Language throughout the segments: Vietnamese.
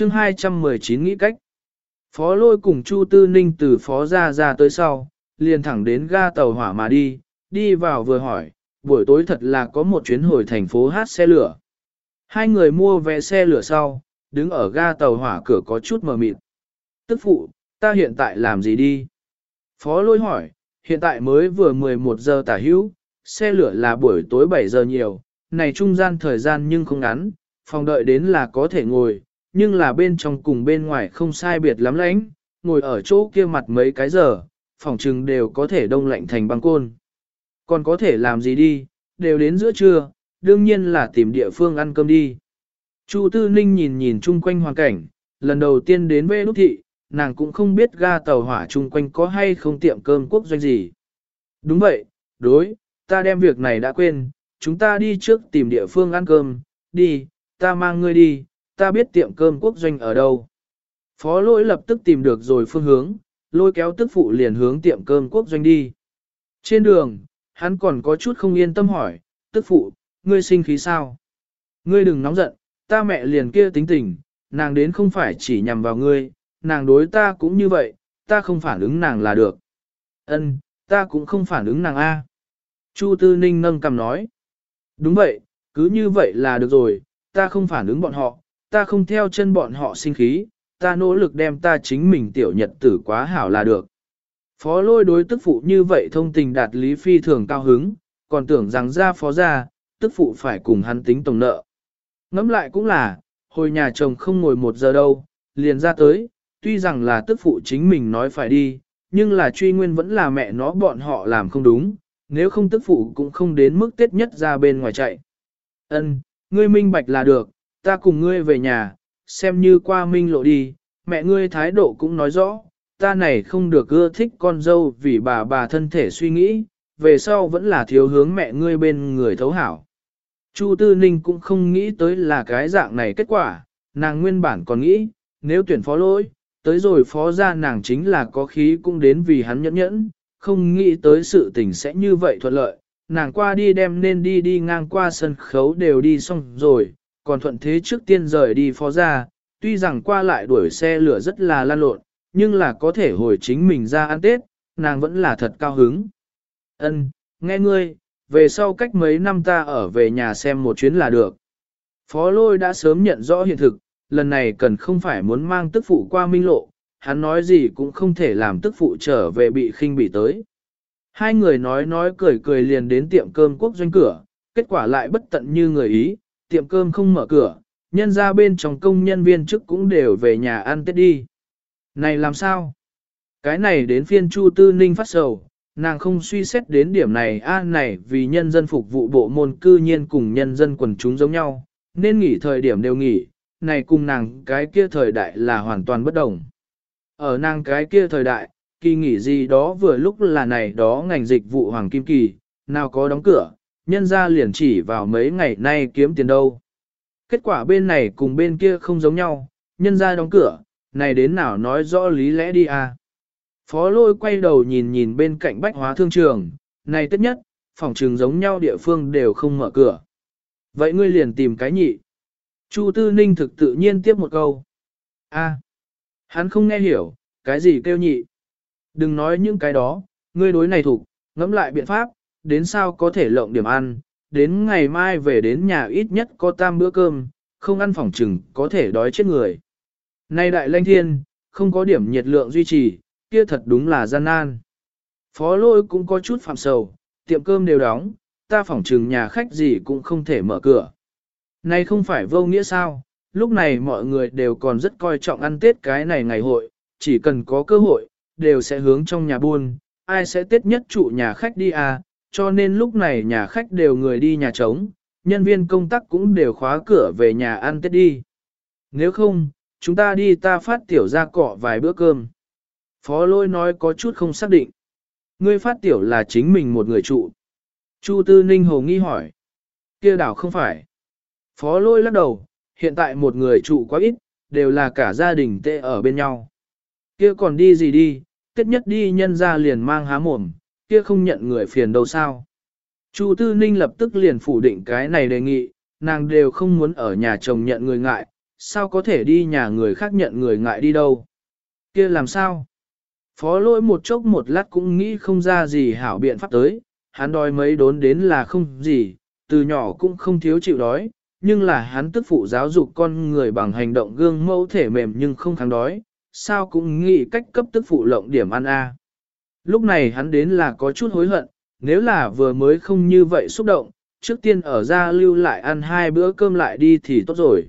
chương 219 nghĩ cách. Phó lôi cùng Chu Tư Ninh từ phó ra ra tới sau, liền thẳng đến ga tàu hỏa mà đi, đi vào vừa hỏi, buổi tối thật là có một chuyến hồi thành phố hát xe lửa. Hai người mua vé xe lửa sau, đứng ở ga tàu hỏa cửa có chút mờ mịt. Tức phụ, ta hiện tại làm gì đi? Phó lôi hỏi, hiện tại mới vừa 11 giờ tả hữu, xe lửa là buổi tối 7 giờ nhiều, này trung gian thời gian nhưng không ngắn, phòng đợi đến là có thể ngồi, nhưng là bên trong cùng bên ngoài không sai biệt lắm lãnh, ngồi ở chỗ kia mặt mấy cái giờ, phòng trừng đều có thể đông lạnh thành băng côn. Còn có thể làm gì đi, đều đến giữa trưa, đương nhiên là tìm địa phương ăn cơm đi. Chu Tư Ninh nhìn nhìn chung quanh hoàn cảnh, lần đầu tiên đến Vê đúc thị, nàng cũng không biết ga tàu hỏa chung quanh có hay không tiệm cơm quốc doanh gì. Đúng vậy, đối, ta đem việc này đã quên, chúng ta đi trước tìm địa phương ăn cơm, đi, ta mang ngươi đi, ta biết tiệm cơm quốc doanh ở đâu. Phó lỗi lập tức tìm được rồi phương hướng, lôi kéo tức phụ liền hướng tiệm cơm quốc doanh đi. Trên đường, hắn còn có chút không yên tâm hỏi, tức phụ, ngươi sinh khí sao? Ngươi đừng nóng giận, ta mẹ liền kia tính tình, nàng đến không phải chỉ nhằm vào ngươi, nàng đối ta cũng như vậy, ta không phản ứng nàng là được. Ân, ta cũng không phản ứng nàng A. Chu Tư Ninh nâng cầm nói. Đúng vậy, cứ như vậy là được rồi, ta không phản ứng bọn họ, ta không theo chân bọn họ sinh khí, ta nỗ lực đem ta chính mình tiểu nhật tử quá hảo là được. Phó lôi đối tức phụ như vậy thông tình đạt lý phi thường cao hứng, còn tưởng rằng ra phó ra, tức phụ phải cùng hắn tính tổng nợ. Ngẫm lại cũng là, hồi nhà chồng không ngồi một giờ đâu, liền ra tới, tuy rằng là tức phụ chính mình nói phải đi, nhưng là truy nguyên vẫn là mẹ nó bọn họ làm không đúng, nếu không tức phụ cũng không đến mức tết nhất ra bên ngoài chạy. Ân, ngươi minh bạch là được, ta cùng ngươi về nhà, xem như qua minh lộ đi, mẹ ngươi thái độ cũng nói rõ, ta này không được ưa thích con dâu vì bà bà thân thể suy nghĩ, về sau vẫn là thiếu hướng mẹ ngươi bên người thấu hảo. Chu Tư Ninh cũng không nghĩ tới là cái dạng này kết quả, nàng nguyên bản còn nghĩ, nếu tuyển phó lỗi, tới rồi phó ra nàng chính là có khí cũng đến vì hắn nhẫn nhẫn, không nghĩ tới sự tình sẽ như vậy thuận lợi, nàng qua đi đem nên đi đi ngang qua sân khấu đều đi xong rồi, còn thuận thế trước tiên rời đi phó ra, tuy rằng qua lại đuổi xe lửa rất là lan lộn, nhưng là có thể hồi chính mình ra ăn Tết, nàng vẫn là thật cao hứng. Ân, nghe ngươi, về sau cách mấy năm ta ở về nhà xem một chuyến là được. Phó lôi đã sớm nhận rõ hiện thực, lần này cần không phải muốn mang tức phụ qua minh lộ, hắn nói gì cũng không thể làm tức phụ trở về bị khinh bị tới. Hai người nói nói cười cười liền đến tiệm cơm quốc doanh cửa, kết quả lại bất tận như người ý, tiệm cơm không mở cửa, nhân ra bên trong công nhân viên chức cũng đều về nhà ăn tết đi. Này làm sao? Cái này đến phiên Chu Tư Ninh phát sầu, nàng không suy xét đến điểm này a này vì nhân dân phục vụ bộ môn cư nhiên cùng nhân dân quần chúng giống nhau, nên nghỉ thời điểm đều nghỉ, này cùng nàng cái kia thời đại là hoàn toàn bất đồng. Ở nàng cái kia thời đại, kỳ nghỉ gì đó vừa lúc là này đó ngành dịch vụ hoàng kim kỳ, nào có đóng cửa, nhân ra liền chỉ vào mấy ngày nay kiếm tiền đâu. Kết quả bên này cùng bên kia không giống nhau, nhân ra đóng cửa, này đến nào nói rõ lý lẽ đi à. Phó lôi quay đầu nhìn nhìn bên cạnh bách hóa thương trường, này tất nhất, phòng trường giống nhau địa phương đều không mở cửa. Vậy ngươi liền tìm cái nhị. Chu Tư Ninh thực tự nhiên tiếp một câu. a hắn không nghe hiểu, cái gì kêu nhị. Đừng nói những cái đó, ngươi đối này thủ, ngẫm lại biện pháp, đến sao có thể lộng điểm ăn, đến ngày mai về đến nhà ít nhất có tam bữa cơm, không ăn phòng trừng có thể đói chết người. Nay đại lanh thiên, không có điểm nhiệt lượng duy trì, kia thật đúng là gian nan. Phó lôi cũng có chút phạm sầu, tiệm cơm đều đóng, ta phỏng trừng nhà khách gì cũng không thể mở cửa. nay không phải vô nghĩa sao, lúc này mọi người đều còn rất coi trọng ăn Tết cái này ngày hội, chỉ cần có cơ hội, đều sẽ hướng trong nhà buôn, ai sẽ Tết nhất trụ nhà khách đi à, cho nên lúc này nhà khách đều người đi nhà trống, nhân viên công tác cũng đều khóa cửa về nhà ăn Tết đi. Nếu không, chúng ta đi ta phát tiểu ra cọ vài bữa cơm. Phó lôi nói có chút không xác định. Ngươi phát tiểu là chính mình một người trụ. Chu Tư Ninh Hồ nghi hỏi. kia đảo không phải. Phó lôi lắc đầu, hiện tại một người trụ quá ít, đều là cả gia đình tệ ở bên nhau. Kia còn đi gì đi, tết nhất đi nhân ra liền mang há mồm, kia không nhận người phiền đâu sao. Chu Tư Ninh lập tức liền phủ định cái này đề nghị, nàng đều không muốn ở nhà chồng nhận người ngại, sao có thể đi nhà người khác nhận người ngại đi đâu. kia làm sao? Phó lỗi một chốc một lát cũng nghĩ không ra gì hảo biện pháp tới, hắn đói mấy đốn đến là không gì, từ nhỏ cũng không thiếu chịu đói, nhưng là hắn tức phụ giáo dục con người bằng hành động gương mẫu thể mềm nhưng không kháng đói, sao cũng nghĩ cách cấp tức phụ lộng điểm ăn a. Lúc này hắn đến là có chút hối hận, nếu là vừa mới không như vậy xúc động, trước tiên ở ra lưu lại ăn hai bữa cơm lại đi thì tốt rồi.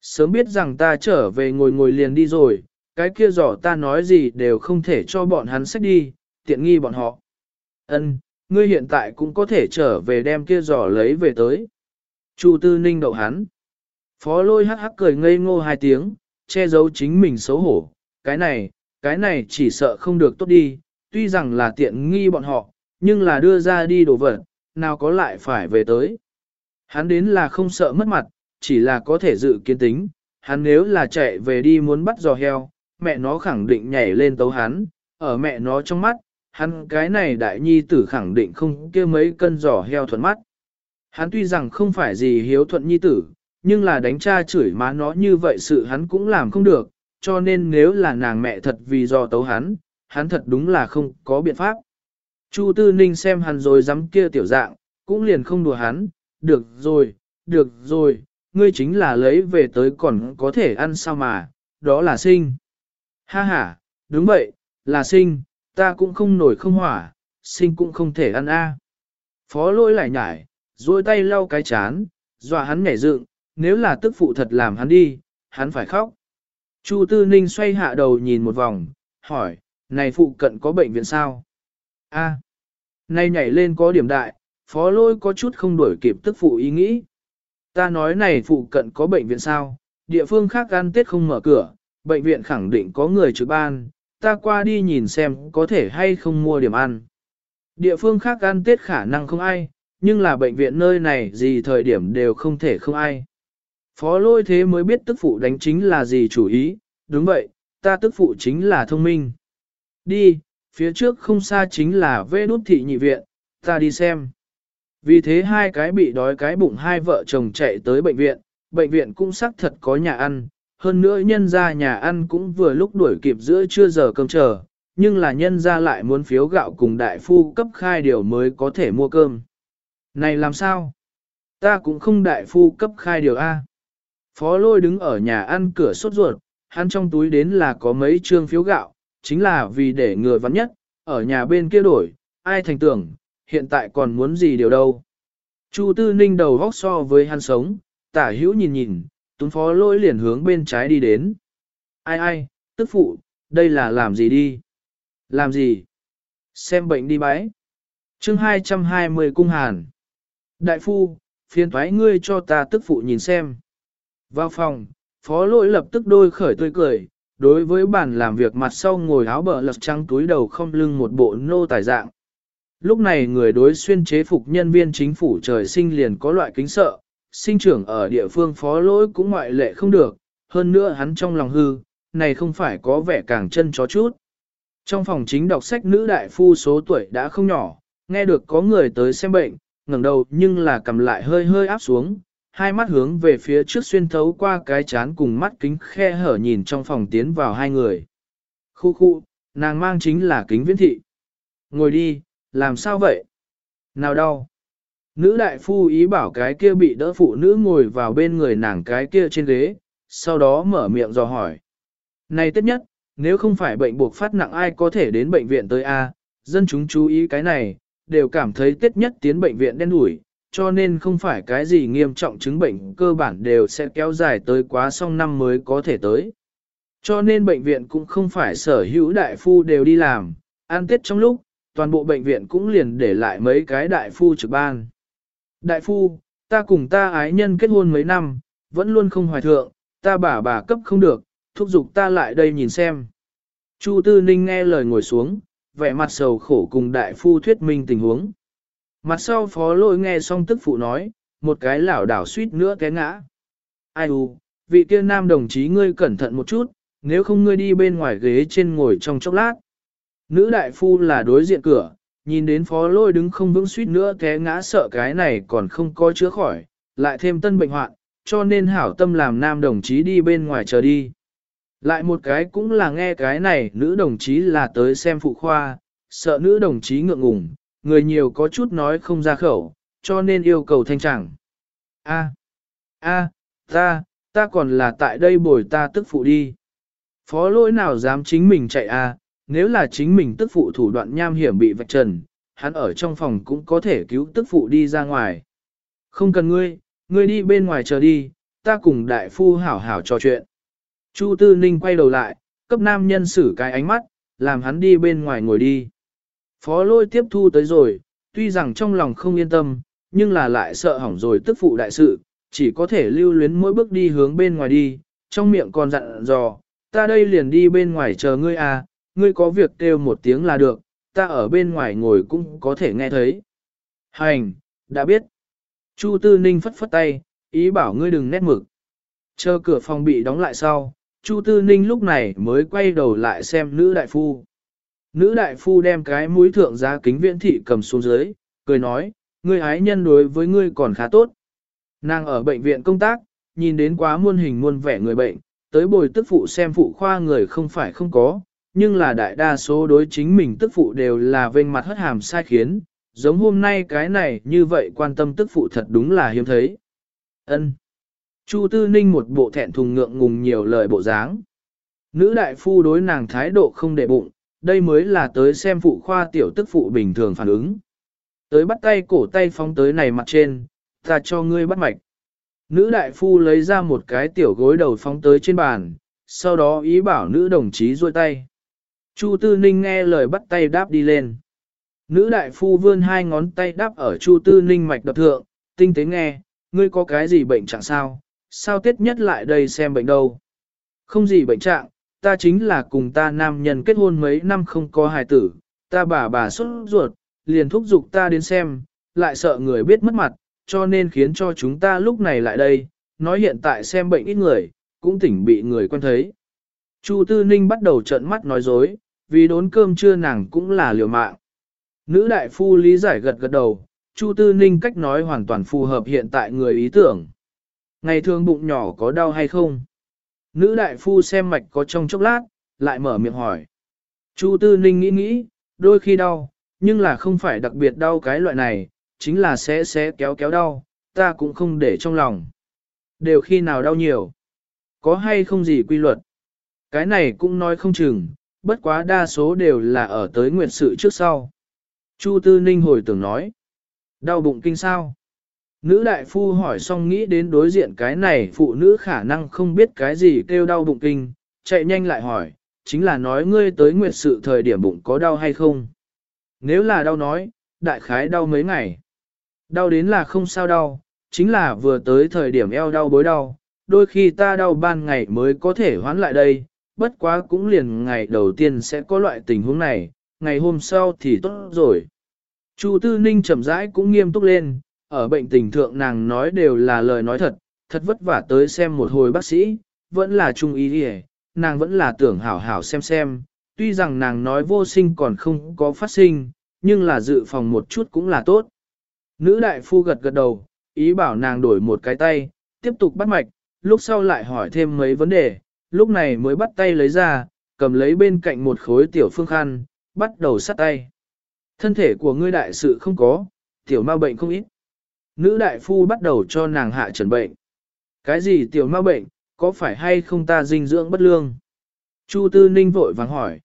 Sớm biết rằng ta trở về ngồi ngồi liền đi rồi, cái kia giỏ ta nói gì đều không thể cho bọn hắn sách đi, tiện nghi bọn họ. Ân, ngươi hiện tại cũng có thể trở về đem kia giỏ lấy về tới. Chu Tư Ninh đậu hắn. Phó lôi hắc hắc cười ngây ngô hai tiếng, che giấu chính mình xấu hổ. Cái này, cái này chỉ sợ không được tốt đi, tuy rằng là tiện nghi bọn họ, nhưng là đưa ra đi đồ vật, nào có lại phải về tới. Hắn đến là không sợ mất mặt, chỉ là có thể dự kiến tính, hắn nếu là chạy về đi muốn bắt giò heo, mẹ nó khẳng định nhảy lên tấu hắn, ở mẹ nó trong mắt, hắn cái này đại nhi tử khẳng định không kia mấy cân giò heo thuận mắt. Hắn tuy rằng không phải gì hiếu thuận nhi tử, nhưng là đánh cha chửi má nó như vậy sự hắn cũng làm không được, cho nên nếu là nàng mẹ thật vì do tấu hắn, hắn thật đúng là không có biện pháp. Chu Tư Ninh xem hắn rồi dám kia tiểu dạng, cũng liền không đùa hắn, được rồi, được rồi, ngươi chính là lấy về tới còn có thể ăn sao mà, đó là sinh. Ha ha, đúng vậy, là sinh, ta cũng không nổi không hỏa, sinh cũng không thể ăn a. Phó lỗi lại nhải, duỗi tay lau cái chán, dọa hắn nhảy dựng, nếu là tức phụ thật làm hắn đi, hắn phải khóc. Chu Tư Ninh xoay hạ đầu nhìn một vòng, hỏi, này phụ cận có bệnh viện sao? A, à, nay nhảy lên có điểm đại, phó lôi có chút không đuổi kịp tức phụ ý nghĩ. Ta nói này phụ cận có bệnh viện sao? Địa phương khác ăn tết không mở cửa, bệnh viện khẳng định có người trực ban, ta qua đi nhìn xem có thể hay không mua điểm ăn. Địa phương khác ăn tết khả năng không ai, nhưng là bệnh viện nơi này gì thời điểm đều không thể không ai. Phó lôi thế mới biết tức phụ đánh chính là gì chủ ý, đúng vậy, ta tức phụ chính là thông minh. Đi, phía trước không xa chính là vê đút thị nhị viện, ta đi xem. Vì thế hai cái bị đói cái bụng hai vợ chồng chạy tới bệnh viện, bệnh viện cũng xác thật có nhà ăn, hơn nữa nhân ra nhà ăn cũng vừa lúc đuổi kịp giữa trưa giờ cơm chờ, nhưng là nhân ra lại muốn phiếu gạo cùng đại phu cấp khai điều mới có thể mua cơm. Này làm sao? Ta cũng không đại phu cấp khai điều A. Phó lôi đứng ở nhà ăn cửa sốt ruột, hắn trong túi đến là có mấy trương phiếu gạo, chính là vì để người vắn nhất, ở nhà bên kia đổi, ai thành tưởng, hiện tại còn muốn gì điều đâu. Chu tư ninh đầu góc so với hắn sống, tả hữu nhìn nhìn, tuấn phó lôi liền hướng bên trái đi đến. Ai ai, tức phụ, đây là làm gì đi? Làm gì? Xem bệnh đi bái. chương 220 cung hàn. Đại phu, phiền thoái ngươi cho ta tức phụ nhìn xem. Vào phòng, phó lỗi lập tức đôi khởi tươi cười, đối với bàn làm việc mặt sau ngồi áo bờ lật trắng túi đầu không lưng một bộ nô tài dạng. Lúc này người đối xuyên chế phục nhân viên chính phủ trời sinh liền có loại kính sợ, sinh trưởng ở địa phương phó lỗi cũng ngoại lệ không được, hơn nữa hắn trong lòng hư, này không phải có vẻ càng chân chó chút. Trong phòng chính đọc sách nữ đại phu số tuổi đã không nhỏ, nghe được có người tới xem bệnh, ngẩng đầu nhưng là cầm lại hơi hơi áp xuống, hai mắt hướng về phía trước xuyên thấu qua cái chán cùng mắt kính khe hở nhìn trong phòng tiến vào hai người. Khu khu, nàng mang chính là kính viễn thị. Ngồi đi, làm sao vậy? Nào đau? Nữ đại phu ý bảo cái kia bị đỡ phụ nữ ngồi vào bên người nàng cái kia trên ghế, sau đó mở miệng dò hỏi. Này tất nhất, nếu không phải bệnh buộc phát nặng ai có thể đến bệnh viện tới A, dân chúng chú ý cái này, đều cảm thấy tết nhất tiến bệnh viện đen đủi, cho nên không phải cái gì nghiêm trọng chứng bệnh cơ bản đều sẽ kéo dài tới quá xong năm mới có thể tới. Cho nên bệnh viện cũng không phải sở hữu đại phu đều đi làm, an tết trong lúc, toàn bộ bệnh viện cũng liền để lại mấy cái đại phu trực ban. Đại phu, ta cùng ta ái nhân kết hôn mấy năm, vẫn luôn không hoài thượng, ta bà bà cấp không được, thúc giục ta lại đây nhìn xem. Chu Tư Ninh nghe lời ngồi xuống, vẻ mặt sầu khổ cùng đại phu thuyết minh tình huống. Mặt sau phó lôi nghe xong tức phụ nói, một cái lảo đảo suýt nữa té ngã. Ai u, vị kia nam đồng chí ngươi cẩn thận một chút, nếu không ngươi đi bên ngoài ghế trên ngồi trong chốc lát. Nữ đại phu là đối diện cửa, nhìn đến phó lôi đứng không vững suýt nữa té ngã sợ cái này còn không có chữa khỏi, lại thêm tân bệnh hoạn, cho nên hảo tâm làm nam đồng chí đi bên ngoài chờ đi. Lại một cái cũng là nghe cái này nữ đồng chí là tới xem phụ khoa, sợ nữ đồng chí ngượng ngùng, người nhiều có chút nói không ra khẩu, cho nên yêu cầu thanh chẳng. A, a, ta, ta còn là tại đây bồi ta tức phụ đi. Phó lỗi nào dám chính mình chạy a? nếu là chính mình tức phụ thủ đoạn nham hiểm bị vạch trần, hắn ở trong phòng cũng có thể cứu tức phụ đi ra ngoài. Không cần ngươi, ngươi đi bên ngoài chờ đi, ta cùng đại phu hảo hảo trò chuyện. Chu Tư Ninh quay đầu lại, cấp nam nhân xử cái ánh mắt, làm hắn đi bên ngoài ngồi đi. Phó lôi tiếp thu tới rồi, tuy rằng trong lòng không yên tâm, nhưng là lại sợ hỏng rồi tức phụ đại sự, chỉ có thể lưu luyến mỗi bước đi hướng bên ngoài đi, trong miệng còn dặn dò, ta đây liền đi bên ngoài chờ ngươi à, ngươi có việc kêu một tiếng là được, ta ở bên ngoài ngồi cũng có thể nghe thấy. Hành, đã biết. Chu Tư Ninh phất phất tay, ý bảo ngươi đừng nét mực. Chờ cửa phòng bị đóng lại sau, Chu Tư Ninh lúc này mới quay đầu lại xem nữ đại phu. Nữ đại phu đem cái mũi thượng giá kính viễn thị cầm xuống dưới, cười nói, ngươi ái nhân đối với ngươi còn khá tốt. Nàng ở bệnh viện công tác, nhìn đến quá muôn hình muôn vẻ người bệnh, tới bồi tức phụ xem phụ khoa người không phải không có, nhưng là đại đa số đối chính mình tức phụ đều là vênh mặt hất hàm sai khiến, giống hôm nay cái này như vậy quan tâm tức phụ thật đúng là hiếm thấy. Ân. Chu Tư Ninh một bộ thẹn thùng ngượng ngùng nhiều lời bộ dáng. Nữ đại phu đối nàng thái độ không để bụng, đây mới là tới xem phụ khoa tiểu tức phụ bình thường phản ứng. Tới bắt tay cổ tay phóng tới này mặt trên, ta cho ngươi bắt mạch. Nữ đại phu lấy ra một cái tiểu gối đầu phóng tới trên bàn, sau đó ý bảo nữ đồng chí duỗi tay. Chu Tư Ninh nghe lời bắt tay đáp đi lên. Nữ đại phu vươn hai ngón tay đáp ở Chu Tư Ninh mạch đập thượng, tinh tế nghe, ngươi có cái gì bệnh trạng sao, sao tiết nhất lại đây xem bệnh đâu. Không gì bệnh trạng, ta chính là cùng ta nam nhân kết hôn mấy năm không có hài tử, ta bà bà xuất ruột, liền thúc giục ta đến xem, lại sợ người biết mất mặt, cho nên khiến cho chúng ta lúc này lại đây, nói hiện tại xem bệnh ít người, cũng tỉnh bị người quen thấy. Chu Tư Ninh bắt đầu trợn mắt nói dối, vì đốn cơm trưa nàng cũng là liều mạng. Nữ đại phu lý giải gật gật đầu, Chu Tư Ninh cách nói hoàn toàn phù hợp hiện tại người ý tưởng. Ngày thường bụng nhỏ có đau hay không? Nữ đại phu xem mạch có trong chốc lát, lại mở miệng hỏi. Chu Tư Ninh nghĩ nghĩ, đôi khi đau, nhưng là không phải đặc biệt đau cái loại này, chính là sẽ sẽ kéo kéo đau, ta cũng không để trong lòng. Đều khi nào đau nhiều. Có hay không gì quy luật. Cái này cũng nói không chừng, bất quá đa số đều là ở tới nguyện sự trước sau. Chu Tư Ninh hồi tưởng nói. Đau bụng kinh sao? Nữ đại phu hỏi xong nghĩ đến đối diện cái này phụ nữ khả năng không biết cái gì kêu đau bụng kinh, chạy nhanh lại hỏi, chính là nói ngươi tới nguyệt sự thời điểm bụng có đau hay không? Nếu là đau nói, đại khái đau mấy ngày. Đau đến là không sao đau, chính là vừa tới thời điểm eo đau bối đau, đôi khi ta đau ban ngày mới có thể hoán lại đây, bất quá cũng liền ngày đầu tiên sẽ có loại tình huống này, ngày hôm sau thì tốt rồi. Chu Tư Ninh chậm rãi cũng nghiêm túc lên, ở bệnh tình thượng nàng nói đều là lời nói thật, thật vất vả tới xem một hồi bác sĩ, vẫn là trung ý đi nàng vẫn là tưởng hảo hảo xem xem, tuy rằng nàng nói vô sinh còn không có phát sinh, nhưng là dự phòng một chút cũng là tốt. Nữ đại phu gật gật đầu, ý bảo nàng đổi một cái tay, tiếp tục bắt mạch, lúc sau lại hỏi thêm mấy vấn đề, lúc này mới bắt tay lấy ra, cầm lấy bên cạnh một khối tiểu phương khăn, bắt đầu sát tay. Thân thể của ngươi đại sự không có, tiểu ma bệnh không ít. Nữ đại phu bắt đầu cho nàng hạ trần bệnh. Cái gì tiểu ma bệnh, có phải hay không ta dinh dưỡng bất lương? Chu Tư Ninh vội vàng hỏi.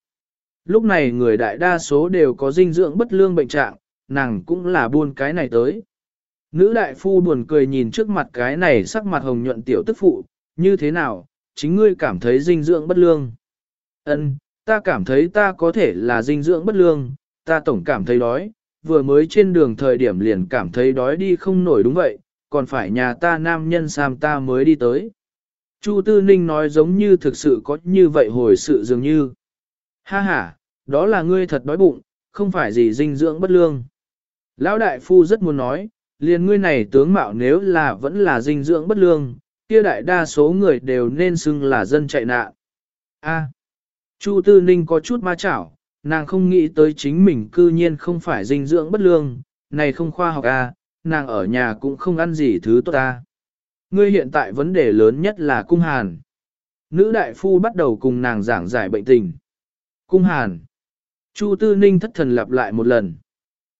Lúc này người đại đa số đều có dinh dưỡng bất lương bệnh trạng, nàng cũng là buôn cái này tới. Nữ đại phu buồn cười nhìn trước mặt cái này sắc mặt hồng nhuận tiểu tức phụ, như thế nào, chính ngươi cảm thấy dinh dưỡng bất lương. Ân, ta cảm thấy ta có thể là dinh dưỡng bất lương, ta tổng cảm thấy đói, vừa mới trên đường thời điểm liền cảm thấy đói đi không nổi đúng vậy, còn phải nhà ta nam nhân Sam ta mới đi tới. Chu Tư Ninh nói giống như thực sự có như vậy hồi sự dường như. Ha ha, đó là ngươi thật đói bụng, không phải gì dinh dưỡng bất lương. Lão đại phu rất muốn nói, liền ngươi này tướng mạo nếu là vẫn là dinh dưỡng bất lương, kia đại đa số người đều nên xưng là dân chạy nạn. A. Chu Tư Ninh có chút ma chảo, nàng không nghĩ tới chính mình cư nhiên không phải dinh dưỡng bất lương, này không khoa học a, nàng ở nhà cũng không ăn gì thứ tốt ta. Ngươi hiện tại vấn đề lớn nhất là cung hàn. Nữ đại phu bắt đầu cùng nàng giảng giải bệnh tình. Cung hàn. Chu Tư Ninh thất thần lặp lại một lần.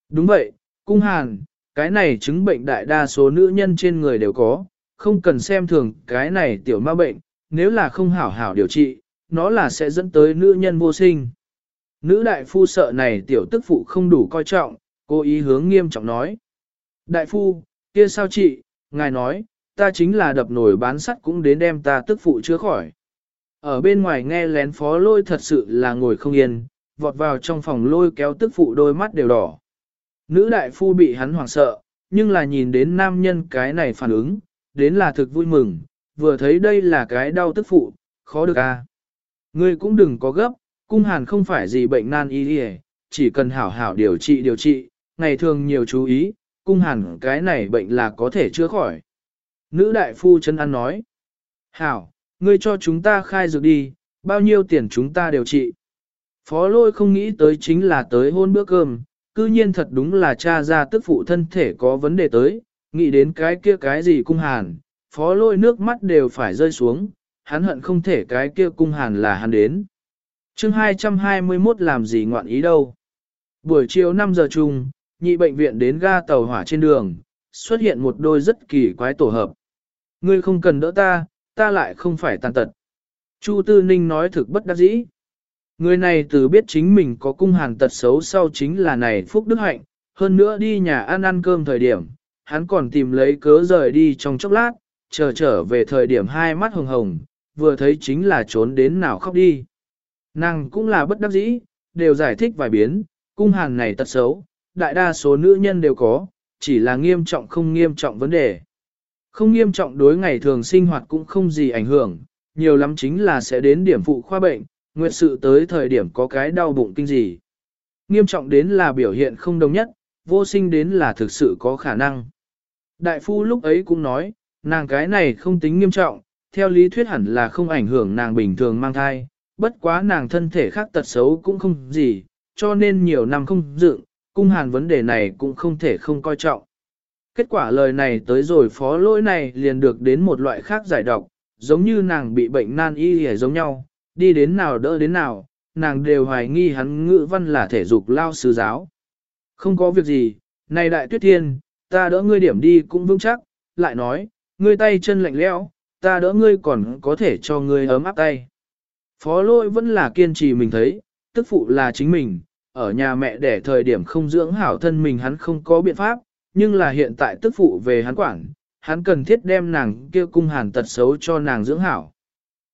Đúng vậy, cung hàn, cái này chứng bệnh đại đa số nữ nhân trên người đều có, không cần xem thường cái này tiểu ma bệnh, nếu là không hảo hảo điều trị, nó là sẽ dẫn tới nữ nhân vô sinh. Nữ đại phu sợ này tiểu tức phụ không đủ coi trọng, cố ý hướng nghiêm trọng nói. Đại phu, kia sao chị, ngài nói, ta chính là đập nổi bán sắt cũng đến đem ta tức phụ chữa khỏi. Ở bên ngoài nghe lén phó lôi thật sự là ngồi không yên, vọt vào trong phòng lôi kéo tức phụ đôi mắt đều đỏ. Nữ đại phu bị hắn hoảng sợ, nhưng là nhìn đến nam nhân cái này phản ứng, đến là thực vui mừng, vừa thấy đây là cái đau tức phụ, khó được a. À. Ngươi cũng đừng có gấp, cung hàn không phải gì bệnh nan y chỉ cần hảo hảo điều trị điều trị, ngày thường nhiều chú ý, cung hàn cái này bệnh là có thể chữa khỏi. Nữ đại phu chân ăn nói, hảo, ngươi cho chúng ta khai dược đi, bao nhiêu tiền chúng ta điều trị. Phó lôi không nghĩ tới chính là tới hôn bữa cơm, cư nhiên thật đúng là cha ra tức phụ thân thể có vấn đề tới, nghĩ đến cái kia cái gì cung hàn, phó lôi nước mắt đều phải rơi xuống, hắn hận không thể cái kia cung hàn là hắn đến chương 221 làm gì ngoạn ý đâu. Buổi chiều 5 giờ chung, nhị bệnh viện đến ga tàu hỏa trên đường, xuất hiện một đôi rất kỳ quái tổ hợp. Ngươi không cần đỡ ta, ta lại không phải tàn tật. Chu Tư Ninh nói thực bất đắc dĩ. Người này từ biết chính mình có cung hàn tật xấu sau chính là này Phúc Đức Hạnh, hơn nữa đi nhà ăn ăn cơm thời điểm, hắn còn tìm lấy cớ rời đi trong chốc lát, chờ trở về thời điểm hai mắt hồng hồng, vừa thấy chính là trốn đến nào khóc đi. Nàng cũng là bất đắc dĩ, đều giải thích vài biến, cung hàn này tật xấu, đại đa số nữ nhân đều có, chỉ là nghiêm trọng không nghiêm trọng vấn đề. Không nghiêm trọng đối ngày thường sinh hoạt cũng không gì ảnh hưởng, nhiều lắm chính là sẽ đến điểm phụ khoa bệnh, nguyệt sự tới thời điểm có cái đau bụng kinh gì. Nghiêm trọng đến là biểu hiện không đồng nhất, vô sinh đến là thực sự có khả năng. Đại phu lúc ấy cũng nói, nàng cái này không tính nghiêm trọng, theo lý thuyết hẳn là không ảnh hưởng nàng bình thường mang thai, bất quá nàng thân thể khác tật xấu cũng không gì, cho nên nhiều năm không dựng, cung hàn vấn đề này cũng không thể không coi trọng. Kết quả lời này tới rồi phó lỗi này liền được đến một loại khác giải độc, giống như nàng bị bệnh nan y hề giống nhau, đi đến nào đỡ đến nào, nàng đều hoài nghi hắn ngữ văn là thể dục lao sư giáo. Không có việc gì, này đại tuyết thiên, ta đỡ ngươi điểm đi cũng vững chắc, lại nói, ngươi tay chân lạnh lẽo, ta đỡ ngươi còn có thể cho ngươi ấm áp tay. Phó lôi vẫn là kiên trì mình thấy, tức phụ là chính mình, ở nhà mẹ để thời điểm không dưỡng hảo thân mình hắn không có biện pháp, nhưng là hiện tại tức phụ về hắn quản, hắn cần thiết đem nàng kia cung hàn tật xấu cho nàng dưỡng hảo.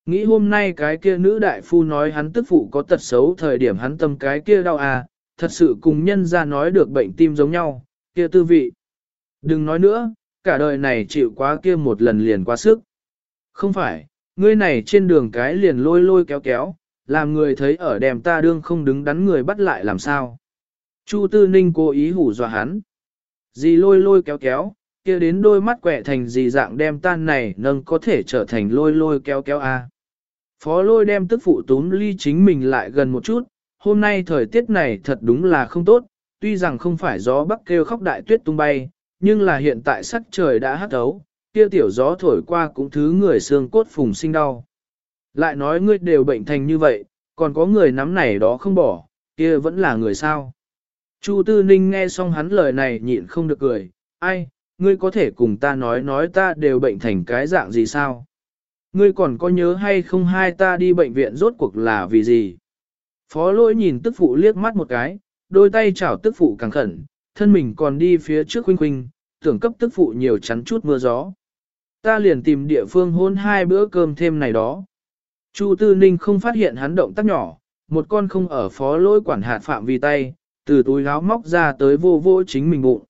Nghĩ hôm nay cái kia nữ đại phu nói hắn tức phụ có tật xấu thời điểm hắn tâm cái kia đau à, thật sự cùng nhân ra nói được bệnh tim giống nhau, kia tư vị. Đừng nói nữa, cả đời này chịu quá kia một lần liền quá sức. Không phải, ngươi này trên đường cái liền lôi lôi kéo kéo, làm người thấy ở đèm ta đương không đứng đắn người bắt lại làm sao. Chu Tư Ninh cố ý hủ dọa hắn. Dì lôi lôi kéo kéo, kia đến đôi mắt quẹ thành dì dạng đem tan này nâng có thể trở thành lôi lôi kéo kéo a. Phó lôi đem tức phụ túm ly chính mình lại gần một chút, hôm nay thời tiết này thật đúng là không tốt, tuy rằng không phải gió bắc kêu khóc đại tuyết tung bay, nhưng là hiện tại sắc trời đã hắt ấu, kia tiểu gió thổi qua cũng thứ người xương cốt phùng sinh đau. Lại nói ngươi đều bệnh thành như vậy, còn có người nắm này đó không bỏ, kia vẫn là người sao. Chu Tư Ninh nghe xong hắn lời này nhịn không được cười, ai, ngươi có thể cùng ta nói nói ta đều bệnh thành cái dạng gì sao? Ngươi còn có nhớ hay không hai ta đi bệnh viện rốt cuộc là vì gì? Phó lỗi nhìn tức phụ liếc mắt một cái, đôi tay chảo tức phụ càng khẩn, thân mình còn đi phía trước khuynh khuynh, tưởng cấp tức phụ nhiều chắn chút mưa gió. Ta liền tìm địa phương hôn hai bữa cơm thêm này đó. Chu Tư Ninh không phát hiện hắn động tác nhỏ, một con không ở phó lỗi quản hạt phạm vì tay, từ túi gáo móc ra tới vô vô chính mình bụng.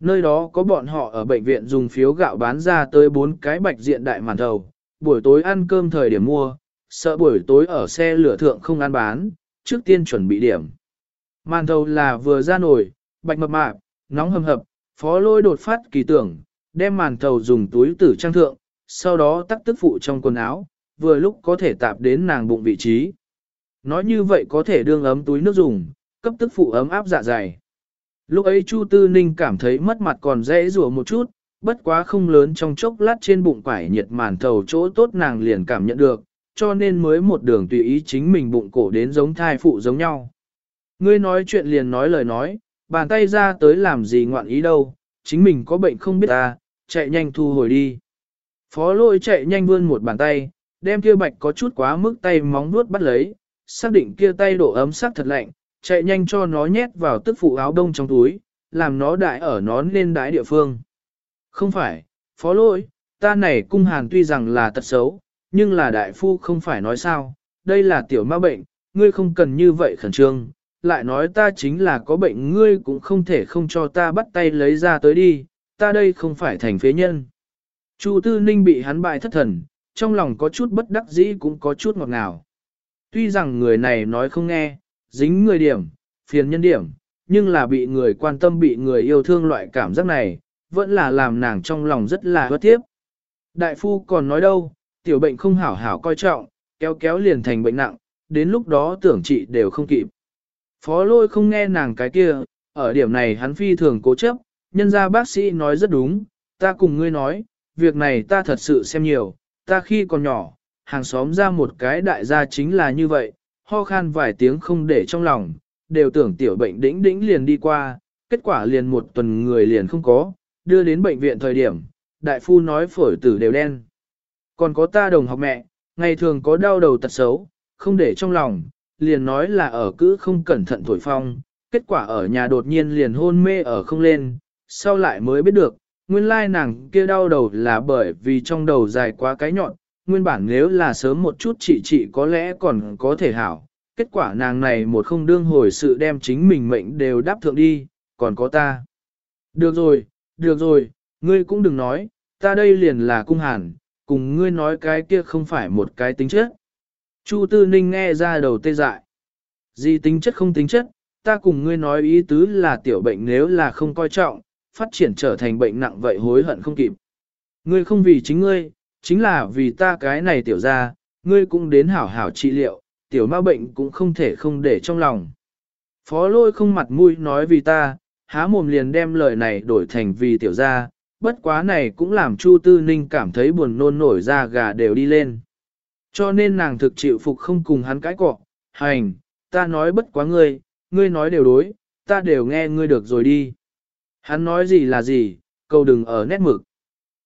Nơi đó có bọn họ ở bệnh viện dùng phiếu gạo bán ra tới bốn cái bạch diện đại màn thầu, buổi tối ăn cơm thời điểm mua, sợ buổi tối ở xe lửa thượng không ăn bán, trước tiên chuẩn bị điểm. Màn thầu là vừa ra nổi, bạch mập mạp, nóng hầm hập, phó lôi đột phát kỳ tưởng, đem màn thầu dùng túi tử trang thượng, sau đó tắt tức phụ trong quần áo, vừa lúc có thể tạp đến nàng bụng vị trí. Nói như vậy có thể đương ấm túi nước dùng, cấp tức phụ ấm áp dạ dày. Lúc ấy Chu Tư Ninh cảm thấy mất mặt còn dễ rủa một chút, bất quá không lớn trong chốc lát trên bụng quải nhiệt màn thầu chỗ tốt nàng liền cảm nhận được, cho nên mới một đường tùy ý chính mình bụng cổ đến giống thai phụ giống nhau. Ngươi nói chuyện liền nói lời nói, bàn tay ra tới làm gì ngoạn ý đâu, chính mình có bệnh không biết ta, chạy nhanh thu hồi đi. Phó lôi chạy nhanh vươn một bàn tay, đem kia bạch có chút quá mức tay móng nuốt bắt lấy, xác định kia tay độ ấm sắc thật lạnh, chạy nhanh cho nó nhét vào tức phụ áo đông trong túi, làm nó đại ở nó nên đái địa phương. Không phải, phó lôi, ta này cung hàn tuy rằng là tật xấu, nhưng là đại phu không phải nói sao, đây là tiểu ma bệnh, ngươi không cần như vậy khẩn trương, lại nói ta chính là có bệnh ngươi cũng không thể không cho ta bắt tay lấy ra tới đi, ta đây không phải thành phế nhân. Chu Tư Ninh bị hắn bại thất thần, trong lòng có chút bất đắc dĩ cũng có chút ngọt ngào. Tuy rằng người này nói không nghe, dính người điểm, phiền nhân điểm, nhưng là bị người quan tâm bị người yêu thương loại cảm giác này, vẫn là làm nàng trong lòng rất là bất tiếp. Đại phu còn nói đâu, tiểu bệnh không hảo hảo coi trọng, kéo kéo liền thành bệnh nặng, đến lúc đó tưởng trị đều không kịp. Phó lôi không nghe nàng cái kia, ở điểm này hắn phi thường cố chấp, nhân ra bác sĩ nói rất đúng, ta cùng ngươi nói, việc này ta thật sự xem nhiều, ta khi còn nhỏ, hàng xóm ra một cái đại gia chính là như vậy, ho khan vài tiếng không để trong lòng, đều tưởng tiểu bệnh đĩnh đĩnh liền đi qua, kết quả liền một tuần người liền không có, đưa đến bệnh viện thời điểm, đại phu nói phổi tử đều đen. Còn có ta đồng học mẹ, ngày thường có đau đầu tật xấu, không để trong lòng, liền nói là ở cứ không cẩn thận thổi phong, kết quả ở nhà đột nhiên liền hôn mê ở không lên, sau lại mới biết được, nguyên lai nàng kia đau đầu là bởi vì trong đầu dài quá cái nhọn, nguyên bản nếu là sớm một chút chị chị có lẽ còn có thể hảo, kết quả nàng này một không đương hồi sự đem chính mình mệnh đều đáp thượng đi, còn có ta. Được rồi, được rồi, ngươi cũng đừng nói, ta đây liền là cung hàn, cùng ngươi nói cái kia không phải một cái tính chất. Chu Tư Ninh nghe ra đầu tê dại. Gì tính chất không tính chất, ta cùng ngươi nói ý tứ là tiểu bệnh nếu là không coi trọng, phát triển trở thành bệnh nặng vậy hối hận không kịp. Ngươi không vì chính ngươi, chính là vì ta cái này tiểu ra, ngươi cũng đến hảo hảo trị liệu, tiểu ma bệnh cũng không thể không để trong lòng. Phó lôi không mặt mũi nói vì ta, há mồm liền đem lời này đổi thành vì tiểu ra, bất quá này cũng làm Chu Tư Ninh cảm thấy buồn nôn nổi ra gà đều đi lên. Cho nên nàng thực chịu phục không cùng hắn cãi cọ, hành, ta nói bất quá ngươi, ngươi nói đều đối, ta đều nghe ngươi được rồi đi. Hắn nói gì là gì, câu đừng ở nét mực.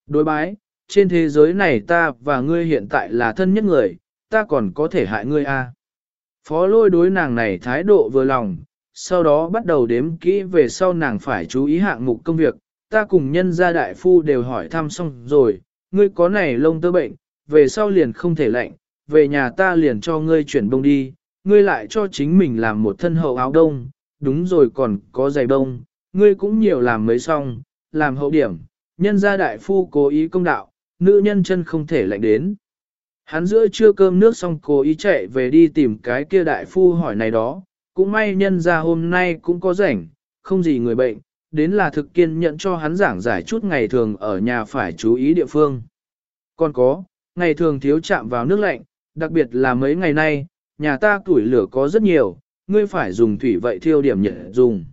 Đối bái, trên thế giới này ta và ngươi hiện tại là thân nhất người, ta còn có thể hại ngươi à. Phó lôi đối nàng này thái độ vừa lòng, sau đó bắt đầu đếm kỹ về sau nàng phải chú ý hạng mục công việc, ta cùng nhân gia đại phu đều hỏi thăm xong rồi, ngươi có này lông tơ bệnh, về sau liền không thể lạnh, về nhà ta liền cho ngươi chuyển bông đi, ngươi lại cho chính mình làm một thân hậu áo đông, đúng rồi còn có giày đông, ngươi cũng nhiều làm mấy xong, làm hậu điểm, nhân gia đại phu cố ý công đạo, nữ nhân chân không thể lạnh đến. Hắn giữa trưa cơm nước xong cố ý chạy về đi tìm cái kia đại phu hỏi này đó, cũng may nhân gia hôm nay cũng có rảnh, không gì người bệnh, đến là thực kiên nhận cho hắn giảng giải chút ngày thường ở nhà phải chú ý địa phương. Còn có, ngày thường thiếu chạm vào nước lạnh, đặc biệt là mấy ngày nay, nhà ta tuổi lửa có rất nhiều, ngươi phải dùng thủy vậy thiêu điểm nhận dùng.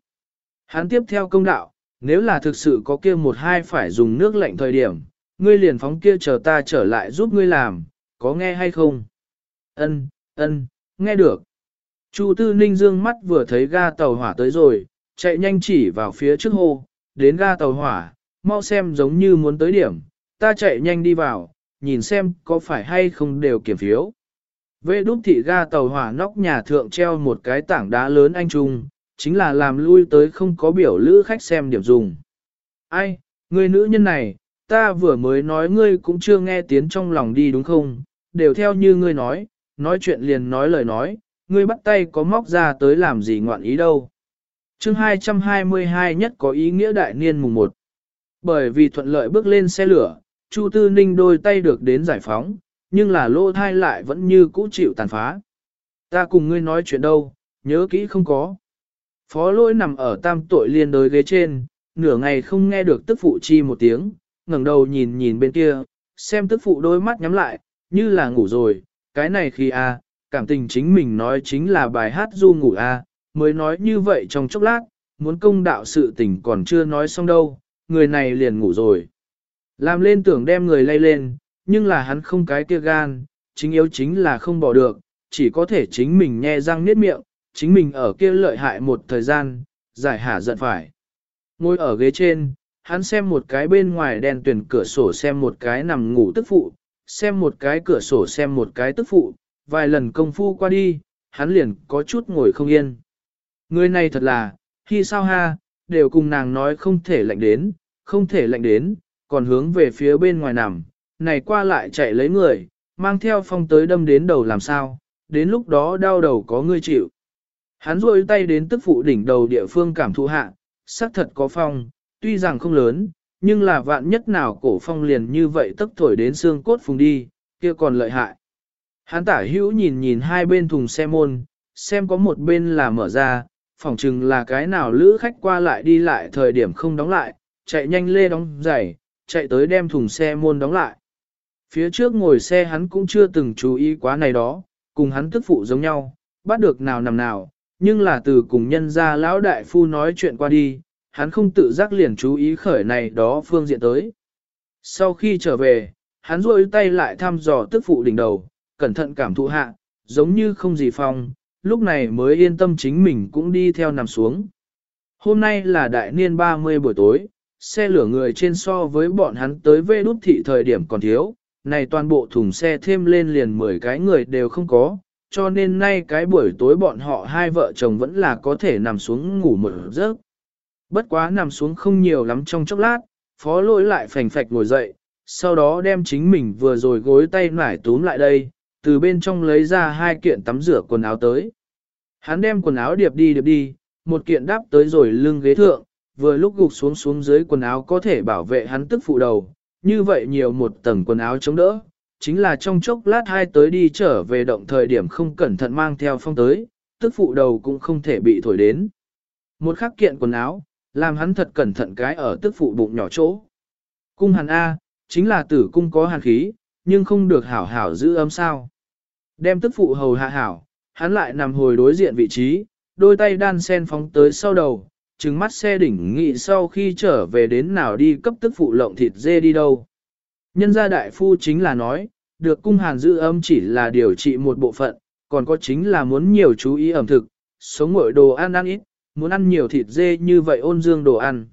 Hắn tiếp theo công đạo, nếu là thực sự có kia một hai phải dùng nước lạnh thời điểm, ngươi liền phóng kia chờ ta trở lại giúp ngươi làm, có nghe hay không? Ân, ân, nghe được. Chu Tư Ninh dương mắt vừa thấy ga tàu hỏa tới rồi, chạy nhanh chỉ vào phía trước hồ, đến ga tàu hỏa, mau xem giống như muốn tới điểm, ta chạy nhanh đi vào, nhìn xem có phải hay không đều kiểm phiếu. Vệ đúc thị ga tàu hỏa nóc nhà thượng treo một cái tảng đá lớn anh trung, chính là làm lui tới không có biểu lữ khách xem điểm dùng. Ai, người nữ nhân này, ta vừa mới nói ngươi cũng chưa nghe tiếng trong lòng đi đúng không, đều theo như ngươi nói, nói chuyện liền nói lời nói, ngươi bắt tay có móc ra tới làm gì ngoạn ý đâu. chương 222 nhất có ý nghĩa đại niên mùng 1. Bởi vì thuận lợi bước lên xe lửa, Chu Tư Ninh đôi tay được đến giải phóng, nhưng là lô thai lại vẫn như cũ chịu tàn phá. Ta cùng ngươi nói chuyện đâu, nhớ kỹ không có. Phó lỗi nằm ở tam tội liên đối ghế trên, nửa ngày không nghe được tức phụ chi một tiếng, ngẩng đầu nhìn nhìn bên kia, xem tức phụ đôi mắt nhắm lại, như là ngủ rồi, cái này khi a cảm tình chính mình nói chính là bài hát du ngủ a mới nói như vậy trong chốc lát, muốn công đạo sự tình còn chưa nói xong đâu, người này liền ngủ rồi. Làm lên tưởng đem người lay lên, nhưng là hắn không cái kia gan, chính yếu chính là không bỏ được, chỉ có thể chính mình nhe răng niết miệng, chính mình ở kia lợi hại một thời gian, giải hả giận phải. Ngồi ở ghế trên, hắn xem một cái bên ngoài đèn tuyển cửa sổ xem một cái nằm ngủ tức phụ, xem một cái cửa sổ xem một cái tức phụ, vài lần công phu qua đi, hắn liền có chút ngồi không yên. Người này thật là, khi sao ha, đều cùng nàng nói không thể lạnh đến, không thể lạnh đến, còn hướng về phía bên ngoài nằm, này qua lại chạy lấy người, mang theo phong tới đâm đến đầu làm sao, đến lúc đó đau đầu có người chịu. Hắn rôi tay đến tức phụ đỉnh đầu địa phương cảm thụ hạ, xác thật có phong, tuy rằng không lớn, nhưng là vạn nhất nào cổ phong liền như vậy tức thổi đến xương cốt phùng đi, kia còn lợi hại. Hắn tả hữu nhìn nhìn hai bên thùng xe môn, xem có một bên là mở ra, phỏng chừng là cái nào lữ khách qua lại đi lại thời điểm không đóng lại, chạy nhanh lê đóng giày, chạy tới đem thùng xe môn đóng lại. Phía trước ngồi xe hắn cũng chưa từng chú ý quá này đó, cùng hắn tức phụ giống nhau, bắt được nào nằm nào, nhưng là từ cùng nhân gia lão đại phu nói chuyện qua đi, hắn không tự giác liền chú ý khởi này đó phương diện tới. Sau khi trở về, hắn rôi tay lại thăm dò tức phụ đỉnh đầu, cẩn thận cảm thụ hạ, giống như không gì phong, lúc này mới yên tâm chính mình cũng đi theo nằm xuống. Hôm nay là đại niên 30 buổi tối, xe lửa người trên so với bọn hắn tới vê đút thị thời điểm còn thiếu, này toàn bộ thùng xe thêm lên liền 10 cái người đều không có, cho nên nay cái buổi tối bọn họ hai vợ chồng vẫn là có thể nằm xuống ngủ một giấc. Bất quá nằm xuống không nhiều lắm trong chốc lát, phó lỗi lại phành phạch ngồi dậy, sau đó đem chính mình vừa rồi gối tay nải túm lại đây, từ bên trong lấy ra hai kiện tắm rửa quần áo tới. Hắn đem quần áo điệp đi điệp đi, một kiện đáp tới rồi lưng ghế thượng, vừa lúc gục xuống xuống dưới quần áo có thể bảo vệ hắn tức phụ đầu, như vậy nhiều một tầng quần áo chống đỡ, chính là trong chốc lát hai tới đi trở về động thời điểm không cẩn thận mang theo phong tới, tức phụ đầu cũng không thể bị thổi đến. Một khắc kiện quần áo, làm hắn thật cẩn thận cái ở tức phụ bụng nhỏ chỗ. Cung hàn A, chính là tử cung có hàn khí, nhưng không được hảo hảo giữ ấm sao. Đem tức phụ hầu hạ hảo, hắn lại nằm hồi đối diện vị trí, đôi tay đan sen phóng tới sau đầu, trừng mắt xe đỉnh nghị sau khi trở về đến nào đi cấp tức phụ lộng thịt dê đi đâu. Nhân gia đại phu chính là nói, được cung hàn giữ ấm chỉ là điều trị một bộ phận, còn có chính là muốn nhiều chú ý ẩm thực, sống ngội đồ ăn ăn ít, muốn ăn nhiều thịt dê như vậy ôn dương đồ ăn.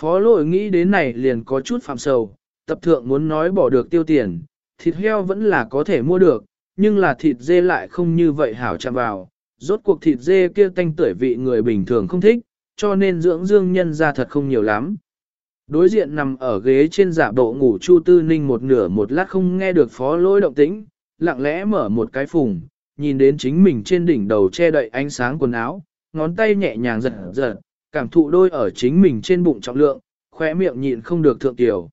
Phó lội nghĩ đến này liền có chút phạm sầu, tập thượng muốn nói bỏ được tiêu tiền, thịt heo vẫn là có thể mua được, nhưng là thịt dê lại không như vậy hảo chạm vào, rốt cuộc thịt dê kia tanh tuổi vị người bình thường không thích, cho nên dưỡng dương nhân ra thật không nhiều lắm. Đối diện nằm ở ghế trên giả bộ ngủ Chu Tư Ninh một nửa một lát không nghe được phó lỗi động tĩnh, lặng lẽ mở một cái phùng, nhìn đến chính mình trên đỉnh đầu che đậy ánh sáng quần áo, ngón tay nhẹ nhàng giật giật, cảm thụ đôi ở chính mình trên bụng trọng lượng, khóe miệng nhịn không được thượng tiểu.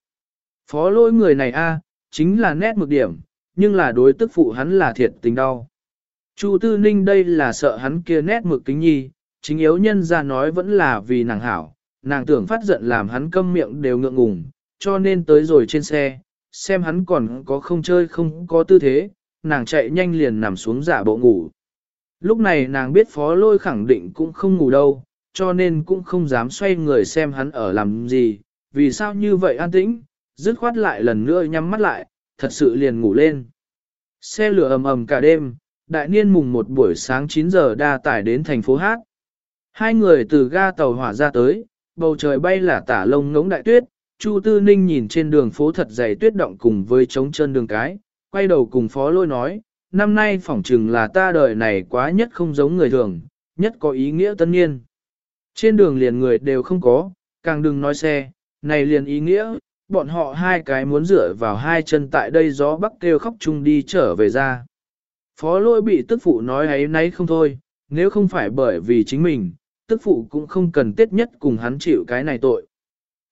Phó lỗi người này a chính là nét mực điểm, nhưng là đối tức phụ hắn là thiệt tình đau. Chu Tư Ninh đây là sợ hắn kia nét mực kính nhi, chính yếu nhân ra nói vẫn là vì nàng hảo, nàng tưởng phát giận làm hắn câm miệng đều ngượng ngùng, cho nên tới rồi trên xe, xem hắn còn có không chơi không có tư thế, nàng chạy nhanh liền nằm xuống giả bộ ngủ. Lúc này nàng biết phó lôi khẳng định cũng không ngủ đâu, cho nên cũng không dám xoay người xem hắn ở làm gì, vì sao như vậy an tĩnh, dứt khoát lại lần nữa nhắm mắt lại, thật sự liền ngủ lên. Xe lửa ầm ầm cả đêm, đại niên mùng một buổi sáng 9 giờ đa tải đến thành phố Hát. Hai người từ ga tàu hỏa ra tới, bầu trời bay là tả lông ngống đại tuyết, Chu Tư Ninh nhìn trên đường phố thật dày tuyết động cùng với trống chân đường cái, quay đầu cùng phó lôi nói, năm nay phỏng chừng là ta đời này quá nhất không giống người thường, nhất có ý nghĩa tân niên. Trên đường liền người đều không có, càng đừng nói xe, này liền ý nghĩa, bọn họ hai cái muốn dựa vào hai chân tại đây gió bắc kêu khóc chung đi trở về ra. Phó lôi bị tức phụ nói ấy nấy không thôi, nếu không phải bởi vì chính mình, tức phụ cũng không cần tiết nhất cùng hắn chịu cái này tội.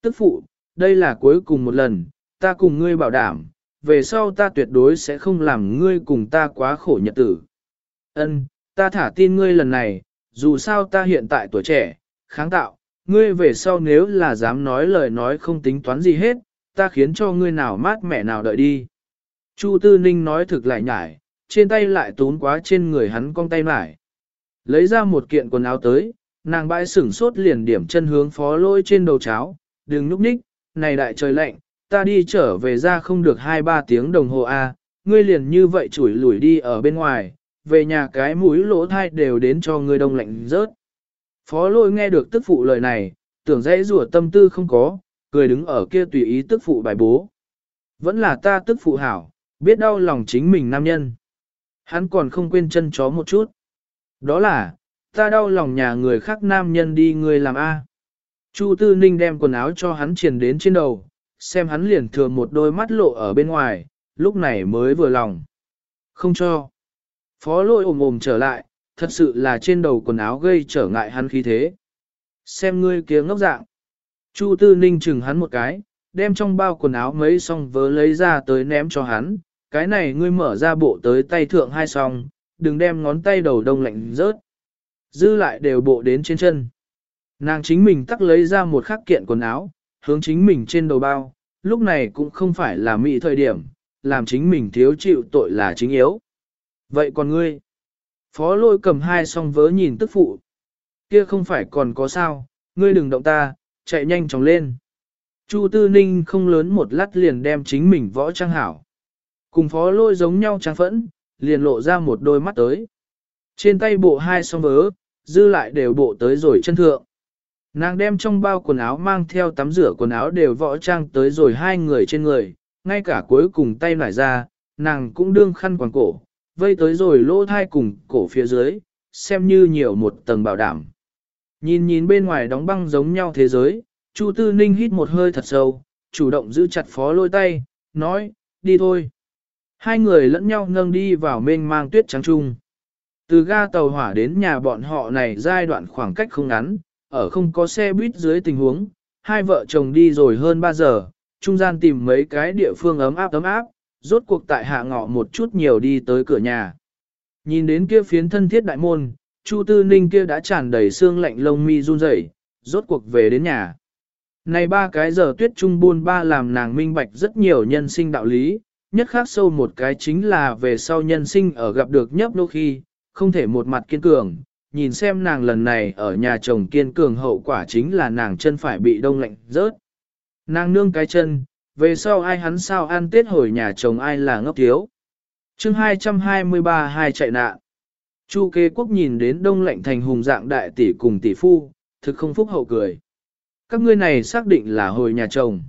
Tức phụ, đây là cuối cùng một lần, ta cùng ngươi bảo đảm, về sau ta tuyệt đối sẽ không làm ngươi cùng ta quá khổ nhật tử. Ân, ta thả tin ngươi lần này, dù sao ta hiện tại tuổi trẻ, kháng tạo, ngươi về sau nếu là dám nói lời nói không tính toán gì hết, ta khiến cho ngươi nào mát mẹ nào đợi đi. Chu Tư Ninh nói thực lại nhải, trên tay lại tốn quá trên người hắn cong tay mải. Lấy ra một kiện quần áo tới, nàng bãi sửng sốt liền điểm chân hướng phó lôi trên đầu cháo, đừng núp ních, này đại trời lạnh, ta đi trở về ra không được 2-3 tiếng đồng hồ a, ngươi liền như vậy chủi lủi đi ở bên ngoài, về nhà cái mũi lỗ thai đều đến cho ngươi đông lạnh rớt. Phó lôi nghe được tức phụ lời này, tưởng dễ rủa tâm tư không có, cười đứng ở kia tùy ý tức phụ bài bố. Vẫn là ta tức phụ hảo, biết đau lòng chính mình nam nhân. Hắn còn không quên chân chó một chút. Đó là, ta đau lòng nhà người khác nam nhân đi người làm A. Chu Tư Ninh đem quần áo cho hắn triển đến trên đầu, xem hắn liền thừa một đôi mắt lộ ở bên ngoài, lúc này mới vừa lòng. Không cho. Phó lôi ồm ồm trở lại, thật sự là trên đầu quần áo gây trở ngại hắn khí thế. Xem ngươi kia ngốc dạng. Chu Tư Ninh chừng hắn một cái, đem trong bao quần áo mấy song vớ lấy ra tới ném cho hắn. Cái này ngươi mở ra bộ tới tay thượng hai song, đừng đem ngón tay đầu đông lạnh rớt. Dư lại đều bộ đến trên chân. Nàng chính mình tắc lấy ra một khắc kiện quần áo, hướng chính mình trên đầu bao, lúc này cũng không phải là mỹ thời điểm, làm chính mình thiếu chịu tội là chính yếu. Vậy còn ngươi? Phó lôi cầm hai song vớ nhìn tức phụ. Kia không phải còn có sao, ngươi đừng động ta, chạy nhanh chóng lên. Chu Tư Ninh không lớn một lát liền đem chính mình võ trang hảo. Cùng phó lôi giống nhau trang phẫn, liền lộ ra một đôi mắt tới. Trên tay bộ hai song vớ, dư lại đều bộ tới rồi chân thượng. Nàng đem trong bao quần áo mang theo tắm rửa quần áo đều võ trang tới rồi hai người trên người, ngay cả cuối cùng tay nải ra, nàng cũng đương khăn quàng cổ, vây tới rồi lỗ thai cùng cổ phía dưới, xem như nhiều một tầng bảo đảm. Nhìn nhìn bên ngoài đóng băng giống nhau thế giới, Chu Tư Ninh hít một hơi thật sâu, chủ động giữ chặt phó lôi tay, nói, đi thôi. Hai người lẫn nhau nâng đi vào mênh mang tuyết trắng trung. Từ ga tàu hỏa đến nhà bọn họ này giai đoạn khoảng cách không ngắn, ở không có xe buýt dưới tình huống, hai vợ chồng đi rồi hơn 3 giờ, trung gian tìm mấy cái địa phương ấm áp ấm áp, rốt cuộc tại hạ ngọ một chút nhiều đi tới cửa nhà. Nhìn đến kia phiến thân thiết đại môn, Chu Tư Ninh kia đã tràn đầy xương lạnh lông mi run rẩy, rốt cuộc về đến nhà. Này ba cái giờ tuyết trung buôn ba làm nàng minh bạch rất nhiều nhân sinh đạo lý, nhất khác sâu một cái chính là về sau nhân sinh ở gặp được nhấp đôi khi, không thể một mặt kiên cường, nhìn xem nàng lần này ở nhà chồng kiên cường hậu quả chính là nàng chân phải bị đông lạnh rớt. Nàng nương cái chân, về sau ai hắn sao ăn tết hồi nhà chồng ai là ngốc thiếu. chương 223 hai chạy nạn. Chu kế quốc nhìn đến đông lạnh thành hùng dạng đại tỷ cùng tỷ phu, thực không phúc hậu cười. Các ngươi này xác định là hồi nhà chồng.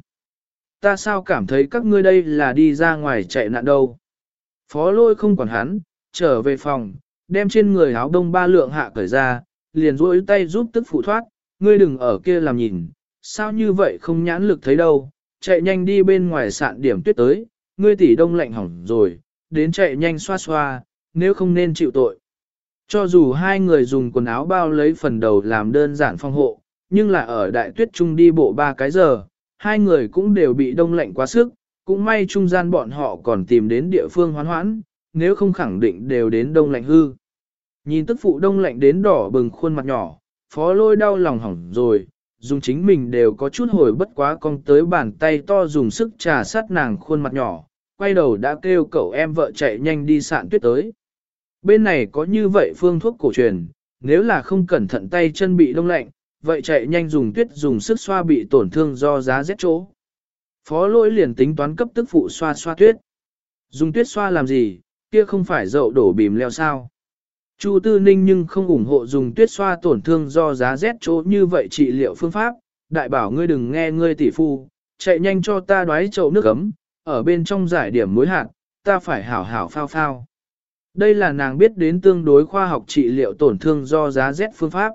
Ta sao cảm thấy các ngươi đây là đi ra ngoài chạy nạn đâu. Phó lôi không còn hắn, trở về phòng, đem trên người áo đông ba lượng hạ cởi ra, liền duỗi tay giúp tức phụ thoát, ngươi đừng ở kia làm nhìn, sao như vậy không nhãn lực thấy đâu, chạy nhanh đi bên ngoài sạn điểm tuyết tới, ngươi tỷ đông lạnh hỏng rồi, đến chạy nhanh xoa xoa, nếu không nên chịu tội. Cho dù hai người dùng quần áo bao lấy phần đầu làm đơn giản phong hộ, nhưng là ở đại tuyết trung đi bộ ba cái giờ, hai người cũng đều bị đông lạnh quá sức, cũng may trung gian bọn họ còn tìm đến địa phương hoán hoãn, nếu không khẳng định đều đến đông lạnh hư. Nhìn tức phụ đông lạnh đến đỏ bừng khuôn mặt nhỏ, phó lôi đau lòng hỏng rồi, dùng chính mình đều có chút hồi bất quá cong tới bàn tay to dùng sức trà sát nàng khuôn mặt nhỏ, quay đầu đã kêu cậu em vợ chạy nhanh đi sạn tuyết tới. Bên này có như vậy phương thuốc cổ truyền, nếu là không cẩn thận tay chân bị đông lạnh, vậy chạy nhanh dùng tuyết dùng sức xoa bị tổn thương do giá rét chỗ. Phó lỗi liền tính toán cấp tức phụ xoa xoa tuyết. Dùng tuyết xoa làm gì, kia không phải dậu đổ bìm leo sao. Chu Tư Ninh nhưng không ủng hộ dùng tuyết xoa tổn thương do giá rét chỗ như vậy trị liệu phương pháp, đại bảo ngươi đừng nghe ngươi tỷ phu, chạy nhanh cho ta đoái chậu nước ấm, ở bên trong giải điểm mối hạt, ta phải hảo hảo phao phao. Đây là nàng biết đến tương đối khoa học trị liệu tổn thương do giá rét phương pháp.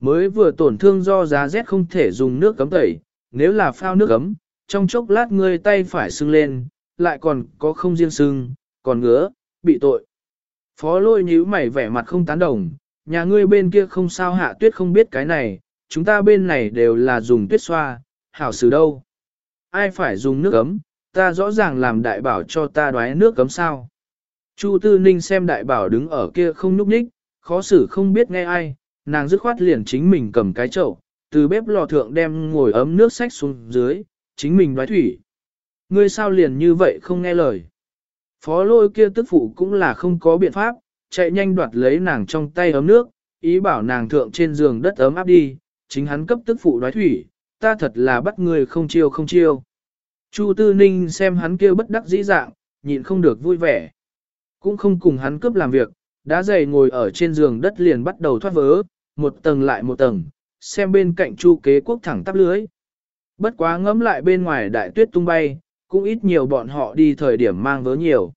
Mới vừa tổn thương do giá rét không thể dùng nước cấm tẩy, nếu là phao nước cấm, trong chốc lát ngươi tay phải sưng lên, lại còn có không riêng sưng, còn ngứa, bị tội. Phó lôi nhíu mày vẻ mặt không tán đồng, nhà ngươi bên kia không sao hạ tuyết không biết cái này, chúng ta bên này đều là dùng tuyết xoa, hảo xử đâu. Ai phải dùng nước ấm, ta rõ ràng làm đại bảo cho ta đoái nước cấm sao. Chu Tư Ninh xem đại bảo đứng ở kia không nhúc nhích, khó xử không biết nghe ai, nàng dứt khoát liền chính mình cầm cái chậu, từ bếp lò thượng đem ngồi ấm nước sách xuống dưới, chính mình đoái thủy. Ngươi sao liền như vậy không nghe lời. Phó lôi kia tức phụ cũng là không có biện pháp, chạy nhanh đoạt lấy nàng trong tay ấm nước, ý bảo nàng thượng trên giường đất ấm áp đi, chính hắn cấp tức phụ đoái thủy, ta thật là bắt người không chiêu không chiêu. Chu Tư Ninh xem hắn kia bất đắc dĩ dạng, nhịn không được vui vẻ. Cũng không cùng hắn cướp làm việc, đã dày ngồi ở trên giường đất liền bắt đầu thoát vớ, một tầng lại một tầng, xem bên cạnh chu kế quốc thẳng tắp lưới. Bất quá ngẫm lại bên ngoài đại tuyết tung bay, cũng ít nhiều bọn họ đi thời điểm mang vớ nhiều.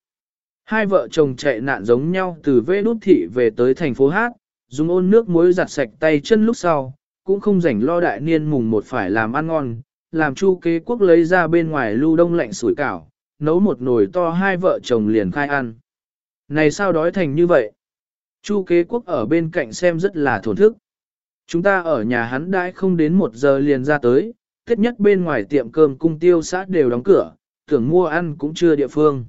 Hai vợ chồng chạy nạn giống nhau từ vê đút thị về tới thành phố Hát, dùng ôn nước muối giặt sạch tay chân lúc sau, cũng không rảnh lo đại niên mùng một phải làm ăn ngon, làm chu kế quốc lấy ra bên ngoài lưu đông lạnh sủi cảo, nấu một nồi to hai vợ chồng liền khai ăn. Này sao đói thành như vậy? Chu kế quốc ở bên cạnh xem rất là thổn thức. Chúng ta ở nhà hắn đãi không đến một giờ liền ra tới, thiết nhất bên ngoài tiệm cơm cung tiêu xã đều đóng cửa, tưởng mua ăn cũng chưa địa phương.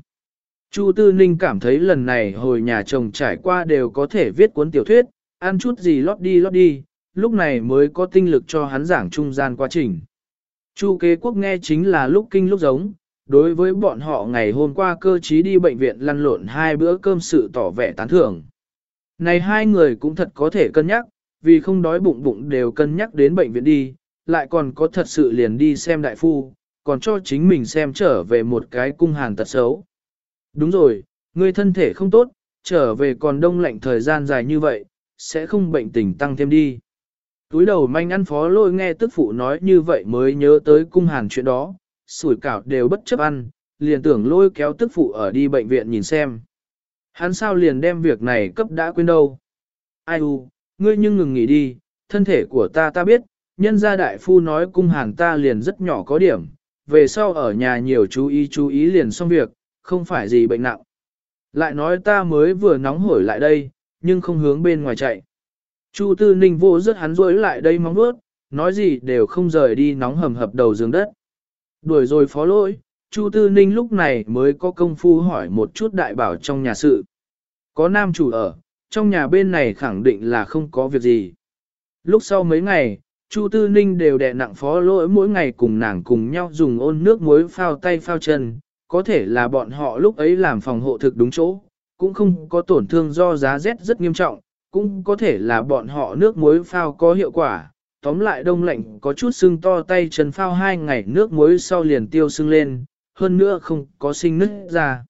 Chu Tư Ninh cảm thấy lần này hồi nhà chồng trải qua đều có thể viết cuốn tiểu thuyết, ăn chút gì lót đi lót đi, lúc này mới có tinh lực cho hắn giảng trung gian quá trình. Chu kế quốc nghe chính là lúc kinh lúc giống, đối với bọn họ ngày hôm qua cơ trí đi bệnh viện lăn lộn hai bữa cơm sự tỏ vẻ tán thưởng. Này hai người cũng thật có thể cân nhắc, vì không đói bụng bụng đều cân nhắc đến bệnh viện đi, lại còn có thật sự liền đi xem đại phu, còn cho chính mình xem trở về một cái cung hàn tật xấu. Đúng rồi, người thân thể không tốt, trở về còn đông lạnh thời gian dài như vậy, sẽ không bệnh tình tăng thêm đi. Túi đầu manh ăn phó lôi nghe tức phụ nói như vậy mới nhớ tới cung hàn chuyện đó, sủi cảo đều bất chấp ăn, liền tưởng lôi kéo tức phụ ở đi bệnh viện nhìn xem. Hắn sao liền đem việc này cấp đã quên đâu. Ai u, ngươi nhưng ngừng nghỉ đi, thân thể của ta ta biết, nhân gia đại phu nói cung hàn ta liền rất nhỏ có điểm, về sau ở nhà nhiều chú ý chú ý liền xong việc, không phải gì bệnh nặng. Lại nói ta mới vừa nóng hổi lại đây, nhưng không hướng bên ngoài chạy. Chu Tư Ninh vô rất hắn rối lại đây mong bước, nói gì đều không rời đi nóng hầm hập đầu giường đất. Đuổi rồi phó lỗi, Chu Tư Ninh lúc này mới có công phu hỏi một chút đại bảo trong nhà sự. Có nam chủ ở, trong nhà bên này khẳng định là không có việc gì. Lúc sau mấy ngày, Chu Tư Ninh đều đè nặng phó lỗi mỗi ngày cùng nàng cùng nhau dùng ôn nước muối phao tay phao chân, có thể là bọn họ lúc ấy làm phòng hộ thực đúng chỗ, cũng không có tổn thương do giá rét rất nghiêm trọng, cũng có thể là bọn họ nước muối phao có hiệu quả. Tóm lại đông lạnh có chút sưng to tay chân phao hai ngày nước muối sau liền tiêu sưng lên, hơn nữa không có sinh nứt ra.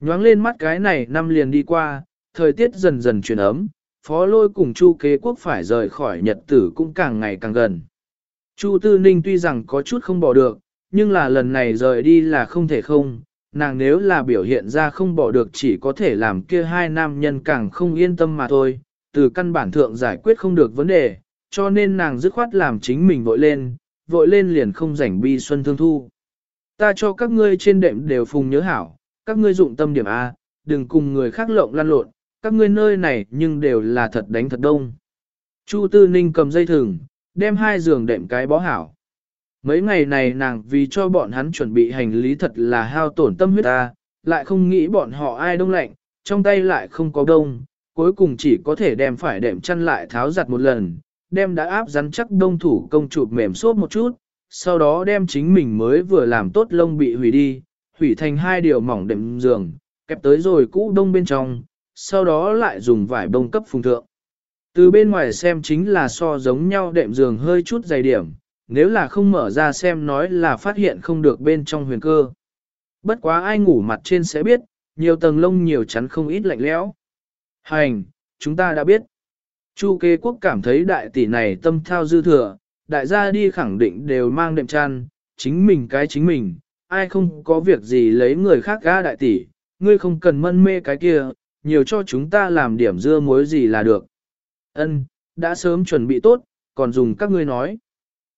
Nhoáng lên mắt cái này năm liền đi qua, thời tiết dần dần chuyển ấm, phó lôi cùng Chu kế quốc phải rời khỏi nhật tử cũng càng ngày càng gần. Chu Tư Ninh tuy rằng có chút không bỏ được, nhưng là lần này rời đi là không thể không, nàng nếu là biểu hiện ra không bỏ được chỉ có thể làm kia hai nam nhân càng không yên tâm mà thôi, từ căn bản thượng giải quyết không được vấn đề, cho nên nàng dứt khoát làm chính mình vội lên, vội lên liền không rảnh bi xuân thương thu. Ta cho các ngươi trên đệm đều phùng nhớ hảo, các ngươi dụng tâm điểm A, đừng cùng người khác lộng lan lộn, các ngươi nơi này nhưng đều là thật đánh thật đông. Chu Tư Ninh cầm dây thừng, đem hai giường đệm cái bó hảo. Mấy ngày này nàng vì cho bọn hắn chuẩn bị hành lý thật là hao tổn tâm huyết ta, lại không nghĩ bọn họ ai đông lạnh, trong tay lại không có đông, cuối cùng chỉ có thể đem phải đệm chăn lại tháo giặt một lần, đem đã áp rắn chắc đông thủ công chụp mềm xốp một chút, sau đó đem chính mình mới vừa làm tốt lông bị hủy đi, hủy thành hai điều mỏng đệm giường, kẹp tới rồi cũ đông bên trong, sau đó lại dùng vải bông cấp phùng thượng. Từ bên ngoài xem chính là so giống nhau đệm giường hơi chút dày điểm, nếu là không mở ra xem nói là phát hiện không được bên trong huyền cơ. Bất quá ai ngủ mặt trên sẽ biết, nhiều tầng lông nhiều chắn không ít lạnh lẽo. Hành, chúng ta đã biết. Chu kê quốc cảm thấy đại tỷ này tâm thao dư thừa, đại gia đi khẳng định đều mang đệm chăn, chính mình cái chính mình, ai không có việc gì lấy người khác ga đại tỷ, ngươi không cần mân mê cái kia, nhiều cho chúng ta làm điểm dưa muối gì là được. Ân, đã sớm chuẩn bị tốt, còn dùng các ngươi nói.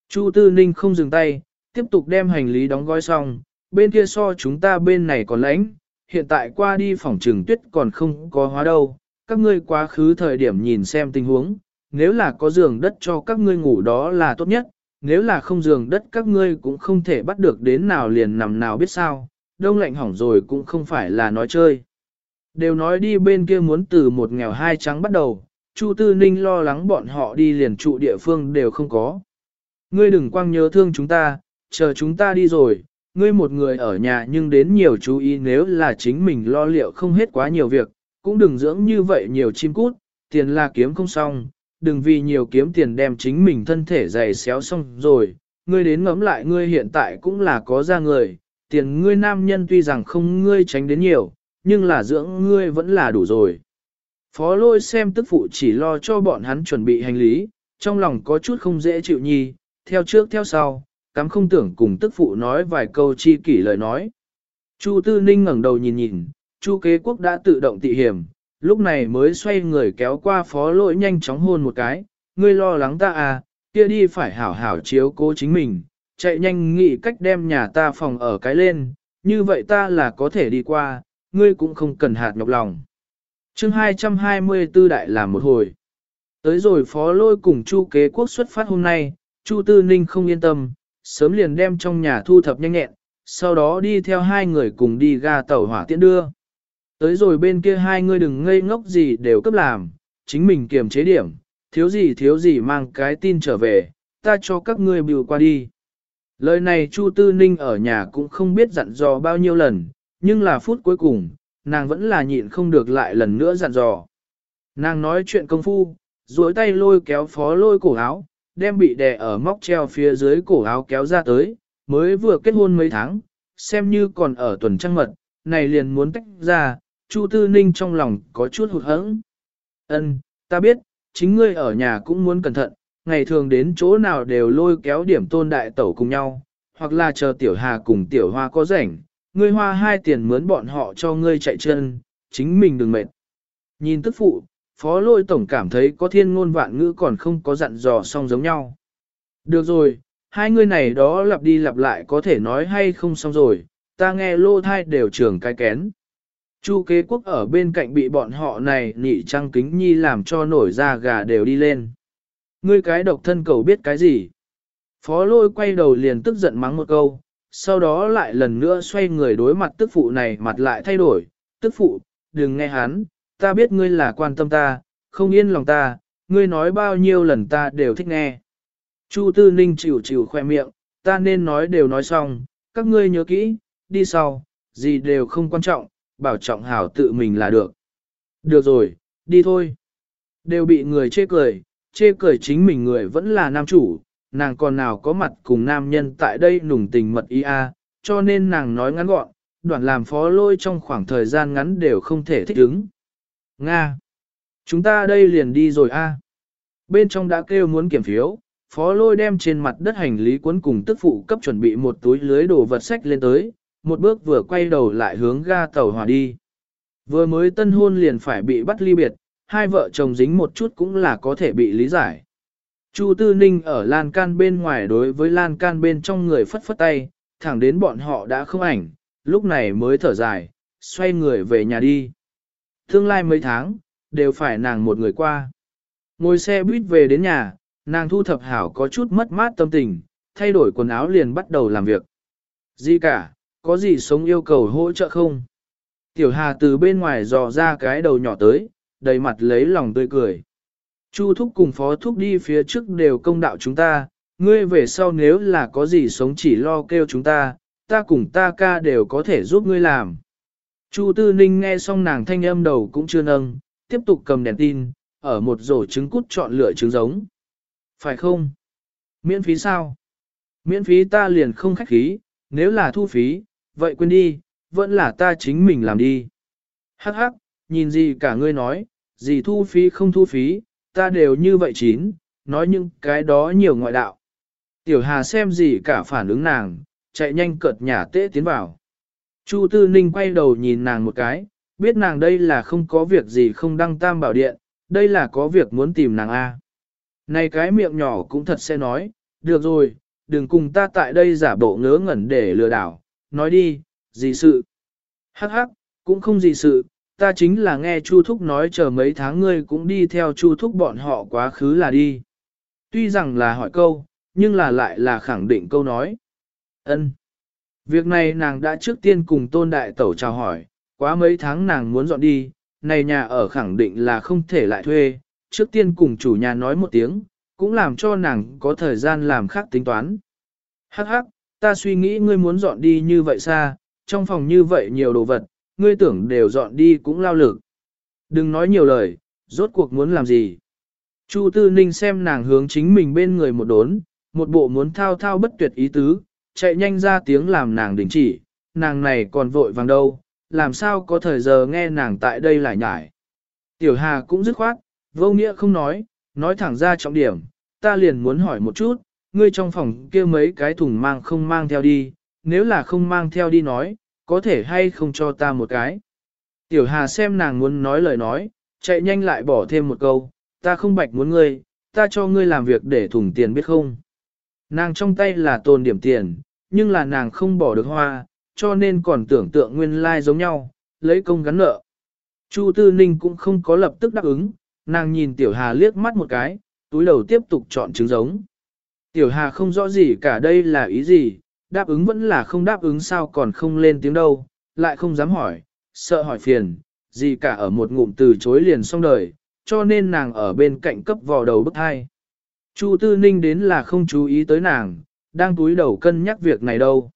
Chu Tư Ninh không dừng tay, tiếp tục đem hành lý đóng gói xong, bên kia so chúng ta bên này còn lãnh, hiện tại qua đi phòng trường tuyết còn không có hóa đâu, các ngươi quá khứ thời điểm nhìn xem tình huống, nếu là có giường đất cho các ngươi ngủ đó là tốt nhất, nếu là không giường đất các ngươi cũng không thể bắt được đến nào liền nằm nào biết sao, đông lạnh hỏng rồi cũng không phải là nói chơi. Đều nói đi bên kia muốn từ một nghèo hai trắng bắt đầu, Chu Tư Ninh lo lắng bọn họ đi liền trụ địa phương đều không có. Ngươi đừng quăng nhớ thương chúng ta, chờ chúng ta đi rồi, ngươi một người ở nhà nhưng đến nhiều chú ý nếu là chính mình lo liệu không hết quá nhiều việc, cũng đừng dưỡng như vậy nhiều chim cút, tiền là kiếm không xong, đừng vì nhiều kiếm tiền đem chính mình thân thể dày xéo xong rồi, ngươi đến ngẫm lại ngươi hiện tại cũng là có ra người, tiền ngươi nam nhân tuy rằng không ngươi tránh đến nhiều, nhưng là dưỡng ngươi vẫn là đủ rồi. Phó lôi xem tức phụ chỉ lo cho bọn hắn chuẩn bị hành lý, trong lòng có chút không dễ chịu nhi, theo trước theo sau, cắm không tưởng cùng tức phụ nói vài câu chi kỷ lời nói. Chu Tư Ninh ngẩng đầu nhìn nhìn, Chu kế quốc đã tự động tị hiểm, lúc này mới xoay người kéo qua phó lỗi nhanh chóng hôn một cái, ngươi lo lắng ta à, kia đi phải hảo hảo chiếu cố chính mình, chạy nhanh nghĩ cách đem nhà ta phòng ở cái lên, như vậy ta là có thể đi qua, ngươi cũng không cần hạt nhọc lòng. chương 224 đại làm một hồi. Tới rồi phó lôi cùng Chu kế quốc xuất phát hôm nay, Chu Tư Ninh không yên tâm, sớm liền đem trong nhà thu thập nhanh nhẹn, sau đó đi theo hai người cùng đi ga tàu hỏa tiễn đưa. Tới rồi bên kia hai người đừng ngây ngốc gì đều cấp làm, chính mình kiềm chế điểm, thiếu gì thiếu gì mang cái tin trở về, ta cho các ngươi biểu qua đi. Lời này Chu Tư Ninh ở nhà cũng không biết dặn dò bao nhiêu lần, nhưng là phút cuối cùng, nàng vẫn là nhịn không được lại lần nữa dặn dò. Nàng nói chuyện công phu, duỗi tay lôi kéo phó lôi cổ áo, đem bị đè ở móc treo phía dưới cổ áo kéo ra tới, mới vừa kết hôn mấy tháng, xem như còn ở tuần trăng mật, này liền muốn tách ra, Chu Tư Ninh trong lòng có chút hụt hẫng. Ân, ta biết, chính ngươi ở nhà cũng muốn cẩn thận, ngày thường đến chỗ nào đều lôi kéo điểm tôn đại tẩu cùng nhau, hoặc là chờ tiểu hà cùng tiểu hoa có rảnh, ngươi hoa hai tiền mướn bọn họ cho ngươi chạy chân, chính mình đừng mệt. Nhìn tức phụ, phó lôi tổng cảm thấy có thiên ngôn vạn ngữ còn không có dặn dò xong giống nhau. Được rồi, hai người này đó lặp đi lặp lại có thể nói hay không xong rồi, ta nghe lô thai đều trường cái kén. Chu kế quốc ở bên cạnh bị bọn họ này nị trăng kính nhi làm cho nổi da gà đều đi lên. Ngươi cái độc thân cầu biết cái gì? Phó lôi quay đầu liền tức giận mắng một câu, sau đó lại lần nữa xoay người đối mặt tức phụ này mặt lại thay đổi. Tức phụ, đừng nghe hắn, ta biết ngươi là quan tâm ta, không yên lòng ta, ngươi nói bao nhiêu lần ta đều thích nghe. Chu Tư Ninh chịu chịu khoe miệng, ta nên nói đều nói xong, các ngươi nhớ kỹ, đi sau, gì đều không quan trọng, bảo trọng hảo tự mình là được. Được rồi, đi thôi. Đều bị người chê cười, chê cười chính mình người vẫn là nam chủ, nàng còn nào có mặt cùng nam nhân tại đây nùng tình mật ý a, cho nên nàng nói ngắn gọn, đoạn làm phó lôi trong khoảng thời gian ngắn đều không thể thích ứng. Nga! Chúng ta đây liền đi rồi a. Bên trong đã kêu muốn kiểm phiếu, phó lôi đem trên mặt đất hành lý cuốn cùng tức phụ cấp chuẩn bị một túi lưới đồ vật sách lên tới, một bước vừa quay đầu lại hướng ga tàu hòa đi. Vừa mới tân hôn liền phải bị bắt ly biệt, hai vợ chồng dính một chút cũng là có thể bị lý giải. Chu Tư Ninh ở lan can bên ngoài đối với lan can bên trong người phất phất tay, thẳng đến bọn họ đã không ảnh, lúc này mới thở dài, xoay người về nhà đi. Tương lai mấy tháng, đều phải nàng một người qua. Ngồi xe buýt về đến nhà, nàng thu thập hảo có chút mất mát tâm tình, thay đổi quần áo liền bắt đầu làm việc. Gì cả, có gì sống yêu cầu hỗ trợ không? Tiểu Hà từ bên ngoài dò ra cái đầu nhỏ tới, đầy mặt lấy lòng tươi cười. Chu thúc cùng phó thúc đi phía trước đều công đạo chúng ta, ngươi về sau nếu là có gì sống chỉ lo kêu chúng ta, ta cùng ta ca đều có thể giúp ngươi làm. Chu Tư Ninh nghe xong nàng thanh âm đầu cũng chưa nâng, tiếp tục cầm đèn tin, ở một rổ trứng cút chọn lựa trứng giống. Phải không? Miễn phí sao? Miễn phí ta liền không khách khí, nếu là thu phí, vậy quên đi, vẫn là ta chính mình làm đi. Hắc hắc, nhìn gì cả ngươi nói, gì thu phí không thu phí, ta đều như vậy chín, nói những cái đó nhiều ngoại đạo. Tiểu Hà xem gì cả phản ứng nàng, chạy nhanh cợt nhà tế tiến vào. Chu Tư Ninh quay đầu nhìn nàng một cái, biết nàng đây là không có việc gì không đăng tam bảo điện, đây là có việc muốn tìm nàng A. Này cái miệng nhỏ cũng thật sẽ nói, được rồi, đừng cùng ta tại đây giả bộ ngớ ngẩn để lừa đảo, nói đi, gì sự. Hắc hắc, cũng không gì sự, ta chính là nghe Chu Thúc nói chờ mấy tháng ngươi cũng đi theo Chu Thúc bọn họ quá khứ là đi. Tuy rằng là hỏi câu, nhưng là lại là khẳng định câu nói. Ân. Việc này nàng đã trước tiên cùng tôn đại tẩu chào hỏi, quá mấy tháng nàng muốn dọn đi, này nhà ở khẳng định là không thể lại thuê, trước tiên cùng chủ nhà nói một tiếng, cũng làm cho nàng có thời gian làm khác tính toán. Hắc hắc, ta suy nghĩ ngươi muốn dọn đi như vậy xa, trong phòng như vậy nhiều đồ vật, ngươi tưởng đều dọn đi cũng lao lực. Đừng nói nhiều lời, rốt cuộc muốn làm gì. Chu Tư Ninh xem nàng hướng chính mình bên người một đốn, một bộ muốn thao thao bất tuyệt ý tứ, chạy nhanh ra tiếng làm nàng đình chỉ, nàng này còn vội vàng đâu, làm sao có thời giờ nghe nàng tại đây lại nhải. Tiểu Hà cũng dứt khoát, vô nghĩa không nói, nói thẳng ra trọng điểm, ta liền muốn hỏi một chút, ngươi trong phòng kia mấy cái thùng mang không mang theo đi, nếu là không mang theo đi nói, có thể hay không cho ta một cái. Tiểu Hà xem nàng muốn nói lời nói, chạy nhanh lại bỏ thêm một câu, ta không bạch muốn ngươi, ta cho ngươi làm việc để thủng tiền biết không. Nàng trong tay là tồn điểm tiền, nhưng là nàng không bỏ được hoa, cho nên còn tưởng tượng nguyên lai like giống nhau, lấy công gắn nợ. Chu Tư Ninh cũng không có lập tức đáp ứng, nàng nhìn Tiểu Hà liếc mắt một cái, túi đầu tiếp tục chọn trứng giống. Tiểu Hà không rõ gì cả đây là ý gì, đáp ứng vẫn là không đáp ứng sao còn không lên tiếng đâu, lại không dám hỏi, sợ hỏi phiền, gì cả ở một ngụm từ chối liền xong đời, cho nên nàng ở bên cạnh cấp vò đầu bức hai. Chu Tư Ninh đến là không chú ý tới nàng, đang túi đầu cân nhắc việc này đâu.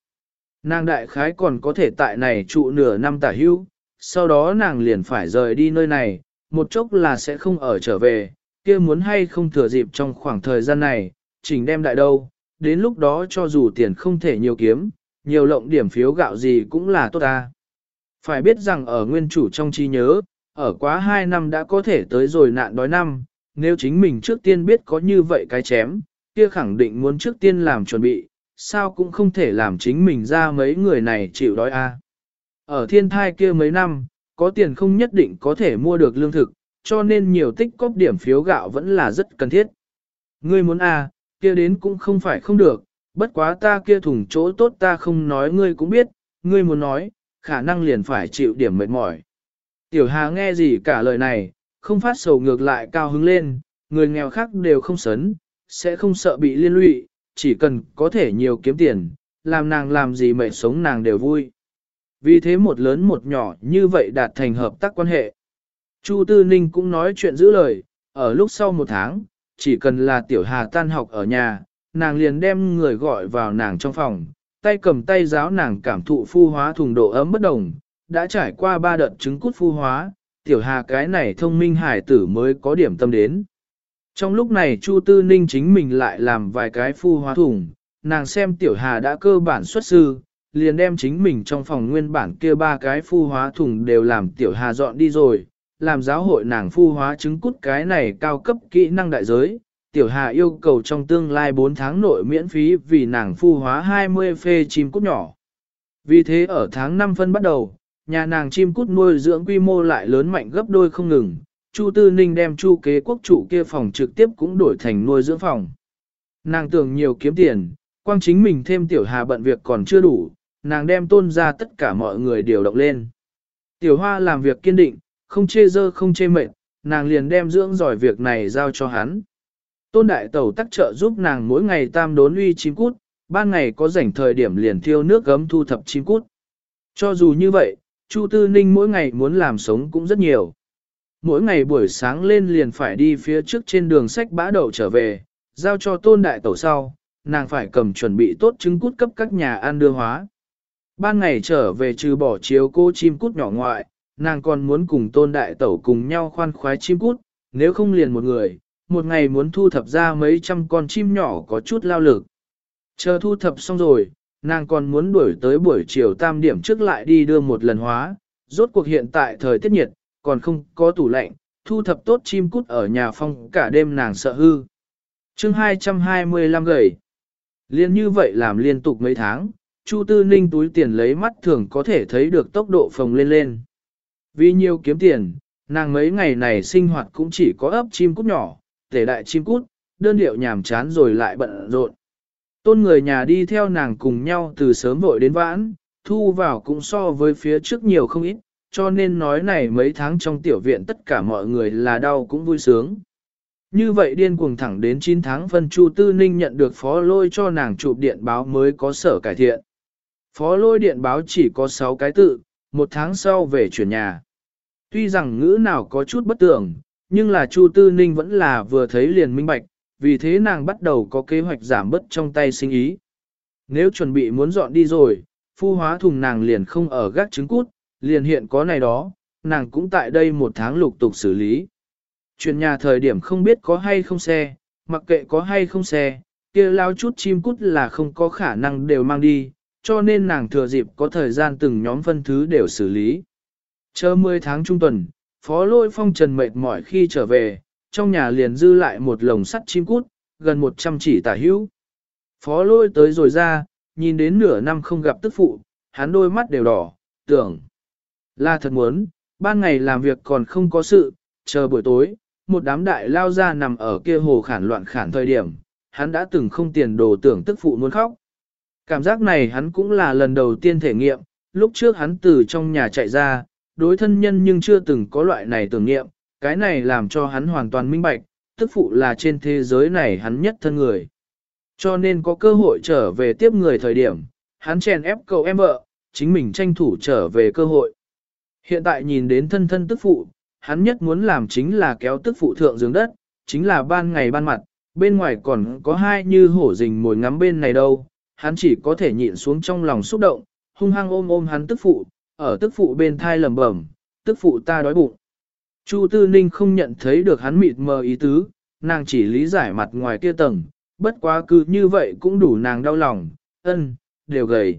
Nàng đại khái còn có thể tại này trụ nửa năm tả hưu, sau đó nàng liền phải rời đi nơi này, một chốc là sẽ không ở trở về, kia muốn hay không thừa dịp trong khoảng thời gian này, chỉnh đem đại đâu, đến lúc đó cho dù tiền không thể nhiều kiếm, nhiều lộng điểm phiếu gạo gì cũng là tốt ta. Phải biết rằng ở nguyên chủ trong trí nhớ, ở quá 2 năm đã có thể tới rồi nạn đói năm, nếu chính mình trước tiên biết có như vậy cái chém, kia khẳng định muốn trước tiên làm chuẩn bị, sao cũng không thể làm chính mình ra mấy người này chịu đói a. Ở thiên thai kia mấy năm, có tiền không nhất định có thể mua được lương thực, cho nên nhiều tích cóp điểm phiếu gạo vẫn là rất cần thiết. Ngươi muốn a, kia đến cũng không phải không được, bất quá ta kia thủng chỗ tốt ta không nói ngươi cũng biết, ngươi muốn nói, khả năng liền phải chịu điểm mệt mỏi. Tiểu Hà nghe gì cả lời này, không phát sầu ngược lại cao hứng lên, người nghèo khác đều không sấn, sẽ không sợ bị liên lụy, chỉ cần có thể nhiều kiếm tiền, làm nàng làm gì mệt sống nàng đều vui. Vì thế một lớn một nhỏ như vậy đạt thành hợp tác quan hệ. Chu Tư Ninh cũng nói chuyện giữ lời, ở lúc sau một tháng, chỉ cần là tiểu hà tan học ở nhà, nàng liền đem người gọi vào nàng trong phòng, tay cầm tay giáo nàng cảm thụ phu hóa thùng độ ấm bất đồng, đã trải qua ba đợt trứng cút phu hóa, tiểu hà cái này thông minh hải tử mới có điểm tâm đến. Trong lúc này Chu Tư Ninh chính mình lại làm vài cái phu hóa thùng, nàng xem tiểu hà đã cơ bản xuất sư, liền đem chính mình trong phòng nguyên bản kia ba cái phu hóa thùng đều làm tiểu hà dọn đi rồi, làm giáo hội nàng phu hóa trứng cút cái này cao cấp kỹ năng đại giới. Tiểu Hà yêu cầu trong tương lai 4 tháng nội miễn phí vì nàng phu hóa 20 phê chim cút nhỏ. Vì thế ở tháng 5 phân bắt đầu, nhà nàng chim cút nuôi dưỡng quy mô lại lớn mạnh gấp đôi không ngừng. Chu Tư Ninh đem chu kế quốc chủ kia phòng trực tiếp cũng đổi thành nuôi dưỡng phòng. Nàng tưởng nhiều kiếm tiền, quang chính mình thêm tiểu hà bận việc còn chưa đủ, nàng đem tôn ra tất cả mọi người điều động lên. Tiểu hoa làm việc kiên định, không chê dơ không chê mệt, nàng liền đem dưỡng giỏi việc này giao cho hắn. Tôn đại tẩu tắc trợ giúp nàng mỗi ngày tam đốn uy chim cút, ban ngày có rảnh thời điểm liền thiêu nước gấm thu thập chim cút. Cho dù như vậy, Chu Tư Ninh mỗi ngày muốn làm sống cũng rất nhiều. Mỗi ngày buổi sáng lên liền phải đi phía trước trên đường sách bã đậu trở về, giao cho tôn đại tẩu sau, nàng phải cầm chuẩn bị tốt trứng cút cấp các nhà ăn đưa hóa. Ban ngày trở về trừ bỏ chiếu cô chim cút nhỏ ngoại, nàng còn muốn cùng tôn đại tẩu cùng nhau khoan khoái chim cút, nếu không liền một người, một ngày muốn thu thập ra mấy trăm con chim nhỏ có chút lao lực. Chờ thu thập xong rồi, nàng còn muốn đuổi tới buổi chiều tam điểm trước lại đi đưa một lần hóa, rốt cuộc hiện tại thời tiết nhiệt, còn không có tủ lạnh, thu thập tốt chim cút ở nhà phong cả đêm nàng sợ hư. chương 225 gầy. Liên như vậy làm liên tục mấy tháng, Chu Tư Ninh túi tiền lấy mắt thường có thể thấy được tốc độ phồng lên lên. Vì nhiều kiếm tiền, nàng mấy ngày này sinh hoạt cũng chỉ có ấp chim cút nhỏ, tể đại chim cút, đơn điệu nhàm chán rồi lại bận rộn. Tôn người nhà đi theo nàng cùng nhau từ sớm vội đến vãn, thu vào cũng so với phía trước nhiều không ít, cho nên nói này mấy tháng trong tiểu viện tất cả mọi người là đau cũng vui sướng. Như vậy điên cuồng thẳng đến 9 tháng phân Chu Tư Ninh nhận được phó lôi cho nàng chụp điện báo mới có sở cải thiện. Phó lôi điện báo chỉ có 6 cái tự, một tháng sau về chuyển nhà. Tuy rằng ngữ nào có chút bất tưởng, nhưng là Chu Tư Ninh vẫn là vừa thấy liền minh bạch, vì thế nàng bắt đầu có kế hoạch giảm bớt trong tay sinh ý. Nếu chuẩn bị muốn dọn đi rồi, phu hóa thùng nàng liền không ở gác trứng cút, liền hiện có này đó, nàng cũng tại đây một tháng lục tục xử lý. Chuyển nhà thời điểm không biết có hay không xe, mặc kệ có hay không xe, kia lao chút chim cút là không có khả năng đều mang đi, cho nên nàng thừa dịp có thời gian từng nhóm phân thứ đều xử lý. Chờ 10 tháng trung tuần, phó lôi phong trần mệt mỏi khi trở về, trong nhà liền dư lại một lồng sắt chim cút, gần 100 chỉ tả hữu. Phó lôi tới rồi ra, nhìn đến nửa năm không gặp tức phụ, hắn đôi mắt đều đỏ, tưởng. Là thật muốn, ban ngày làm việc còn không có sự, chờ buổi tối, một đám đại lao ra nằm ở kia hồ khản loạn khản thời điểm, hắn đã từng không tiền đồ tưởng tức phụ muốn khóc. Cảm giác này hắn cũng là lần đầu tiên thể nghiệm, lúc trước hắn từ trong nhà chạy ra, đối thân nhân nhưng chưa từng có loại này tưởng nghiệm, cái này làm cho hắn hoàn toàn minh bạch, tức phụ là trên thế giới này hắn nhất thân người. Cho nên có cơ hội trở về tiếp người thời điểm, hắn chèn ép cậu em vợ, chính mình tranh thủ trở về cơ hội. Hiện tại nhìn đến thân thân tức phụ, hắn nhất muốn làm chính là kéo tức phụ thượng giường đất, chính là ban ngày ban mặt, bên ngoài còn có hai như hổ rình mồi ngắm bên này đâu, hắn chỉ có thể nhịn xuống trong lòng xúc động, hung hăng ôm ôm hắn tức phụ, ở tức phụ bên thai lầm bẩm, tức phụ ta đói bụng. Chu Tư Ninh không nhận thấy được hắn mịt mờ ý tứ, nàng chỉ lý giải mặt ngoài kia tầng, bất quá cứ như vậy cũng đủ nàng đau lòng, ân, đều gầy.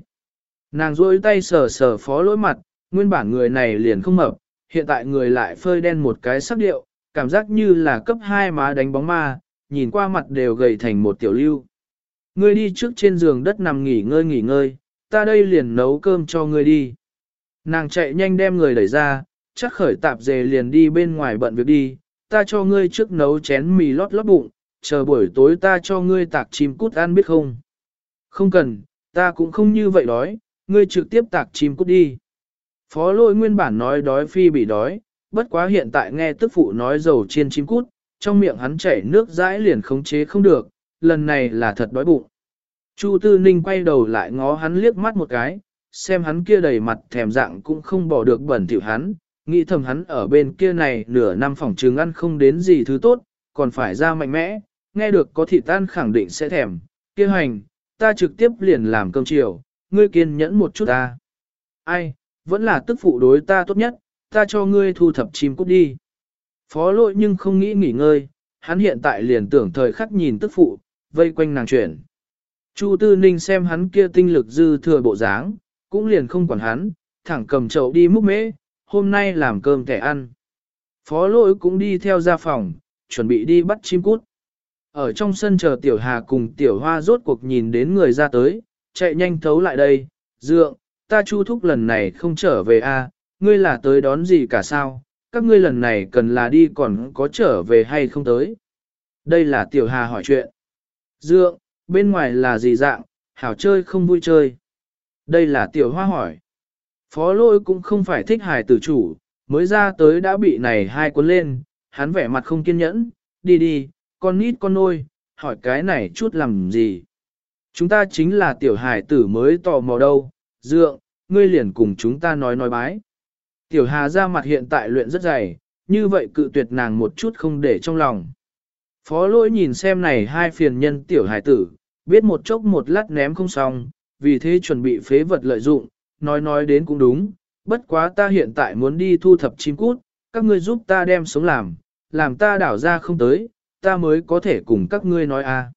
Nàng rôi tay sờ sờ phó lỗi mặt, nguyên bản người này liền không mập, hiện tại người lại phơi đen một cái sắc điệu, cảm giác như là cấp hai má đánh bóng ma, nhìn qua mặt đều gầy thành một tiểu lưu. Ngươi đi trước trên giường đất nằm nghỉ ngơi nghỉ ngơi, ta đây liền nấu cơm cho ngươi đi. Nàng chạy nhanh đem người đẩy ra, chắc khởi tạp dề liền đi bên ngoài bận việc đi, ta cho ngươi trước nấu chén mì lót lót bụng, chờ buổi tối ta cho ngươi tạc chim cút ăn biết không? Không cần, ta cũng không như vậy đói, ngươi trực tiếp tạc chim cút đi. Phó lôi nguyên bản nói đói phi bị đói, bất quá hiện tại nghe tức phụ nói dầu chiên chim cút, trong miệng hắn chảy nước dãi liền khống chế không được, lần này là thật đói bụng. Chu Tư Ninh quay đầu lại ngó hắn liếc mắt một cái, xem hắn kia đầy mặt thèm dạng cũng không bỏ được bẩn thỉu hắn, nghĩ thầm hắn ở bên kia này nửa năm phòng trường ăn không đến gì thứ tốt, còn phải ra mạnh mẽ, nghe được có thị tan khẳng định sẽ thèm, kia hành, ta trực tiếp liền làm cơm chiều, ngươi kiên nhẫn một chút ta. Ai, vẫn là tức phụ đối ta tốt nhất, ta cho ngươi thu thập chim cút đi. Phó lội nhưng không nghĩ nghỉ ngơi, hắn hiện tại liền tưởng thời khắc nhìn tức phụ, vây quanh nàng chuyển. Chu Tư Ninh xem hắn kia tinh lực dư thừa bộ dáng, cũng liền không quản hắn, thẳng cầm chậu đi múc mễ, hôm nay làm cơm kẻ ăn. Phó lỗi cũng đi theo ra phòng, chuẩn bị đi bắt chim cút. Ở trong sân chờ tiểu hà cùng tiểu hoa rốt cuộc nhìn đến người ra tới, chạy nhanh thấu lại đây, dượng, ta chu thúc lần này không trở về a, ngươi là tới đón gì cả sao, các ngươi lần này cần là đi còn có trở về hay không tới. Đây là tiểu hà hỏi chuyện. Dượng, bên ngoài là gì dạng, hảo chơi không vui chơi. Đây là tiểu hoa hỏi. Phó lôi cũng không phải thích hài tử chủ, mới ra tới đã bị này hai cuốn lên, hắn vẻ mặt không kiên nhẫn, đi đi, con nít con nôi, hỏi cái này chút làm gì. Chúng ta chính là tiểu hài tử mới tò mò đâu, dượng, ngươi liền cùng chúng ta nói nói bái. Tiểu hà ra mặt hiện tại luyện rất dày, như vậy cự tuyệt nàng một chút không để trong lòng. Phó lỗi nhìn xem này hai phiền nhân tiểu hài tử, biết một chốc một lát ném không xong, vì thế chuẩn bị phế vật lợi dụng, nói nói đến cũng đúng, bất quá ta hiện tại muốn đi thu thập chim cút, các ngươi giúp ta đem sống làm, làm ta đảo ra không tới, ta mới có thể cùng các ngươi nói a.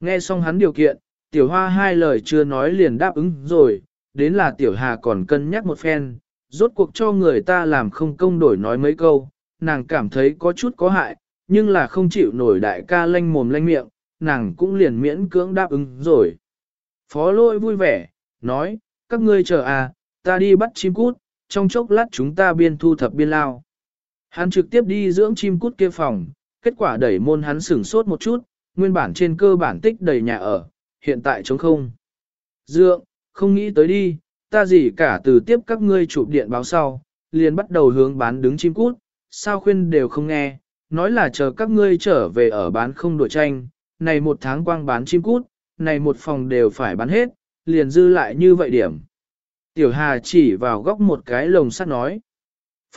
Nghe xong hắn điều kiện, tiểu hoa hai lời chưa nói liền đáp ứng rồi, đến là tiểu hà còn cân nhắc một phen, rốt cuộc cho người ta làm không công đổi nói mấy câu, nàng cảm thấy có chút có hại, nhưng là không chịu nổi đại ca lanh mồm lanh miệng, nàng cũng liền miễn cưỡng đáp ứng rồi. Phó lôi vui vẻ, nói, các ngươi chờ à, ta đi bắt chim cút, trong chốc lát chúng ta biên thu thập biên lao. Hắn trực tiếp đi dưỡng chim cút kia phòng, kết quả đẩy môn hắn sửng sốt một chút, nguyên bản trên cơ bản tích đầy nhà ở, hiện tại trống không. Dượng, không nghĩ tới đi, ta gì cả từ tiếp các ngươi chụp điện báo sau, liền bắt đầu hướng bán đứng chim cút, sao khuyên đều không nghe, nói là chờ các ngươi trở về ở bán không đổi tranh, này một tháng quang bán chim cút, này một phòng đều phải bán hết, liền dư lại như vậy điểm. Tiểu Hà chỉ vào góc một cái lồng sắt nói.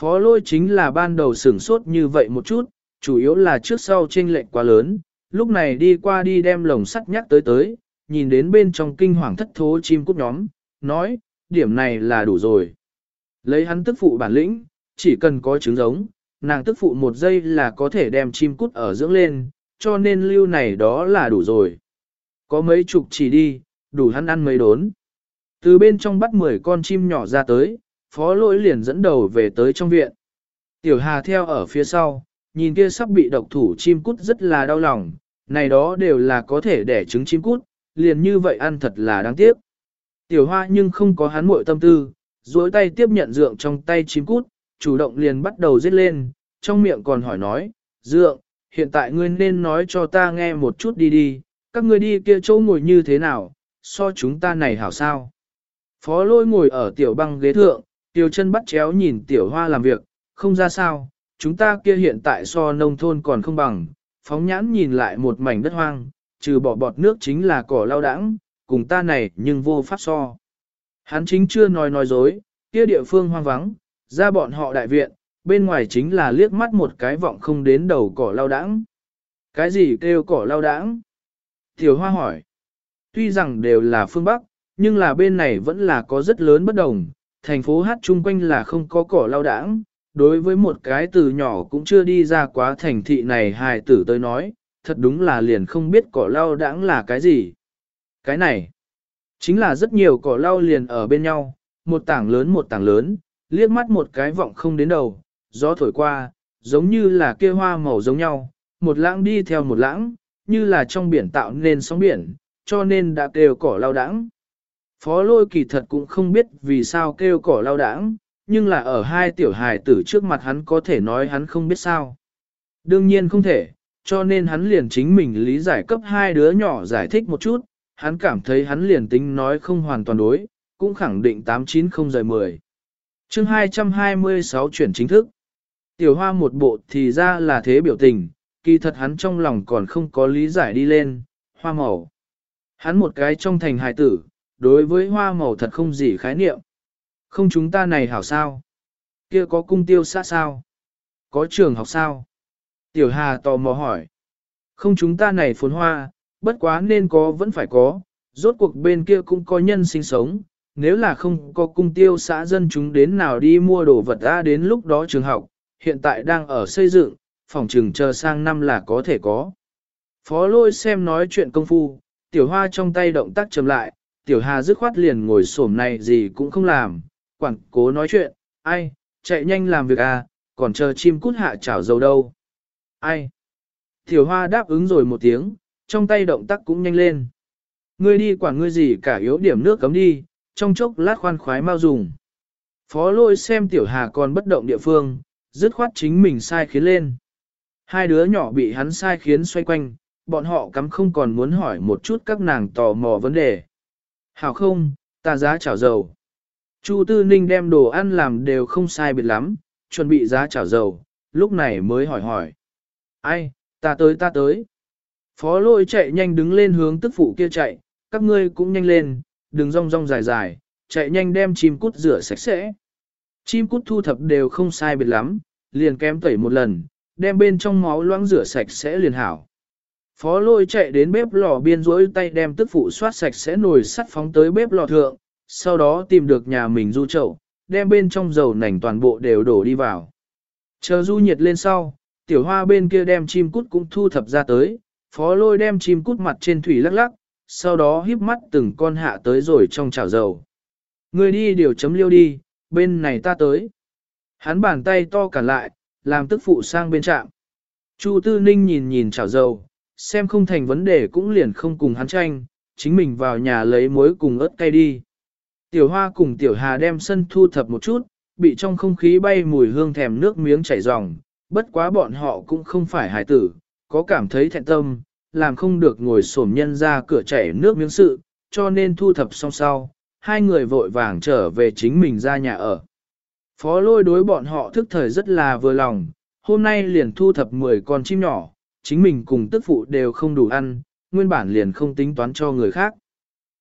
Phó lôi chính là ban đầu sửng sốt như vậy một chút, chủ yếu là trước sau chênh lệch quá lớn, lúc này đi qua đi đem lồng sắt nhắc tới tới, nhìn đến bên trong kinh hoàng thất thố chim cút nhóm, nói, điểm này là đủ rồi. Lấy hắn tức phụ bản lĩnh, chỉ cần có trứng giống, nàng tức phụ một giây là có thể đem chim cút ở dưỡng lên, cho nên lưu này đó là đủ rồi. Có mấy chục chỉ đi, đủ hắn ăn mấy đốn. Từ bên trong bắt 10 con chim nhỏ ra tới, phó lỗi liền dẫn đầu về tới trong viện. Tiểu Hà theo ở phía sau, nhìn kia sắp bị độc thủ chim cút rất là đau lòng, này đó đều là có thể đẻ trứng chim cút, liền như vậy ăn thật là đáng tiếc. Tiểu Hoa nhưng không có hắn muội tâm tư, duỗi tay tiếp nhận dượng trong tay chim cút, chủ động liền bắt đầu giết lên, trong miệng còn hỏi nói, dượng, hiện tại ngươi nên nói cho ta nghe một chút đi đi, các ngươi đi kia chỗ ngồi như thế nào, so chúng ta này hảo sao. Phó lôi ngồi ở tiểu băng ghế thượng, tiểu chân bắt chéo nhìn tiểu hoa làm việc, không ra sao, chúng ta kia hiện tại so nông thôn còn không bằng, phóng nhãn nhìn lại một mảnh đất hoang, trừ bỏ bọt nước chính là cỏ lao đãng, cùng ta này nhưng vô pháp so. Hắn chính chưa nói nói dối, kia địa phương hoang vắng, ra bọn họ đại viện, bên ngoài chính là liếc mắt một cái vọng không đến đầu cỏ lao đãng. Cái gì kêu cỏ lao đãng? Tiểu hoa hỏi. Tuy rằng đều là phương Bắc, nhưng là bên này vẫn là có rất lớn bất đồng, thành phố hát chung quanh là không có cỏ lao đãng. Đối với một cái từ nhỏ cũng chưa đi ra quá thành thị này hài tử tới nói, thật đúng là liền không biết cỏ lao đãng là cái gì. Cái này, chính là rất nhiều cỏ lao liền ở bên nhau, một tảng lớn một tảng lớn, liếc mắt một cái vọng không đến đầu, gió thổi qua, giống như là kia hoa màu giống nhau, một lãng đi theo một lãng, như là trong biển tạo nên sóng biển, cho nên đã kêu cỏ lao đãng. Phó lôi kỳ thật cũng không biết vì sao kêu cỏ lao đãng, nhưng là ở hai tiểu hài tử trước mặt hắn có thể nói hắn không biết sao. Đương nhiên không thể, cho nên hắn liền chính mình lý giải cấp hai đứa nhỏ giải thích một chút, hắn cảm thấy hắn liền tính nói không hoàn toàn đối, cũng khẳng định 890 rời 10. chương 226 chuyển chính thức. Tiểu hoa một bộ thì ra là thế biểu tình, kỳ thật hắn trong lòng còn không có lý giải đi lên, hoa màu. Hắn một cái trong thành hài tử, đối với hoa màu thật không gì khái niệm. Không chúng ta này hảo sao? Kia có cung tiêu xã sao? Có trường học sao? Tiểu Hà tò mò hỏi. Không chúng ta này phồn hoa, bất quá nên có vẫn phải có, rốt cuộc bên kia cũng có nhân sinh sống, nếu là không có cung tiêu xã dân chúng đến nào đi mua đồ vật ra đến lúc đó trường học, hiện tại đang ở xây dựng, phòng trường chờ sang năm là có thể có. Phó lôi xem nói chuyện công phu, tiểu hoa trong tay động tác chậm lại, tiểu hà dứt khoát liền ngồi xổm này gì cũng không làm, quảng cố nói chuyện, ai, chạy nhanh làm việc à, còn chờ chim cút hạ chảo dầu đâu. Ai? Tiểu hoa đáp ứng rồi một tiếng, trong tay động tác cũng nhanh lên. Ngươi đi quản ngươi gì cả yếu điểm nước cấm đi, trong chốc lát khoan khoái mau dùng. Phó lôi xem tiểu hà còn bất động địa phương, dứt khoát chính mình sai khiến lên. Hai đứa nhỏ bị hắn sai khiến xoay quanh, bọn họ cắm không còn muốn hỏi một chút các nàng tò mò vấn đề. Hảo không, ta giá chảo dầu. Chu Tư Ninh đem đồ ăn làm đều không sai biệt lắm, chuẩn bị giá chảo dầu, lúc này mới hỏi hỏi. Ai, ta tới ta tới. Phó lôi chạy nhanh đứng lên hướng tức phụ kia chạy, các ngươi cũng nhanh lên, đừng rong rong dài dài, chạy nhanh đem chim cút rửa sạch sẽ. Chim cút thu thập đều không sai biệt lắm, liền kém tẩy một lần, đem bên trong máu loãng rửa sạch sẽ liền hảo. Phó lôi chạy đến bếp lò biên rối tay đem tức phụ xoát sạch sẽ nồi sắt phóng tới bếp lò thượng, sau đó tìm được nhà mình du chậu, đem bên trong dầu nành toàn bộ đều đổ đi vào. Chờ du nhiệt lên sau, tiểu hoa bên kia đem chim cút cũng thu thập ra tới, phó lôi đem chim cút mặt trên thủy lắc lắc, sau đó híp mắt từng con hạ tới rồi trong chảo dầu. Người đi điều chấm liêu đi, bên này ta tới. Hắn bàn tay to cả lại, làm tức phụ sang bên trạm. Chu Tư Ninh nhìn nhìn chảo dầu, xem không thành vấn đề cũng liền không cùng hắn tranh, chính mình vào nhà lấy muối cùng ớt cay đi. Tiểu Hoa cùng Tiểu Hà đem sân thu thập một chút, bị trong không khí bay mùi hương thèm nước miếng chảy ròng, bất quá bọn họ cũng không phải hài tử, có cảm thấy thẹn tâm, làm không được ngồi xổm nhân ra cửa chảy nước miếng sự, cho nên thu thập xong sau, hai người vội vàng trở về chính mình ra nhà ở. Phó lôi đối bọn họ thức thời rất là vừa lòng, hôm nay liền thu thập 10 con chim nhỏ, chính mình cùng tức phụ đều không đủ ăn, nguyên bản liền không tính toán cho người khác.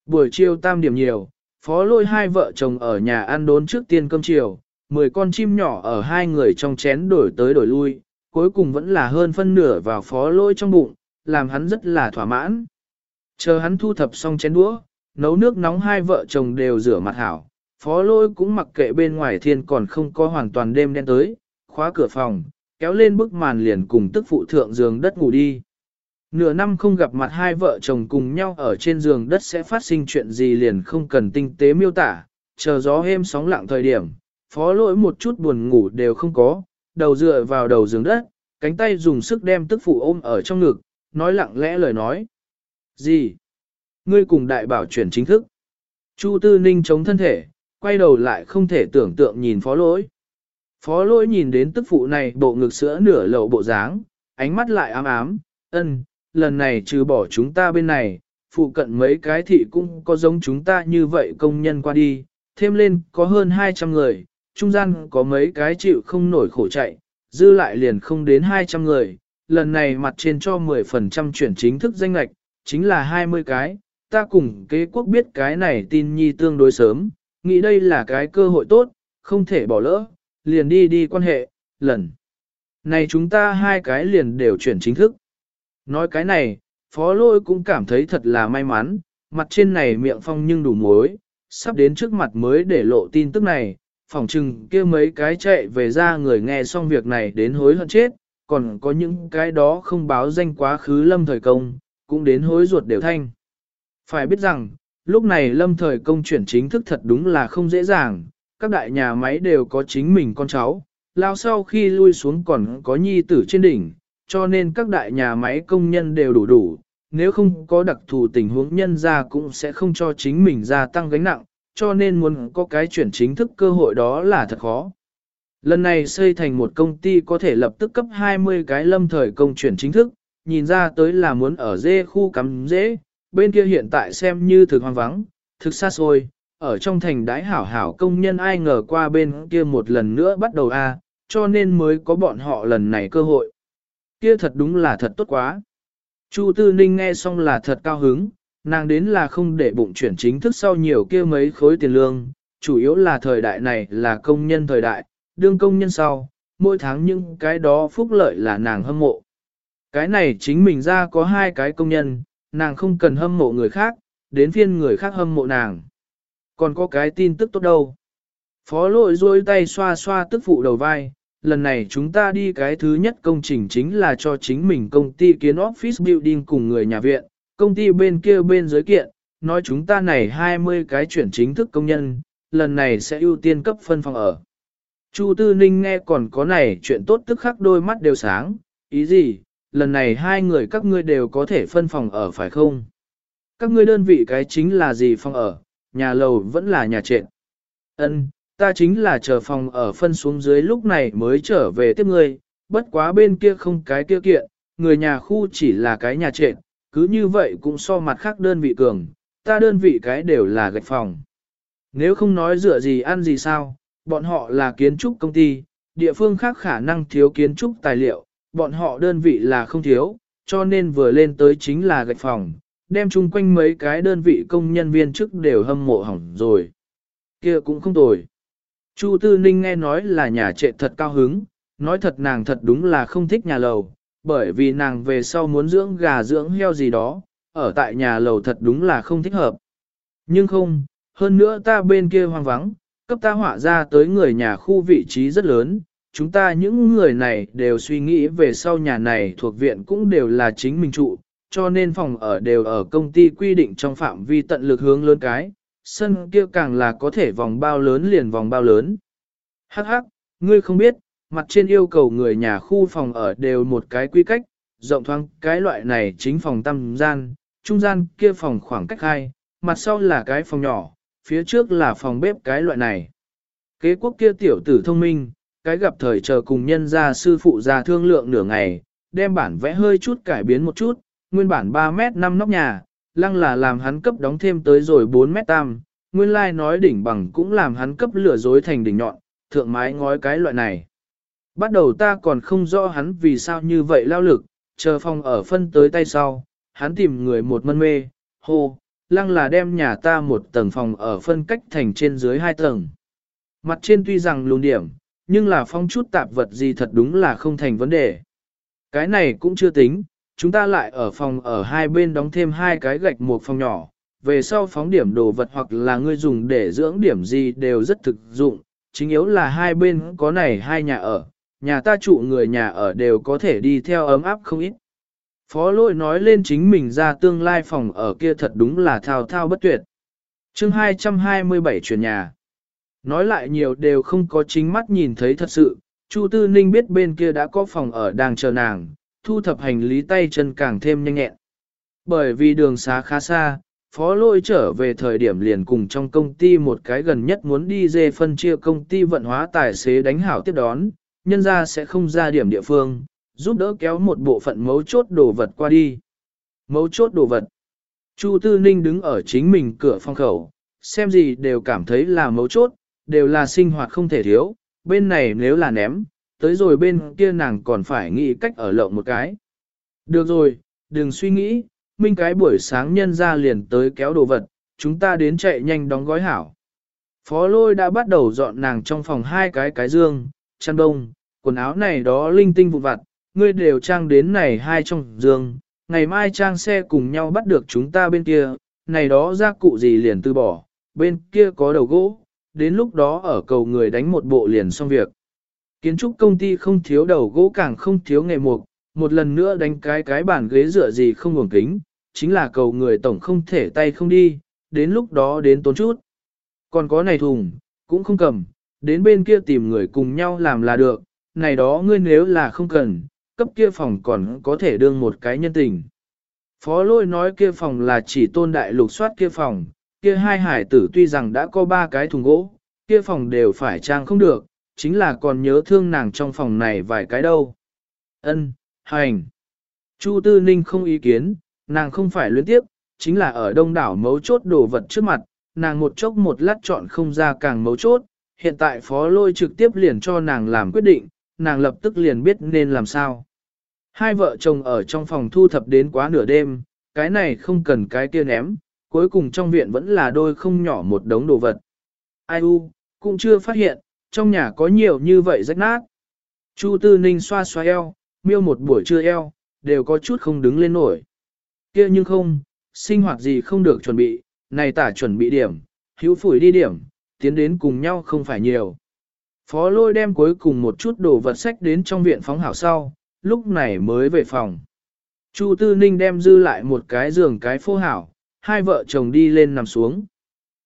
Buổi chiều tam điểm nhiều, phó lôi hai vợ chồng ở nhà ăn đốn trước tiên cơm chiều, 10 con chim nhỏ ở hai người trong chén đổi tới đổi lui, cuối cùng vẫn là hơn phân nửa vào phó lôi trong bụng, làm hắn rất là thỏa mãn. Chờ hắn thu thập xong chén đũa, nấu nước nóng hai vợ chồng đều rửa mặt hảo, phó lôi cũng mặc kệ bên ngoài thiên còn không có hoàn toàn đêm đen tới, khóa cửa phòng, kéo lên bức màn liền cùng tức phụ thượng giường đất ngủ đi. Nửa năm không gặp mặt hai vợ chồng cùng nhau ở trên giường đất sẽ phát sinh chuyện gì liền không cần tinh tế miêu tả, chờ gió êm sóng lặng thời điểm, phó lỗi một chút buồn ngủ đều không có, đầu dựa vào đầu giường đất, cánh tay dùng sức đem tức phụ ôm ở trong ngực, nói lặng lẽ lời nói. Gì? Ngươi cùng đại bảo chuyển chính thức. Chu Tư Ninh chống thân thể, quay đầu lại không thể tưởng tượng nhìn phó lỗi. Phó lỗi nhìn đến tức phụ này bộ ngực sữa nửa lậu bộ dáng, ánh mắt lại ám ám, ân, lần này trừ bỏ chúng ta bên này, phụ cận mấy cái thị cũng có giống chúng ta như vậy công nhân qua đi, thêm lên có hơn 200 người, trung gian có mấy cái chịu không nổi khổ chạy, dư lại liền không đến 200 người, lần này mặt trên cho 10% chuyển chính thức danh lạch, chính là 20 cái, ta cùng kế quốc biết cái này tin nhi tương đối sớm, nghĩ đây là cái cơ hội tốt, không thể bỏ lỡ, liền đi đi quan hệ, lần. Này chúng ta hai cái liền đều chuyển chính thức. Nói cái này, phó lôi cũng cảm thấy thật là may mắn, mặt trên này miệng phong nhưng đủ mối, sắp đến trước mặt mới để lộ tin tức này, phỏng chừng kia mấy cái chạy về ra người nghe xong việc này đến hối hận chết, còn có những cái đó không báo danh quá khứ lâm thời công, cũng đến hối ruột đều thanh. Phải biết rằng, lúc này lâm thời công chuyển chính thức thật đúng là không dễ dàng, các đại nhà máy đều có chính mình con cháu, lao sau khi lui xuống còn có nhi tử trên đỉnh, cho nên các đại nhà máy công nhân đều đủ đủ, nếu không có đặc thù tình huống nhân ra cũng sẽ không cho chính mình gia tăng gánh nặng, cho nên muốn có cái chuyển chính thức cơ hội đó là thật khó. Lần này xây thành một công ty có thể lập tức cấp 20 cái lâm thời công chuyển chính thức, nhìn ra tới là muốn ở dê khu cắm dễ, bên kia hiện tại xem như thực hoang vắng, thực xa xôi, ở trong thành đái hảo hảo công nhân ai ngờ qua bên kia một lần nữa bắt đầu a, cho nên mới có bọn họ lần này cơ hội. Kia thật đúng là thật tốt quá. Chu Tư Ninh nghe xong là thật cao hứng, nàng đến là không để bụng chuyển chính thức sau nhiều kia mấy khối tiền lương, chủ yếu là thời đại này là công nhân thời đại, đương công nhân sau, mỗi tháng những cái đó phúc lợi là nàng hâm mộ. Cái này chính mình ra có hai cái công nhân, nàng không cần hâm mộ người khác, đến phiên người khác hâm mộ nàng. Còn có cái tin tức tốt đâu. Phó lội duỗi tay xoa xoa tức phụ đầu vai, lần này chúng ta đi cái thứ nhất công trình chính là cho chính mình công ty kiến office building cùng người nhà viện, công ty bên kia bên giới kiện, nói chúng ta này 20 cái chuyển chính thức công nhân, lần này sẽ ưu tiên cấp phân phòng ở. Chu Tư Ninh nghe còn có này chuyện tốt tức khắc đôi mắt đều sáng, ý gì, lần này hai người các ngươi đều có thể phân phòng ở phải không? Các ngươi đơn vị cái chính là gì phòng ở, nhà lầu vẫn là nhà trệt. Ân, ta chính là chờ phòng ở phân xuống dưới lúc này mới trở về tiếp ngươi, bất quá bên kia không cái kia kiện, người nhà khu chỉ là cái nhà trệt, cứ như vậy cũng so mặt khác đơn vị cường, ta đơn vị cái đều là gạch phòng. Nếu không nói dựa gì ăn gì sao, bọn họ là kiến trúc công ty, địa phương khác khả năng thiếu kiến trúc tài liệu, bọn họ đơn vị là không thiếu, cho nên vừa lên tới chính là gạch phòng, đem chung quanh mấy cái đơn vị công nhân viên chức đều hâm mộ hỏng rồi. kia cũng không tồi. Chu Tư Ninh nghe nói là nhà trệ thật cao hứng, nói thật nàng thật đúng là không thích nhà lầu, bởi vì nàng về sau muốn dưỡng gà dưỡng heo gì đó, ở tại nhà lầu thật đúng là không thích hợp. Nhưng không, hơn nữa ta bên kia hoang vắng, cấp ta họa ra tới người nhà khu vị trí rất lớn, chúng ta những người này đều suy nghĩ về sau nhà này thuộc viện cũng đều là chính mình trụ, cho nên phòng ở đều ở công ty quy định trong phạm vi tận lực hướng lớn cái, sân kia càng là có thể vòng bao lớn liền vòng bao lớn. Hắc hắc, ngươi không biết, mặt trên yêu cầu người nhà khu phòng ở đều một cái quy cách, rộng thoáng cái loại này chính phòng tam gian, trung gian kia phòng khoảng cách hai, mặt sau là cái phòng nhỏ, phía trước là phòng bếp cái loại này. Kế quốc kia tiểu tử thông minh, cái gặp thời chờ cùng nhân gia sư phụ ra thương lượng nửa ngày, đem bản vẽ hơi chút cải biến một chút, nguyên bản 3 mét 5 nóc nhà, lăng là làm hắn cấp đóng thêm tới rồi 4 mét tam, nguyên lai like nói đỉnh bằng cũng làm hắn cấp lửa dối thành đỉnh nhọn, thượng mái ngói cái loại này. Bắt đầu ta còn không rõ hắn vì sao như vậy lao lực, chờ phòng ở phân tới tay sau, hắn tìm người một mân mê, hô, lăng là đem nhà ta một tầng phòng ở phân cách thành trên dưới hai tầng. Mặt trên tuy rằng lùn điểm, nhưng là phong chút tạp vật gì thật đúng là không thành vấn đề. Cái này cũng chưa tính, chúng ta lại ở phòng ở hai bên đóng thêm hai cái gạch một phòng nhỏ, về sau phóng điểm đồ vật hoặc là ngươi dùng để dưỡng điểm gì đều rất thực dụng, chính yếu là hai bên có này hai nhà ở, nhà ta trụ người nhà ở đều có thể đi theo ấm áp không ít. Phó lôi nói lên chính mình ra tương lai phòng ở kia thật đúng là thao thao bất tuyệt. chương 227 chuyển nhà. Nói lại nhiều đều không có chính mắt nhìn thấy thật sự, Chu Tư Ninh biết bên kia đã có phòng ở đang chờ nàng, thu thập hành lý tay chân càng thêm nhanh nhẹn. Bởi vì đường xá khá xa, phó lôi trở về thời điểm liền cùng trong công ty một cái gần nhất muốn đi dê phân chia công ty vận hóa tài xế đánh hảo tiếp đón, nhân ra sẽ không ra điểm địa phương, giúp đỡ kéo một bộ phận mấu chốt đồ vật qua đi. Mấu chốt đồ vật. Chu Tư Ninh đứng ở chính mình cửa phong khẩu, xem gì đều cảm thấy là mấu chốt, đều là sinh hoạt không thể thiếu, bên này nếu là ném, tới rồi bên kia nàng còn phải nghĩ cách ở lộng một cái. Được rồi, đừng suy nghĩ, minh cái buổi sáng nhân ra liền tới kéo đồ vật, chúng ta đến chạy nhanh đóng gói hảo. Phó lôi đã bắt đầu dọn nàng trong phòng hai cái cái dương, chăn đông, quần áo này đó linh tinh vụn vặt, ngươi đều trang đến này hai trong giường, ngày mai trang xe cùng nhau bắt được chúng ta bên kia, này đó ra cụ gì liền từ bỏ, bên kia có đầu gỗ, đến lúc đó ở cầu người đánh một bộ liền xong việc. Kiến trúc công ty không thiếu đầu gỗ càng không thiếu nghề mục, một lần nữa đánh cái cái bàn ghế dựa gì không ngủng kính, chính là cầu người tổng không thể tay không đi, đến lúc đó đến tốn chút. Còn có này thùng, cũng không cầm, đến bên kia tìm người cùng nhau làm là được, này đó ngươi nếu là không cần, cấp kia phòng còn có thể đương một cái nhân tình. Phó lôi nói kia phòng là chỉ tôn đại lục soát kia phòng, kia hai hải tử tuy rằng đã có ba cái thùng gỗ, kia phòng đều phải trang không được, chính là còn nhớ thương nàng trong phòng này vài cái đâu. Ân, hành. Chu Tư Ninh không ý kiến, nàng không phải luyến tiếp, chính là ở đông đảo mấu chốt đồ vật trước mặt, nàng một chốc một lát chọn không ra càng mấu chốt, hiện tại phó lôi trực tiếp liền cho nàng làm quyết định, nàng lập tức liền biết nên làm sao. Hai vợ chồng ở trong phòng thu thập đến quá nửa đêm, cái này không cần cái kia ném, cuối cùng trong viện vẫn là đôi không nhỏ một đống đồ vật. Ai u, cũng chưa phát hiện, trong nhà có nhiều như vậy rách nát. Chu Tư Ninh xoa xoa eo, miêu một buổi trưa eo, đều có chút không đứng lên nổi. kia nhưng không, sinh hoạt gì không được chuẩn bị, này tả chuẩn bị điểm, hữu phủi đi điểm, tiến đến cùng nhau không phải nhiều. Phó lôi đem cuối cùng một chút đồ vật sách đến trong viện phóng hảo sau, lúc này mới về phòng. Chu Tư Ninh đem dư lại một cái giường cái phô hảo, hai vợ chồng đi lên nằm xuống.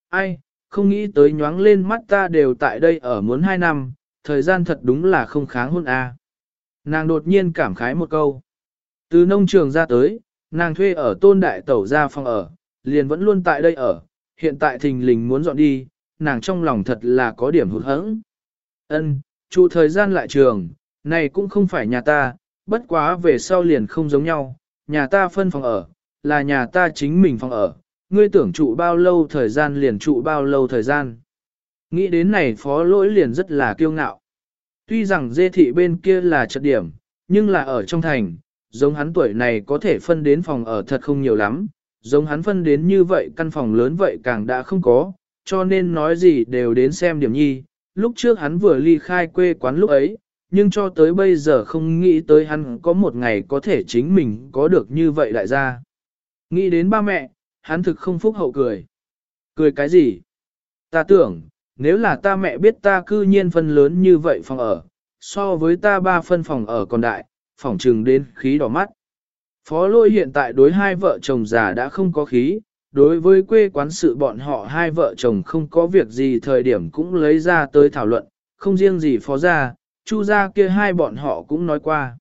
Ai, không nghĩ tới nhoáng lên mắt ta đều tại đây ở muốn hai năm, thời gian thật đúng là không kháng hôn a. À. Nàng đột nhiên cảm khái một câu. Từ nông trường ra tới, nàng thuê ở tôn đại tẩu ra phòng ở, liền vẫn luôn tại đây ở, hiện tại thình lình muốn dọn đi, nàng trong lòng thật là có điểm hụt hẫng. Ân, trụ thời gian lại trường, này cũng không phải nhà ta, bất quá về sau liền không giống nhau, nhà ta phân phòng ở, là nhà ta chính mình phòng ở, ngươi tưởng trụ bao lâu thời gian liền trụ bao lâu thời gian. Nghĩ đến này phó lỗi liền rất là kiêu ngạo. Tuy rằng dê thị bên kia là trật điểm, nhưng là ở trong thành, giống hắn tuổi này có thể phân đến phòng ở thật không nhiều lắm, giống hắn phân đến như vậy căn phòng lớn vậy càng đã không có, cho nên nói gì đều đến xem điểm nhi. Lúc trước hắn vừa ly khai quê quán lúc ấy, nhưng cho tới bây giờ không nghĩ tới hắn có một ngày có thể chính mình có được như vậy đại gia. Nghĩ đến ba mẹ, hắn thực không phúc hậu cười. Cười cái gì? Ta tưởng, nếu là ta mẹ biết ta cư nhiên phân lớn như vậy phòng ở, so với ta ba phân phòng ở còn đại, phòng trừng đến khí đỏ mắt. Phó lôi hiện tại đối hai vợ chồng già đã không có khí, đối với quê quán sự bọn họ hai vợ chồng không có việc gì thời điểm cũng lấy ra tới thảo luận, không riêng gì phó gia, chu gia kia hai bọn họ cũng nói qua.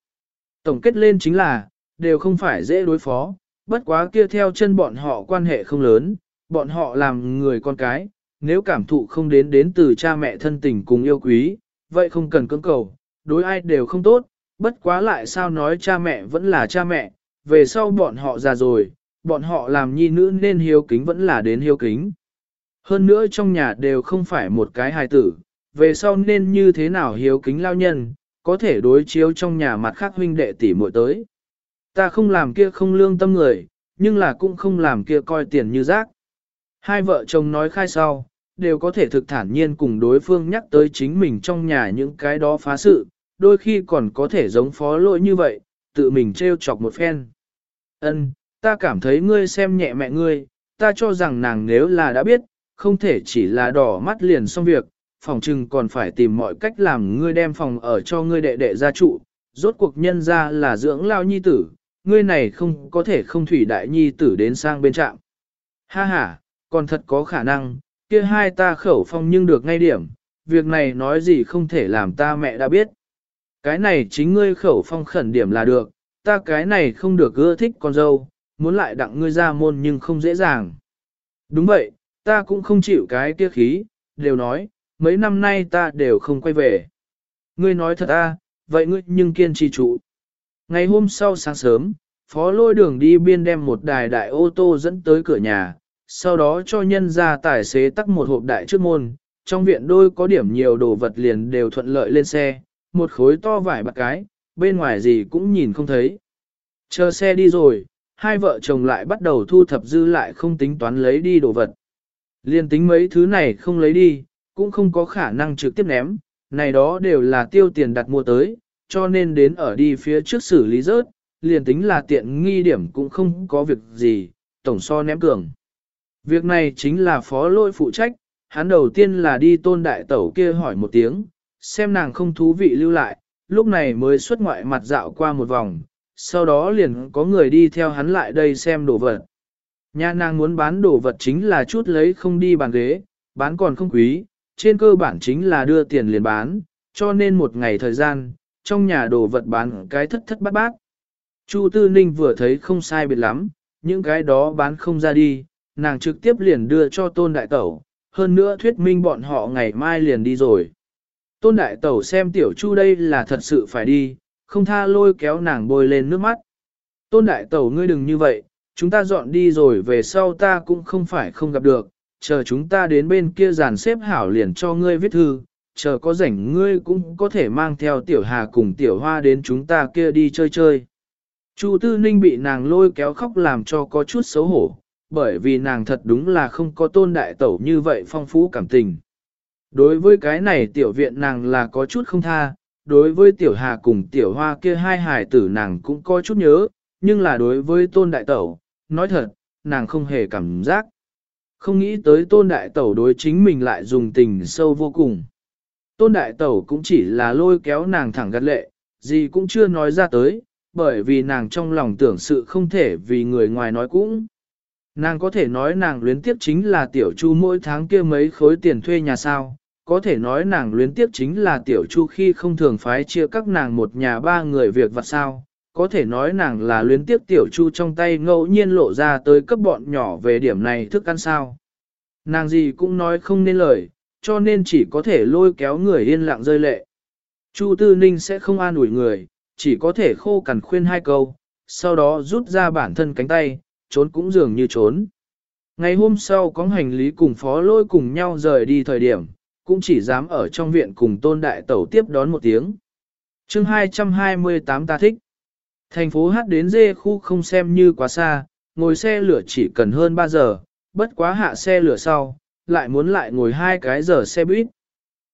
Tổng kết lên chính là, đều không phải dễ đối phó, bất quá kia theo chân bọn họ quan hệ không lớn, bọn họ làm người con cái, nếu cảm thụ không đến đến từ cha mẹ thân tình cùng yêu quý, vậy không cần cưỡng cầu, đối ai đều không tốt, bất quá lại sao nói cha mẹ vẫn là cha mẹ, về sau bọn họ già rồi, bọn họ làm nhi nữ nên hiếu kính vẫn là đến hiếu kính. Hơn nữa trong nhà đều không phải một cái hài tử, về sau nên như thế nào hiếu kính lao nhân, có thể đối chiếu trong nhà mặt khác huynh đệ tỷ muội tới. Ta không làm kia không lương tâm người, nhưng là cũng không làm kia coi tiền như rác. Hai vợ chồng nói khai sau, đều có thể thực thản nhiên cùng đối phương nhắc tới chính mình trong nhà những cái đó phá sự, đôi khi còn có thể giống phó lỗi như vậy, tự mình trêu chọc một phen. Ân, ta cảm thấy ngươi xem nhẹ mẹ ngươi, ta cho rằng nàng nếu là đã biết, không thể chỉ là đỏ mắt liền xong việc, phòng trừng còn phải tìm mọi cách làm ngươi đem phòng ở cho ngươi đệ đệ gia trụ, rốt cuộc nhân ra là dưỡng lao nhi tử, ngươi này không có thể không thủy đại nhi tử đến sang bên trạm. Ha ha, còn thật có khả năng, kia hai ta khẩu phong nhưng được ngay điểm, việc này nói gì không thể làm ta mẹ đã biết. Cái này chính ngươi khẩu phong khẩn điểm là được, ta cái này không được ưa thích con dâu, muốn lại đặng ngươi ra môn nhưng không dễ dàng. Đúng vậy, ta cũng không chịu cái kia khí, đều nói, mấy năm nay ta đều không quay về. Ngươi nói thật à, vậy ngươi nhưng kiên trì trụ. Ngày hôm sau sáng sớm, phó lôi đường đi biên đem một đài đại ô tô dẫn tới cửa nhà, sau đó cho nhân ra tài xế tắt một hộp đại trước môn, trong viện đôi có điểm nhiều đồ vật liền đều thuận lợi lên xe, một khối to vải bạc cái, bên ngoài gì cũng nhìn không thấy. Chờ xe đi rồi, hai vợ chồng lại bắt đầu thu thập dư lại không tính toán lấy đi đồ vật. Liên tính mấy thứ này không lấy đi, cũng không có khả năng trực tiếp ném, này đó đều là tiêu tiền đặt mua tới, cho nên đến ở đi phía trước xử lý rớt, liền tính là tiện nghi điểm cũng không có việc gì, tổng so ném cường. Việc này chính là phó lôi phụ trách, hắn đầu tiên là đi tôn đại tẩu kia hỏi một tiếng, xem nàng không thú vị lưu lại, lúc này mới xuất ngoại mặt dạo qua một vòng, sau đó liền có người đi theo hắn lại đây xem đồ vật. Nhà nàng muốn bán đồ vật chính là chút lấy không đi bàn ghế, bán còn không quý, trên cơ bản chính là đưa tiền liền bán, cho nên một ngày thời gian, trong nhà đồ vật bán cái thất thất bát bát. Chu Tư Ninh vừa thấy không sai biệt lắm, những cái đó bán không ra đi, nàng trực tiếp liền đưa cho Tôn Đại Tẩu, hơn nữa thuyết minh bọn họ ngày mai liền đi rồi. Tôn Đại Tẩu xem Tiểu Chu đây là thật sự phải đi, không tha lôi kéo nàng bôi lên nước mắt. Tôn Đại Tẩu ngươi đừng như vậy, chúng ta dọn đi rồi về sau ta cũng không phải không gặp được, chờ chúng ta đến bên kia dàn xếp hảo liền cho ngươi viết thư, chờ có rảnh ngươi cũng có thể mang theo Tiểu Hà cùng Tiểu Hoa đến chúng ta kia đi chơi chơi. Chu Tư Ninh bị nàng lôi kéo khóc làm cho có chút xấu hổ, bởi vì nàng thật đúng là không có tôn đại tẩu như vậy phong phú cảm tình. Đối với cái này tiểu viện nàng là có chút không tha, đối với tiểu hà cùng tiểu hoa kia hai hài tử nàng cũng có chút nhớ, nhưng là đối với tôn đại tẩu, nói thật, nàng không hề cảm giác. Không nghĩ tới tôn đại tẩu đối chính mình lại dùng tình sâu vô cùng. Tôn đại tẩu cũng chỉ là lôi kéo nàng thẳng gắt lệ, gì cũng chưa nói ra tới, bởi vì nàng trong lòng tưởng sự không thể vì người ngoài nói cũng. Nàng có thể nói nàng luyến tiếp chính là tiểu chu mỗi tháng kia mấy khối tiền thuê nhà sao, có thể nói nàng luyến tiếp chính là tiểu chu khi không thường phái chia các nàng một nhà ba người việc vặt sao, có thể nói nàng là luyến tiếp tiểu chu trong tay ngẫu nhiên lộ ra tới cấp bọn nhỏ về điểm này thức ăn sao. Nàng gì cũng nói không nên lời, cho nên chỉ có thể lôi kéo người yên lặng rơi lệ. Chu Tư Ninh sẽ không an ủi người, chỉ có thể khô cằn khuyên hai câu, sau đó rút ra bản thân cánh tay, trốn cũng dường như trốn. Ngày hôm sau có hành lý cùng phó lôi cùng nhau rời đi thời điểm, cũng chỉ dám ở trong viện cùng tôn đại tẩu tiếp đón một tiếng. chương 228 ta thích. Thành phố Hát đến dê khu không xem như quá xa, ngồi xe lửa chỉ cần hơn 3 giờ, bất quá hạ xe lửa sau, lại muốn lại ngồi hai cái giờ xe buýt.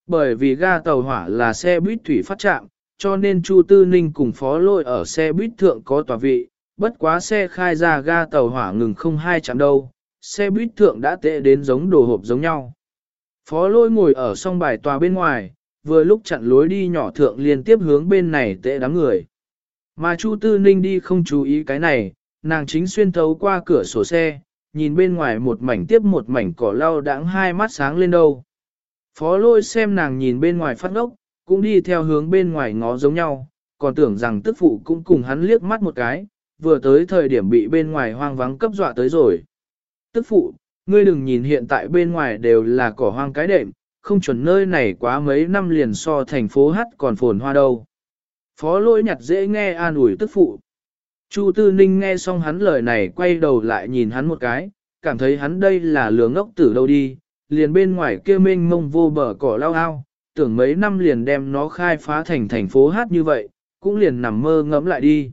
Bởi vì ga tàu hỏa là xe buýt thủy phát trạm, cho nên Chu Tư Ninh cùng phó lôi ở xe buýt thượng có tòa vị, bất quá xe khai ra ga tàu hỏa ngừng không hai chạm đâu, xe buýt thượng đã tệ đến giống đồ hộp giống nhau. Phó lôi ngồi ở song bài tòa bên ngoài, vừa lúc chặn lối đi nhỏ thượng liên tiếp hướng bên này tệ đám người. Mà Chu Tư Ninh đi không chú ý cái này, nàng chính xuyên thấu qua cửa sổ xe, nhìn bên ngoài một mảnh tiếp một mảnh cỏ lau đãng hai mắt sáng lên đâu. Phó lôi xem nàng nhìn bên ngoài phát ngốc, cũng đi theo hướng bên ngoài ngó giống nhau, còn tưởng rằng tức phụ cũng cùng hắn liếc mắt một cái, vừa tới thời điểm bị bên ngoài hoang vắng cấp dọa tới rồi. Tức phụ, ngươi đừng nhìn hiện tại bên ngoài đều là cỏ hoang cái đệm, không chuẩn nơi này quá mấy năm liền so thành phố hát còn phồn hoa đâu. Phó lôi nhặt dễ nghe an ủi tức phụ. Chu Tư Ninh nghe xong hắn lời này quay đầu lại nhìn hắn một cái, cảm thấy hắn đây là lừa ngốc tử đâu đi, liền bên ngoài kia mênh mông vô bờ cỏ lao ao, tưởng mấy năm liền đem nó khai phá thành thành phố hát như vậy, cũng liền nằm mơ ngẫm lại đi.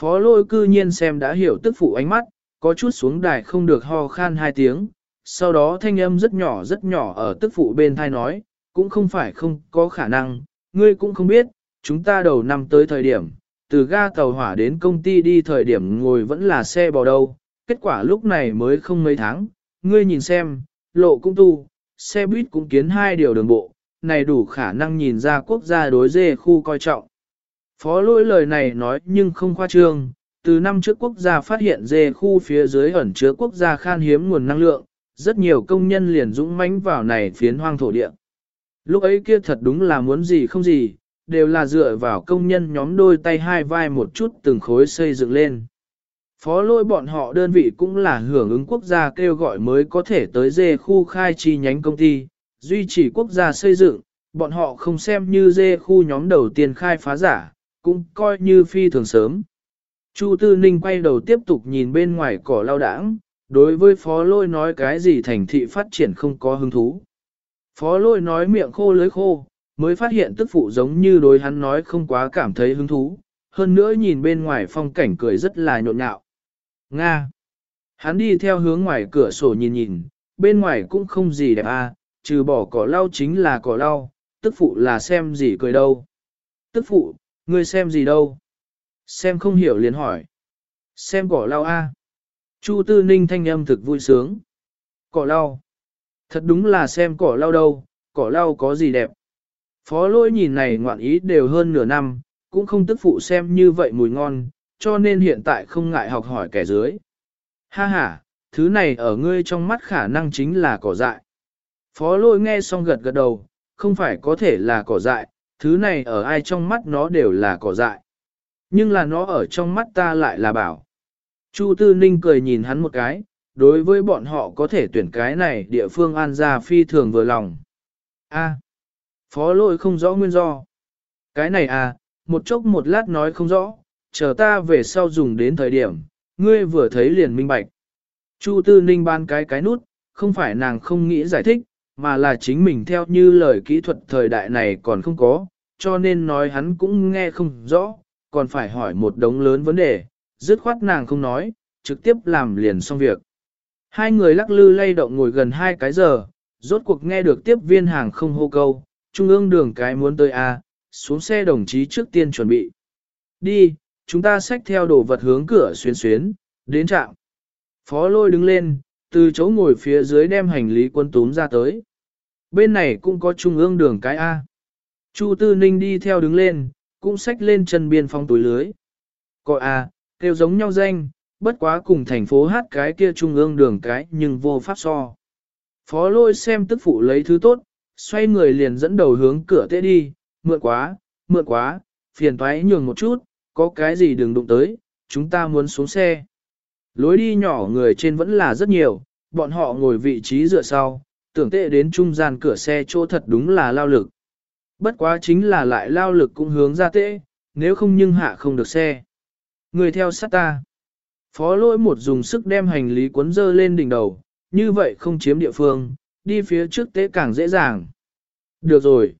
Phó lôi cư nhiên xem đã hiểu tức phụ ánh mắt, có chút xuống đài không được ho khan hai tiếng, sau đó thanh âm rất nhỏ rất nhỏ ở tức phụ bên thai nói, cũng không phải không có khả năng, ngươi cũng không biết, chúng ta đầu năm tới thời điểm, từ ga tàu hỏa đến công ty đi thời điểm ngồi vẫn là xe bò đâu, kết quả lúc này mới không mấy tháng, ngươi nhìn xem, lộ cũng tu, xe buýt cũng kiến hai điều đường bộ, này đủ khả năng nhìn ra quốc gia đối dê khu coi trọng. Phó lỗi lời này nói nhưng không khoa trương, từ năm trước quốc gia phát hiện dê khu phía dưới ẩn chứa quốc gia khan hiếm nguồn năng lượng, rất nhiều công nhân liền dũng mãnh vào này phiến hoang thổ địa. Lúc ấy kia thật đúng là muốn gì không gì, đều là dựa vào công nhân nhóm đôi tay hai vai một chút từng khối xây dựng lên. Phó lôi bọn họ đơn vị cũng là hưởng ứng quốc gia kêu gọi mới có thể tới dê khu khai chi nhánh công ty, duy trì quốc gia xây dựng, bọn họ không xem như dê khu nhóm đầu tiên khai phá giả, cũng coi như phi thường sớm. Chu Tư Ninh quay đầu tiếp tục nhìn bên ngoài cỏ lao đãng, đối với phó lôi nói cái gì thành thị phát triển không có hứng thú. Phó lôi nói miệng khô lưới khô, mới phát hiện tức phụ giống như đối hắn nói không quá cảm thấy hứng thú, hơn nữa nhìn bên ngoài phong cảnh cười rất là nhộn nhạo. Nga. Hắn đi theo hướng ngoài cửa sổ nhìn nhìn, bên ngoài cũng không gì đẹp à, trừ bỏ cỏ lau chính là cỏ lau, tức phụ là xem gì cười đâu. Tức phụ, ngươi xem gì đâu? Xem không hiểu liền hỏi. Xem cỏ lau a. Chu Tư Ninh thanh âm thực vui sướng. Cỏ lau. Thật đúng là xem cỏ lau đâu, cỏ lau có gì đẹp. Phó lỗi nhìn này ngoạn ý đều hơn nửa năm, cũng không tức phụ xem như vậy mùi ngon, cho nên hiện tại không ngại học hỏi kẻ dưới. Ha ha, thứ này ở ngươi trong mắt khả năng chính là cỏ dại. Phó lôi nghe xong gật gật đầu, không phải có thể là cỏ dại, thứ này ở ai trong mắt nó đều là cỏ dại. Nhưng là nó ở trong mắt ta lại là bảo. Chu Tư Ninh cười nhìn hắn một cái, đối với bọn họ có thể tuyển cái này địa phương an gia phi thường vừa lòng. A, phó lôi không rõ nguyên do. Cái này à, một chốc một lát nói không rõ, chờ ta về sau dùng đến thời điểm, ngươi vừa thấy liền minh bạch. Chu Tư Ninh ban cái cái nút, không phải nàng không nghĩ giải thích, mà là chính mình theo như lời kỹ thuật thời đại này còn không có, cho nên nói hắn cũng nghe không rõ, còn phải hỏi một đống lớn vấn đề, dứt khoát nàng không nói, trực tiếp làm liền xong việc. Hai người lắc lư lay động ngồi gần hai cái giờ, rốt cuộc nghe được tiếp viên hàng không hô câu, trung ương đường cái muốn tới A, xuống xe đồng chí trước tiên chuẩn bị. Đi, chúng ta xách theo đồ vật hướng cửa xuyên xuyến, đến trạm. Phó lôi đứng lên, từ chỗ ngồi phía dưới đem hành lý quân túm ra tới. Bên này cũng có trung ương đường cái A. Chu Tư Ninh đi theo đứng lên, cũng xách lên chân biên phong túi lưới. Còi A, kêu giống nhau danh, bất quá cùng thành phố hát cái kia trung ương đường cái nhưng vô pháp so. Phó lôi xem tức phụ lấy thứ tốt, xoay người liền dẫn đầu hướng cửa tệ đi, mượn quá, mượn quá, phiền toái nhường một chút, có cái gì đừng đụng tới, chúng ta muốn xuống xe. Lối đi nhỏ người trên vẫn là rất nhiều, bọn họ ngồi vị trí dựa sau, tưởng tệ đến trung gian cửa xe chỗ thật đúng là lao lực. Bất quá chính là lại lao lực cũng hướng ra tệ, nếu không nhưng hạ không được xe. Người theo sát ta. Phó lỗi một dùng sức đem hành lý cuốn dơ lên đỉnh đầu, như vậy không chiếm địa phương, đi phía trước tế càng dễ dàng. Được rồi.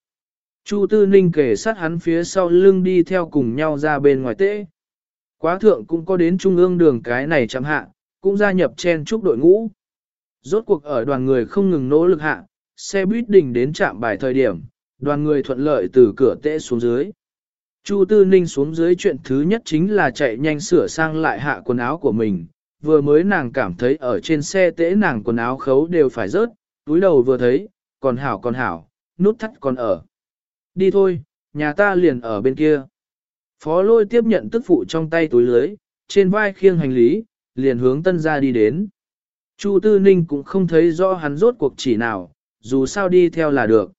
Chu Tư Ninh kể sát hắn phía sau lưng đi theo cùng nhau ra bên ngoài tế. Quá thượng cũng có đến trung ương đường cái này chẳng hạ, cũng gia nhập chen chúc đội ngũ. Rốt cuộc ở đoàn người không ngừng nỗ lực hạ, xe buýt đỉnh đến trạm bài thời điểm, đoàn người thuận lợi từ cửa tế xuống dưới. Chu Tư Ninh xuống dưới chuyện thứ nhất chính là chạy nhanh sửa sang lại hạ quần áo của mình. Vừa mới nàng cảm thấy ở trên xe tễ nàng quần áo khấu đều phải rớt, túi đầu vừa thấy, còn hảo còn hảo, nút thắt còn ở. Đi thôi, nhà ta liền ở bên kia. Phó lôi tiếp nhận tức phụ trong tay túi lưới, trên vai khiêng hành lý, liền hướng tân ra đi đến. Chu Tư Ninh cũng không thấy rõ hắn rốt cuộc chỉ nào, dù sao đi theo là được.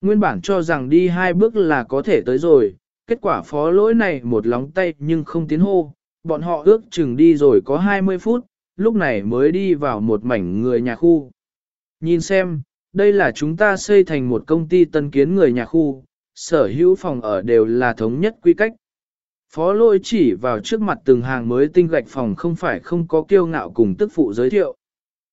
Nguyên bản cho rằng đi hai bước là có thể tới rồi, kết quả phó lỗi này một lóng tay nhưng không tiến hô, bọn họ ước chừng đi rồi có 20 phút, lúc này mới đi vào một mảnh người nhà khu. Nhìn xem, đây là chúng ta xây thành một công ty tân kiến người nhà khu, sở hữu phòng ở đều là thống nhất quy cách. Phó lôi chỉ vào trước mặt từng hàng mới tinh gạch phòng không phải không có kiêu ngạo cùng tức phụ giới thiệu.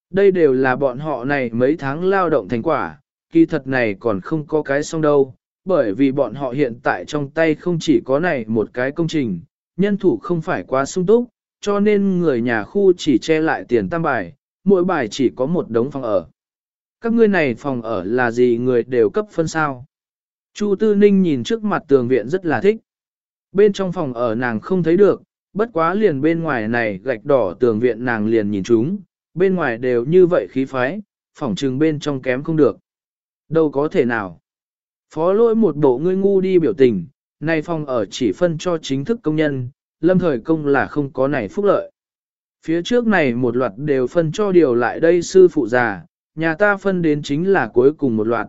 Đây đều là bọn họ này mấy tháng lao động thành quả, kỳ thật này còn không có cái xong đâu, bởi vì bọn họ hiện tại trong tay không chỉ có này một cái công trình, nhân thủ không phải quá sung túc, cho nên người nhà khu chỉ che lại tiền tam bài, mỗi bài chỉ có một đống phòng ở. Các ngươi này phòng ở là gì người đều cấp phân sao? Chu Tư Ninh nhìn trước mặt tường viện rất là thích. Bên trong phòng ở nàng không thấy được, bất quá liền bên ngoài này gạch đỏ tường viện nàng liền nhìn chúng, bên ngoài đều như vậy khí phái, phòng trừng bên trong kém không được. Đâu có thể nào. Phó lỗi một bộ ngươi ngu đi biểu tình, này phòng ở chỉ phân cho chính thức công nhân, lâm thời công là không có này phúc lợi. Phía trước này một loạt đều phân cho điều lại đây sư phụ già, nhà ta phân đến chính là cuối cùng một loạt.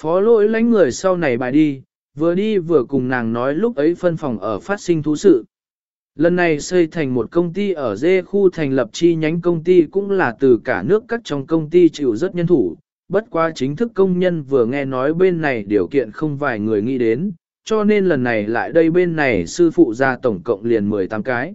Phó lỗi lánh người sau này bài đi, vừa đi vừa cùng nàng nói lúc ấy phân phòng ở phát sinh thú sự. Lần này xây thành một công ty ở dê khu thành lập chi nhánh công ty cũng là từ cả nước các trong công ty chịu rất nhân thủ, bất quá chính thức công nhân vừa nghe nói bên này điều kiện không vài người nghĩ đến, cho nên lần này lại đây bên này sư phụ ra tổng cộng liền 18 cái.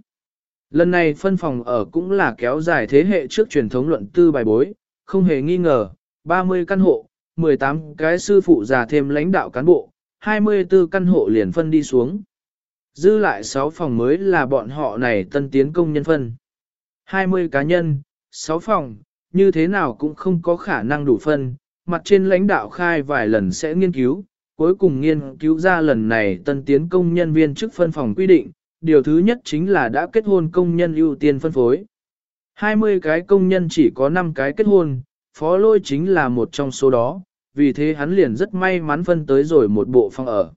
Lần này phân phòng ở cũng là kéo dài thế hệ trước truyền thống luận tư bài bối, không hề nghi ngờ, 30 căn hộ, 18 cái sư phụ già thêm lãnh đạo cán bộ, 24 căn hộ liền phân đi xuống. Dư lại 6 phòng mới là bọn họ này tân tiến công nhân phân. 20 cá nhân, 6 phòng, như thế nào cũng không có khả năng đủ phân, mặt trên lãnh đạo khai vài lần sẽ nghiên cứu, cuối cùng nghiên cứu ra lần này tân tiến công nhân viên chức phân phòng quy định, điều thứ nhất chính là đã kết hôn công nhân ưu tiên phân phối. 20 cái công nhân chỉ có 5 cái kết hôn, phó lôi chính là một trong số đó, vì thế hắn liền rất may mắn phân tới rồi một bộ phòng ở.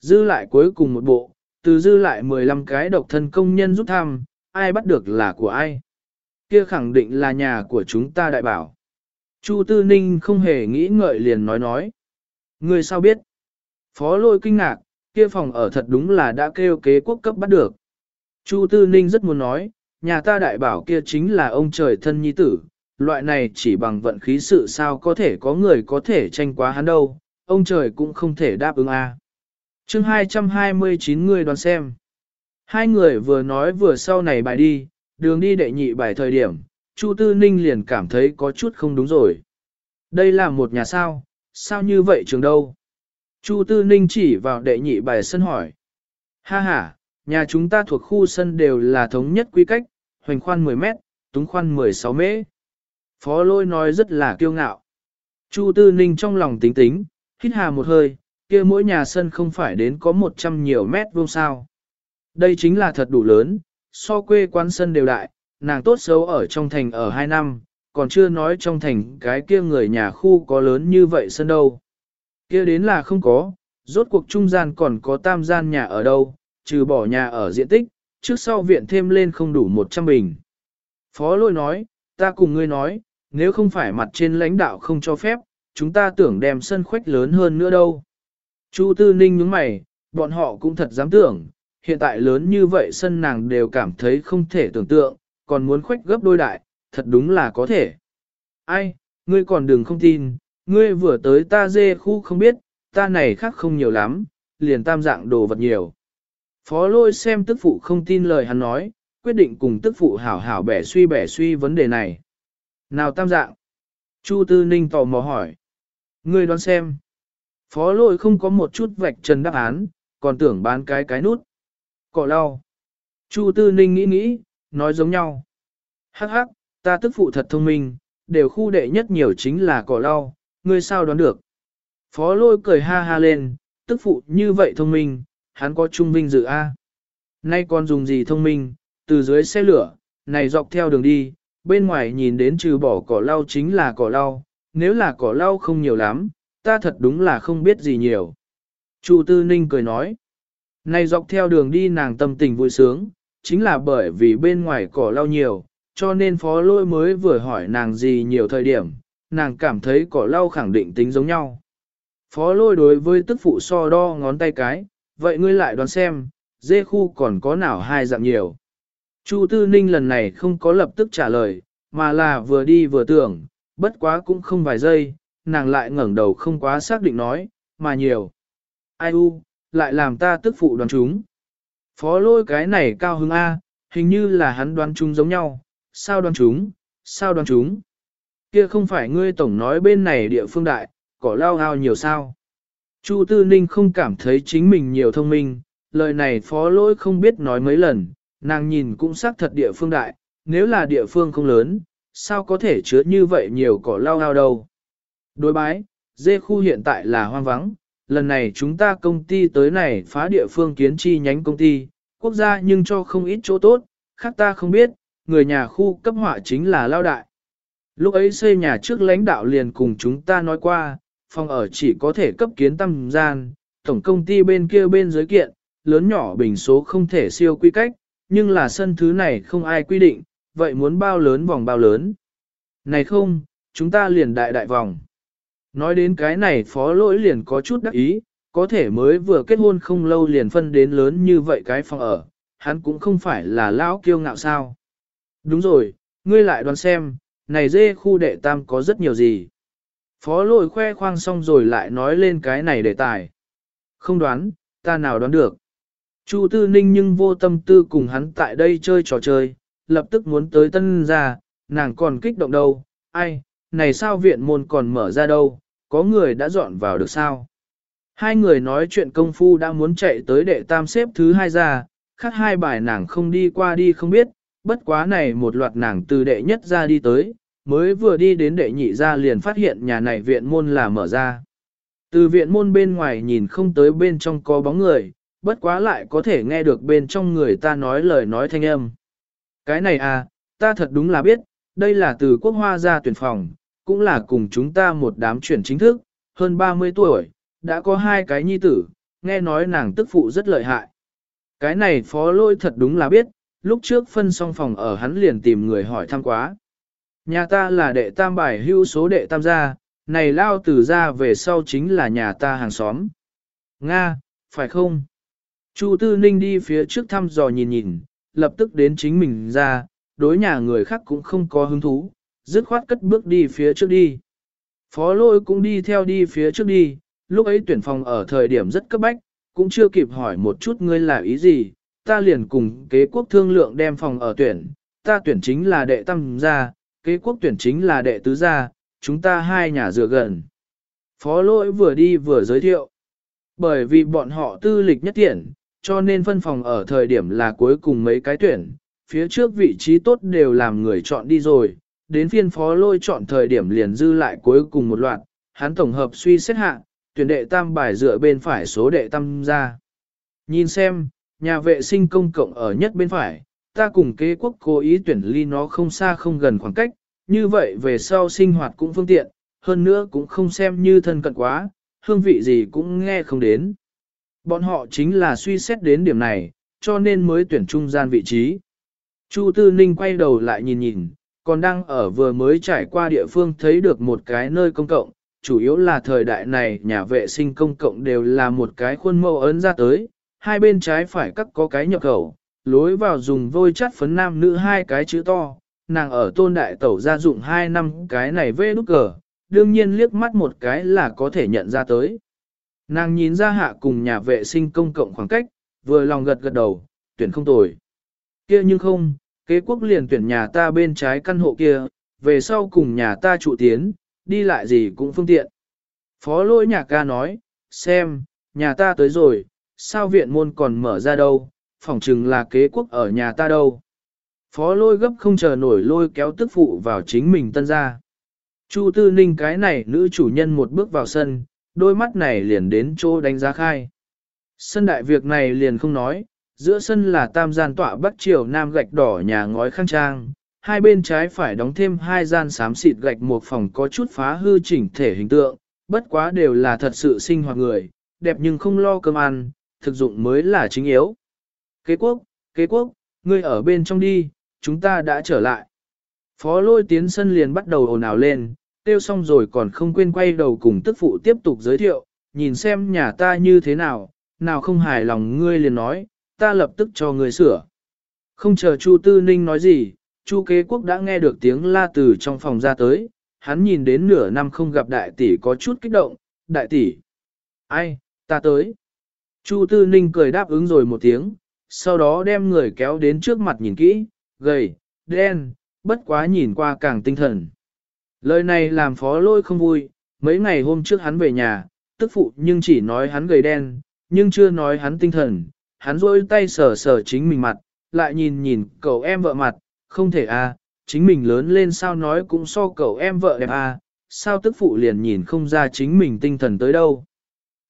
Dư lại cuối cùng một bộ, từ dư lại 15 cái độc thân công nhân rút thăm, ai bắt được là của ai. Kia khẳng định là nhà của chúng ta đại bảo. Chu Tư Ninh không hề nghĩ ngợi liền nói nói. Người sao biết? Phó lôi kinh ngạc, kia phòng ở thật đúng là đã kêu kế quốc cấp bắt được. Chu Tư Ninh rất muốn nói, nhà ta đại bảo kia chính là ông trời thân nhi tử, loại này chỉ bằng vận khí sự sao có thể có người có thể tranh quá hắn đâu, ông trời cũng không thể đáp ứng a. À. Chương 229 người đoán xem. Hai người vừa nói vừa sau này bài đi, đường đi đệ nhị bài thời điểm, Chu Tư Ninh liền cảm thấy có chút không đúng rồi. Đây là một nhà sao, sao như vậy trường đâu? Chu Tư Ninh chỉ vào đệ nhị bài sân hỏi. Ha ha, nhà chúng ta thuộc khu sân đều là thống nhất quy cách, hoành khoan 10 mét, túng khoan 16 mễ. Phó lôi nói rất là kiêu ngạo. Chu Tư Ninh trong lòng tính tính, hít hà một hơi, kia mỗi nhà sân không phải đến có 100 nhiều mét vuông sao. Đây chính là thật đủ lớn, so quê quán sân đều đại, nàng tốt xấu ở trong thành ở 2 năm, còn chưa nói trong thành cái kia người nhà khu có lớn như vậy sân đâu. Kia đến là không có, rốt cuộc trung gian còn có tam gian nhà ở đâu, trừ bỏ nhà ở diện tích, trước sau viện thêm lên không đủ 100 bình. Phó lôi nói, ta cùng ngươi nói, nếu không phải mặt trên lãnh đạo không cho phép, chúng ta tưởng đem sân khoách lớn hơn nữa đâu. Chu Tư Ninh nhướng mày, bọn họ cũng thật dám tưởng, hiện tại lớn như vậy sân nàng đều cảm thấy không thể tưởng tượng, còn muốn khoách gấp đôi đại, thật đúng là có thể. Ai, ngươi còn đừng không tin, ngươi vừa tới ta dê khu không biết, ta này khác không nhiều lắm, liền tam dạng đồ vật nhiều. Phó lôi xem tức phụ không tin lời hắn nói, quyết định cùng tức phụ hảo hảo bẻ suy bẻ suy vấn đề này. Nào tam dạng? Chu Tư Ninh tò mò hỏi. Ngươi đoán xem. Phó lôi không có một chút vạch trần đáp án, còn tưởng bán cái cái nút. Cỏ lau. Chu Tư Ninh nghĩ nghĩ, nói giống nhau. Hắc hắc, ta tức phụ thật thông minh, đều khu đệ nhất nhiều chính là cỏ lau, ngươi sao đoán được. Phó lôi cười ha ha lên, tức phụ như vậy thông minh, hắn có trung vinh dự A. Nay còn dùng gì thông minh, từ dưới xe lửa, này dọc theo đường đi, bên ngoài nhìn đến trừ bỏ cỏ lau chính là cỏ lau, nếu là cỏ lau không nhiều lắm, ta thật đúng là không biết gì nhiều. Chu Tư Ninh cười nói, này dọc theo đường đi nàng tâm tình vui sướng, chính là bởi vì bên ngoài cỏ lau nhiều, cho nên phó lôi mới vừa hỏi nàng gì nhiều thời điểm, nàng cảm thấy cỏ lau khẳng định tính giống nhau. Phó lôi đối với tức phụ so đo ngón tay cái, vậy ngươi lại đoán xem, dê khu còn có nào hai dạng nhiều. Chu Tư Ninh lần này không có lập tức trả lời, mà là vừa đi vừa tưởng, bất quá cũng không vài giây, nàng lại ngẩng đầu không quá xác định nói, mà nhiều. Ai u, lại làm ta tức phụ đoán chúng. Phó lôi cái này cao hứng A, hình như là hắn đoán chúng giống nhau, sao đoán chúng, sao đoán chúng. Kia không phải ngươi tổng nói bên này địa phương đại, cỏ lao ao nhiều sao. Chu Tư Ninh không cảm thấy chính mình nhiều thông minh, lời này phó lỗi không biết nói mấy lần, nàng nhìn cũng xác thật địa phương đại, nếu là địa phương không lớn, sao có thể chứa như vậy nhiều cỏ lao ao đâu. Đối bái, dê khu hiện tại là hoang vắng, lần này chúng ta công ty tới này phá địa phương kiến chi nhánh công ty, quốc gia nhưng cho không ít chỗ tốt, khác ta không biết, người nhà khu cấp họa chính là lao đại. Lúc ấy xây nhà trước lãnh đạo liền cùng chúng ta nói qua, phòng ở chỉ có thể cấp kiến tâm gian, tổng công ty bên kia bên dưới kiện, lớn nhỏ bình số không thể siêu quy cách, nhưng là sân thứ này không ai quy định, vậy muốn bao lớn vòng bao lớn. Này không, chúng ta liền đại đại vòng. Nói đến cái này phó lỗi liền có chút đắc ý, có thể mới vừa kết hôn không lâu liền phân đến lớn như vậy cái phòng ở, hắn cũng không phải là lão kiêu ngạo sao. Đúng rồi, ngươi lại đoán xem, này dê khu đệ tam có rất nhiều gì. Phó lội khoe khoang xong rồi lại nói lên cái này đề tài. Không đoán, ta nào đoán được. Chu Tư Ninh nhưng vô tâm tư cùng hắn tại đây chơi trò chơi, lập tức muốn tới tân ra, nàng còn kích động đâu, ai, này sao viện môn còn mở ra đâu, có người đã dọn vào được sao? Hai người nói chuyện công phu đã muốn chạy tới đệ tam xếp thứ hai ra, khác hai bài nàng không đi qua đi không biết, bất quá này một loạt nàng từ đệ nhất ra đi tới, mới vừa đi đến đệ nhị ra liền phát hiện nhà này viện môn là mở ra. Từ viện môn bên ngoài nhìn không tới bên trong có bóng người, bất quá lại có thể nghe được bên trong người ta nói lời nói thanh âm. Cái này à, ta thật đúng là biết, đây là từ quốc hoa ra tuyển phòng, cũng là cùng chúng ta một đám chuyển chính thức, hơn 30 tuổi, đã có hai cái nhi tử, nghe nói nàng tức phụ rất lợi hại. Cái này phó lôi thật đúng là biết, lúc trước phân xong phòng ở hắn liền tìm người hỏi thăm quá. Nhà ta là đệ tam bài hưu số đệ tam gia, này lao từ ra về sau chính là nhà ta hàng xóm. Nga, phải không? Chu Tư Ninh đi phía trước thăm dò nhìn nhìn, lập tức đến chính mình ra, đối nhà người khác cũng không có hứng thú, dứt khoát cất bước đi phía trước đi. Phó lôi cũng đi theo đi phía trước đi, lúc ấy tuyển phòng ở thời điểm rất cấp bách, cũng chưa kịp hỏi một chút ngươi là ý gì, ta liền cùng kế quốc thương lượng đem phòng ở tuyển, ta tuyển chính là đệ tam gia, kế quốc tuyển chính là đệ tứ gia, chúng ta hai nhà dựa gần. Phó lỗi vừa đi vừa giới thiệu. Bởi vì bọn họ tư lịch nhất tiện, cho nên phân phòng ở thời điểm là cuối cùng mấy cái tuyển, phía trước vị trí tốt đều làm người chọn đi rồi, đến phiên phó lôi chọn thời điểm liền dư lại cuối cùng một loạt, hắn tổng hợp suy xét hạ, tuyển đệ tam bài dựa bên phải số đệ tam ra. Nhìn xem, nhà vệ sinh công cộng ở nhất bên phải, ta cùng kế quốc cố ý tuyển ly nó không xa không gần khoảng cách, như vậy về sau sinh hoạt cũng phương tiện, hơn nữa cũng không xem như thân cận quá, hương vị gì cũng nghe không đến. Bọn họ chính là suy xét đến điểm này, cho nên mới tuyển trung gian vị trí. Chu Tư Ninh quay đầu lại nhìn nhìn, còn đang ở vừa mới trải qua địa phương thấy được một cái nơi công cộng, chủ yếu là thời đại này nhà vệ sinh công cộng đều là một cái khuôn mẫu ấn ra tới, hai bên trái phải cắt có cái nhập khẩu, lối vào dùng vôi chắt phấn nam nữ hai cái chữ to, nàng ở tôn đại tẩu ra dụng hai năm cái này vê nút cờ, đương nhiên liếc mắt một cái là có thể nhận ra tới. Nàng nhìn ra hạ cùng nhà vệ sinh công cộng khoảng cách, vừa lòng gật gật đầu, tuyển không tồi. kia nhưng không, kế quốc liền tuyển nhà ta bên trái căn hộ kia, về sau cùng nhà ta trụ tiến, đi lại gì cũng phương tiện. Phó lỗi nhà ca nói, xem, nhà ta tới rồi, sao viện môn còn mở ra đâu, phỏng chừng là kế quốc ở nhà ta đâu. Phó lôi gấp không chờ nổi lôi kéo tức phụ vào chính mình tân ra. Chu tư ninh cái này nữ chủ nhân một bước vào sân, đôi mắt này liền đến chỗ đánh giá khai. Sân đại việc này liền không nói, giữa sân là tam gian tọa bắc triều nam gạch đỏ nhà ngói khang trang, hai bên trái phải đóng thêm hai gian xám xịt gạch một phòng có chút phá hư chỉnh thể hình tượng, bất quá đều là thật sự sinh hoạt người, đẹp nhưng không lo cơm ăn, thực dụng mới là chính yếu. Kế quốc, kế quốc, ngươi ở bên trong đi, chúng ta đã trở lại. Phó lôi tiến sân liền bắt đầu ồn ào lên, tiêu xong rồi còn không quên quay đầu cùng tức phụ tiếp tục giới thiệu, nhìn xem nhà ta như thế nào, nào không hài lòng ngươi liền nói, ta lập tức cho ngươi sửa. Không chờ Chu Tư Ninh nói gì, Chu Kế Quốc đã nghe được tiếng la từ trong phòng ra tới, hắn nhìn đến nửa năm không gặp đại tỷ có chút kích động, đại tỷ. Ai, ta tới. Chu Tư Ninh cười đáp ứng rồi một tiếng, sau đó đem người kéo đến trước mặt nhìn kỹ, gầy, đen, bất quá nhìn qua càng tinh thần. Lời này làm phó lôi không vui, mấy ngày hôm trước hắn về nhà, tức phụ nhưng chỉ nói hắn gầy đen, nhưng chưa nói hắn tinh thần, hắn rôi tay sờ sờ chính mình mặt, lại nhìn nhìn cậu em vợ mặt, không thể à, chính mình lớn lên sao nói cũng so cậu em vợ đẹp à, sao tức phụ liền nhìn không ra chính mình tinh thần tới đâu.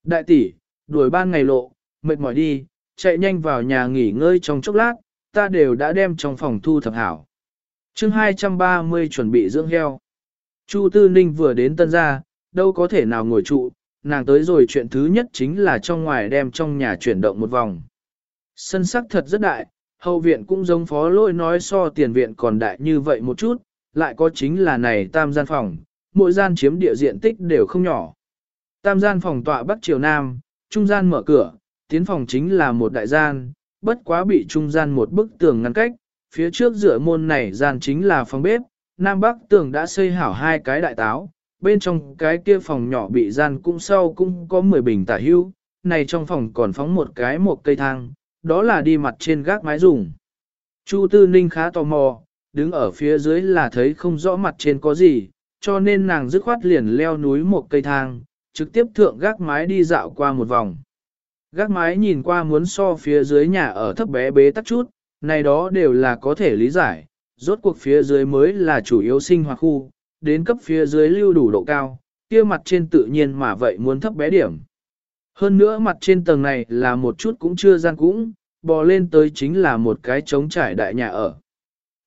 Đại tỷ, đuổi ban ngày lộ, mệt mỏi đi, chạy nhanh vào nhà nghỉ ngơi trong chốc lát, ta đều đã đem trong phòng thu thập hảo. chương 230 chuẩn bị dưỡng heo. Chu Tư Ninh vừa đến tân gia, đâu có thể nào ngồi trụ, nàng tới rồi chuyện thứ nhất chính là trong ngoài đem trong nhà chuyển động một vòng. Sân sắc thật rất đại, hậu viện cũng giống phó lôi nói so tiền viện còn đại như vậy một chút, lại có chính là này tam gian phòng, mỗi gian chiếm địa diện tích đều không nhỏ. Tam gian phòng tọa bắc chiều nam, trung gian mở cửa, tiến phòng chính là một đại gian, bất quá bị trung gian một bức tường ngăn cách, phía trước giữa môn này gian chính là phòng bếp, nam bắc tường đã xây hảo hai cái đại táo, bên trong cái kia phòng nhỏ bị gian cũng sau cũng có 10 bình tả hưu, này trong phòng còn phóng một cái một cây thang, đó là đi mặt trên gác mái dùng. Chu Tư Ninh khá tò mò, đứng ở phía dưới là thấy không rõ mặt trên có gì, cho nên nàng dứt khoát liền leo núi một cây thang, trực tiếp thượng gác mái đi dạo qua một vòng. Gác mái nhìn qua muốn so phía dưới nhà ở thấp bé bế tắc chút, này đó đều là có thể lý giải, rốt cuộc phía dưới mới là chủ yếu sinh hoạt khu, đến cấp phía dưới lưu đủ độ cao, kia mặt trên tự nhiên mà vậy muốn thấp bé điểm. Hơn nữa mặt trên tầng này là một chút cũng chưa gian cũng, bò lên tới chính là một cái trống trải đại nhà ở.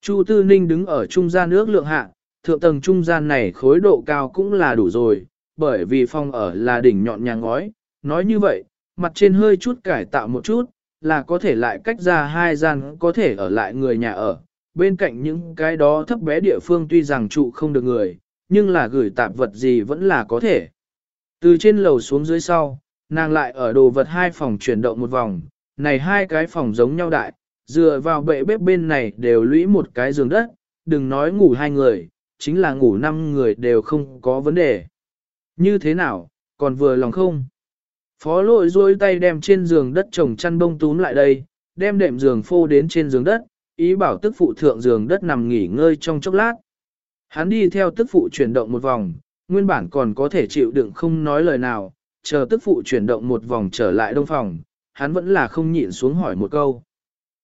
Chu Tư Ninh đứng ở trung gian nước lượng hạ, thượng tầng trung gian này khối độ cao cũng là đủ rồi, bởi vì phòng ở là đỉnh nhọn nhà ngói, nói như vậy, mặt trên hơi chút cải tạo một chút, là có thể lại cách ra hai gian có thể ở lại người nhà ở. Bên cạnh những cái đó thấp bé địa phương tuy rằng trụ không được người, nhưng là gửi tạp vật gì vẫn là có thể. Từ trên lầu xuống dưới sau, nàng lại ở đồ vật hai phòng chuyển động một vòng, này hai cái phòng giống nhau đại, dựa vào bệ bếp bên này đều lũy một cái giường đất, đừng nói ngủ hai người, chính là ngủ năm người đều không có vấn đề. Như thế nào, còn vừa lòng không? Phó lội duỗi tay đem trên giường đất trồng chăn bông túm lại đây, đem đệm giường phô đến trên giường đất, ý bảo tức phụ thượng giường đất nằm nghỉ ngơi trong chốc lát. Hắn đi theo tức phụ chuyển động một vòng, nguyên bản còn có thể chịu đựng không nói lời nào, chờ tức phụ chuyển động một vòng trở lại đông phòng, hắn vẫn là không nhịn xuống hỏi một câu.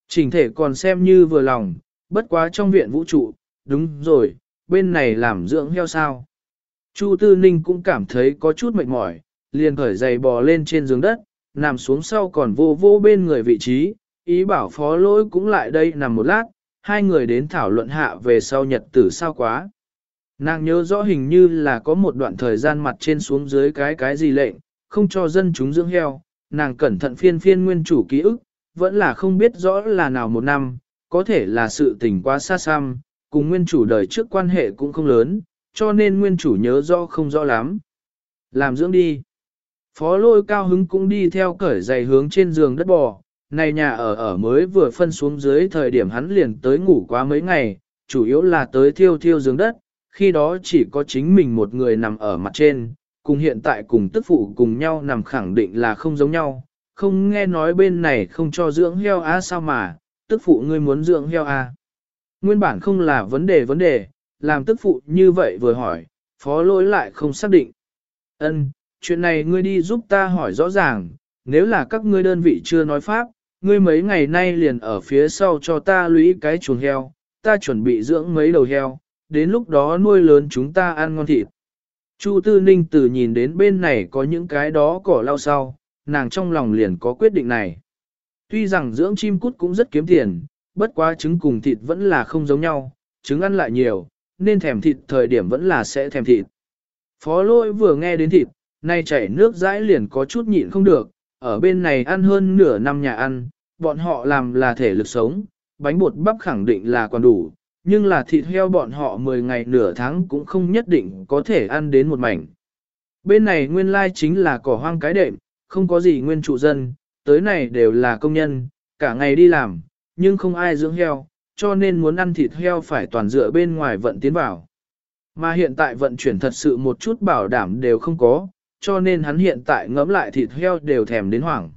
Trình thể còn xem như vừa lòng, bất quá trong viện vũ trụ, đúng rồi, bên này làm dưỡng heo sao. Chu Tư Ninh cũng cảm thấy có chút mệt mỏi, liền khởi giày bò lên trên giường đất, nằm xuống sau còn vô vô bên người vị trí, ý bảo phó lỗi cũng lại đây nằm một lát, hai người đến thảo luận hạ về sau nhật tử sao quá. Nàng nhớ rõ hình như là có một đoạn thời gian mặt trên xuống dưới cái cái gì lệnh, không cho dân chúng dưỡng heo, nàng cẩn thận phiên phiên nguyên chủ ký ức, vẫn là không biết rõ là nào một năm, có thể là sự tình quá xa xăm, cùng nguyên chủ đời trước quan hệ cũng không lớn, cho nên nguyên chủ nhớ rõ không rõ lắm. Làm dưỡng đi. Phó lôi cao hứng cũng đi theo cởi giày hướng trên giường đất bò, này nhà ở ở mới vừa phân xuống dưới thời điểm hắn liền tới ngủ quá mấy ngày, chủ yếu là tới thiêu thiêu giường đất, khi đó chỉ có chính mình một người nằm ở mặt trên, cùng hiện tại cùng tức phụ cùng nhau nằm khẳng định là không giống nhau, không nghe nói bên này không cho dưỡng heo á sao mà, tức phụ ngươi muốn dưỡng heo à. Nguyên bản không là vấn đề vấn đề, làm tức phụ như vậy vừa hỏi, phó lỗi lại không xác định. Ân, chuyện này ngươi đi giúp ta hỏi rõ ràng, nếu là các ngươi đơn vị chưa nói pháp, ngươi mấy ngày nay liền ở phía sau cho ta lũy cái chuồng heo, ta chuẩn bị dưỡng mấy đầu heo, đến lúc đó nuôi lớn chúng ta ăn ngon thịt. Chu Tư Ninh từ nhìn đến bên này có những cái đó cỏ lau sau, nàng trong lòng liền có quyết định này. Tuy rằng dưỡng chim cút cũng rất kiếm tiền, bất quá trứng cùng thịt vẫn là không giống nhau, trứng ăn lại nhiều, nên thèm thịt thời điểm vẫn là sẽ thèm thịt. Phó lôi vừa nghe đến thịt, nay chảy nước dãi liền có chút nhịn không được, ở bên này ăn hơn nửa năm nhà ăn, bọn họ làm là thể lực sống, bánh bột bắp khẳng định là còn đủ, nhưng là thịt heo bọn họ 10 ngày nửa tháng cũng không nhất định có thể ăn đến một mảnh. Bên này nguyên lai chính là cỏ hoang cái đệm, không có gì nguyên trụ dân, tới này đều là công nhân, cả ngày đi làm, nhưng không ai dưỡng heo, cho nên muốn ăn thịt heo phải toàn dựa bên ngoài vận tiến vào. Mà hiện tại vận chuyển thật sự một chút bảo đảm đều không có, cho nên hắn hiện tại ngẫm lại thịt heo đều thèm đến hoảng.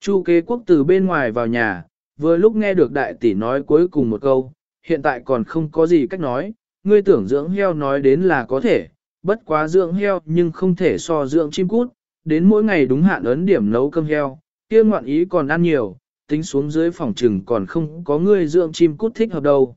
Chu kế quốc từ bên ngoài vào nhà, vừa lúc nghe được đại tỷ nói cuối cùng một câu, hiện tại còn không có gì cách nói, ngươi tưởng dưỡng heo nói đến là có thể, bất quá dưỡng heo nhưng không thể so dưỡng chim cút, đến mỗi ngày đúng hạn ấn điểm nấu cơm heo, kia ngoạn ý còn ăn nhiều, tính xuống dưới phòng trừng còn không có ngươi dưỡng chim cút thích hợp đâu.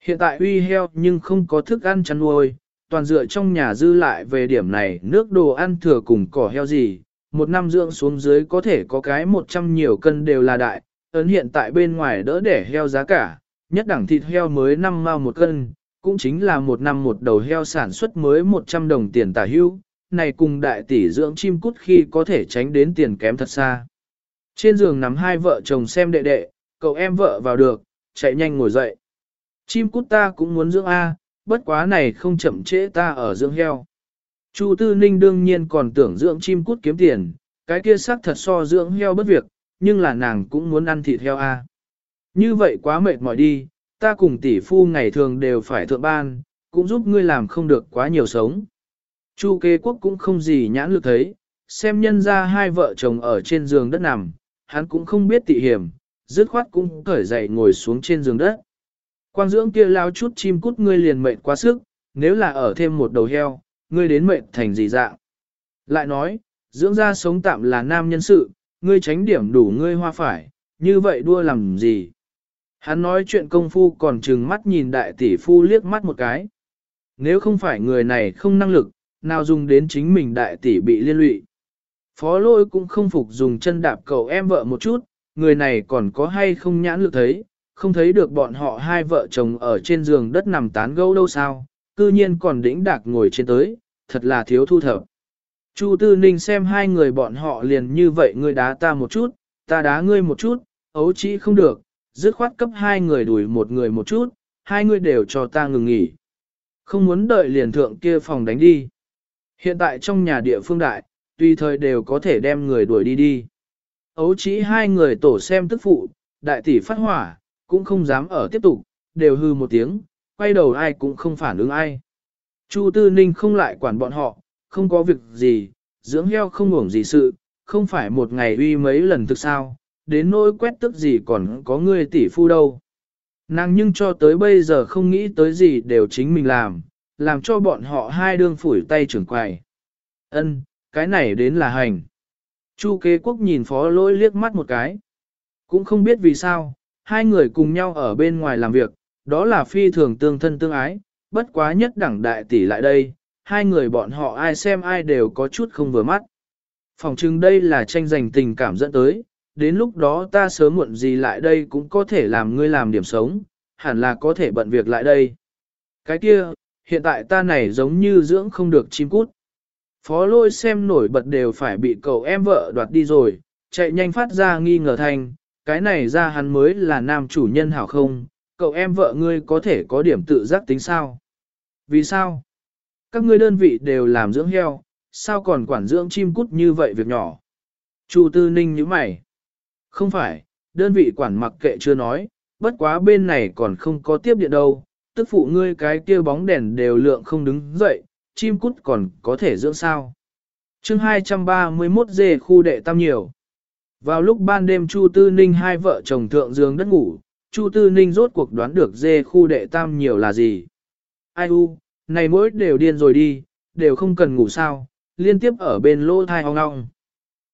Hiện tại uy heo nhưng không có thức ăn chăn nuôi, toàn dựa trong nhà dư lại về điểm này nước đồ ăn thừa cùng cỏ heo gì, một năm dưỡng xuống dưới có thể có cái 100 nhiều cân đều là đại, ấn hiện tại bên ngoài đỡ để heo giá cả, nhất đẳng thịt heo mới 5 mao một cân, cũng chính là một năm một đầu heo sản xuất mới 100 đồng tiền tả hưu, này cùng đại tỷ dưỡng chim cút khi có thể tránh đến tiền kém thật xa. Trên giường nằm hai vợ chồng xem đệ đệ, cậu em vợ vào được, chạy nhanh ngồi dậy. Chim cút ta cũng muốn dưỡng A, bất quá này không chậm trễ ta ở dưỡng heo. Chu Tư Ninh đương nhiên còn tưởng dưỡng chim cút kiếm tiền, cái kia xác thật so dưỡng heo bất việc, nhưng là nàng cũng muốn ăn thịt heo A. Như vậy quá mệt mỏi đi, ta cùng tỷ phu ngày thường đều phải thượng ban, cũng giúp ngươi làm không được quá nhiều sống. Chu kế quốc cũng không gì nhãn lực thấy, xem nhân ra hai vợ chồng ở trên giường đất nằm, hắn cũng không biết tị hiểm, dứt khoát cũng cởi dậy ngồi xuống trên giường đất. Quang dưỡng kia lao chút chim cút ngươi liền mệt quá sức, nếu là ở thêm một đầu heo, ngươi đến mệt thành gì dạng. Lại nói, dưỡng ra sống tạm là nam nhân sự, ngươi tránh điểm đủ ngươi hoa phải, như vậy đua làm gì. Hắn nói chuyện công phu còn trừng mắt nhìn đại tỷ phu liếc mắt một cái. Nếu không phải người này không năng lực, nào dùng đến chính mình đại tỷ bị liên lụy. Phó lôi cũng không phục dùng chân đạp cậu em vợ một chút, người này còn có hay không nhãn lực thấy, không thấy được bọn họ hai vợ chồng ở trên giường đất nằm tán gẫu đâu sao, cư nhiên còn đĩnh đạc ngồi trên tới, thật là thiếu thu thập. Chu Tư Ninh xem hai người bọn họ liền như vậy ngươi đá ta một chút, ta đá ngươi một chút, ấu chỉ không được, dứt khoát cấp hai người đuổi một người một chút, hai người đều cho ta ngừng nghỉ. Không muốn đợi liền thượng kia phòng đánh đi. Hiện tại trong nhà địa phương đại, tùy thời đều có thể đem người đuổi đi đi. Ấu chỉ hai người tổ xem tức phụ, đại tỷ phát hỏa, cũng không dám ở tiếp tục, đều hư một tiếng, quay đầu ai cũng không phản ứng ai. Chu Tư Ninh không lại quản bọn họ, không có việc gì, dưỡng heo không ngủng gì sự, không phải một ngày uy mấy lần thực sao, đến nỗi quét tức gì còn có người tỷ phu đâu. Nàng nhưng cho tới bây giờ không nghĩ tới gì đều chính mình làm, làm cho bọn họ hai đương phủi tay trưởng quài. Ân, cái này đến là hành. Chu kế quốc nhìn phó lỗi liếc mắt một cái. Cũng không biết vì sao, hai người cùng nhau ở bên ngoài làm việc, đó là phi thường tương thân tương ái, bất quá nhất đẳng đại tỷ lại đây, hai người bọn họ ai xem ai đều có chút không vừa mắt. Phòng chừng đây là tranh giành tình cảm dẫn tới, đến lúc đó ta sớm muộn gì lại đây cũng có thể làm ngươi làm điểm sống, hẳn là có thể bận việc lại đây. Cái kia, hiện tại ta này giống như dưỡng không được chim cút. Phó lôi xem nổi bật đều phải bị cậu em vợ đoạt đi rồi, chạy nhanh phát ra nghi ngờ thành, cái này ra hắn mới là nam chủ nhân hảo không, cậu em vợ ngươi có thể có điểm tự giác tính sao? Vì sao? Các ngươi đơn vị đều làm dưỡng heo, sao còn quản dưỡng chim cút như vậy việc nhỏ? Chu Tư Ninh như mày. Không phải, đơn vị quản mặc kệ chưa nói, bất quá bên này còn không có tiếp điện đâu, tức phụ ngươi cái kia bóng đèn đều lượng không đứng dậy, chim cút còn có thể dưỡng sao. chương 231 dê khu đệ tam nhiều. Vào lúc ban đêm Chu Tư Ninh hai vợ chồng thượng giường đất ngủ, Chu Tư Ninh rốt cuộc đoán được dê khu đệ tam nhiều là gì. Ai u, này mỗi đều điên rồi đi, đều không cần ngủ sao, liên tiếp ở bên lô thai hong ong.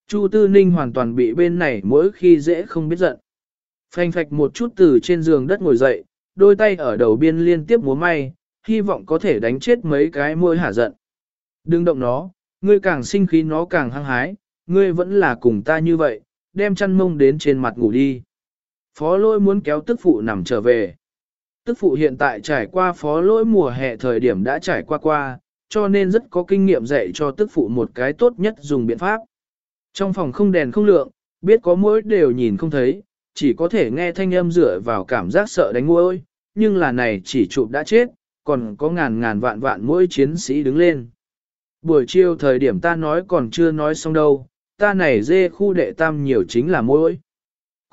Chu Tư Ninh hoàn toàn bị bên này mỗi khi dễ không biết giận. Phanh phạch một chút từ trên giường đất ngồi dậy, đôi tay ở đầu biên liên tiếp múa may, hy vọng có thể đánh chết mấy cái môi hả giận. Đừng động nó, ngươi càng sinh khí nó càng hăng hái, ngươi vẫn là cùng ta như vậy, đem chăn mông đến trên mặt ngủ đi. Phó lôi muốn kéo tức phụ nằm trở về. Tức phụ hiện tại trải qua phó lỗi mùa hè thời điểm đã trải qua qua, cho nên rất có kinh nghiệm dạy cho tức phụ một cái tốt nhất dùng biện pháp. Trong phòng không đèn không lượng, biết có mỗi đều nhìn không thấy, chỉ có thể nghe thanh âm dựa vào cảm giác sợ đánh môi, nhưng là này chỉ chụp đã chết, còn có ngàn ngàn vạn vạn mỗi chiến sĩ đứng lên. Buổi chiều thời điểm ta nói còn chưa nói xong đâu, ta này dê khu đệ tam nhiều chính là muối,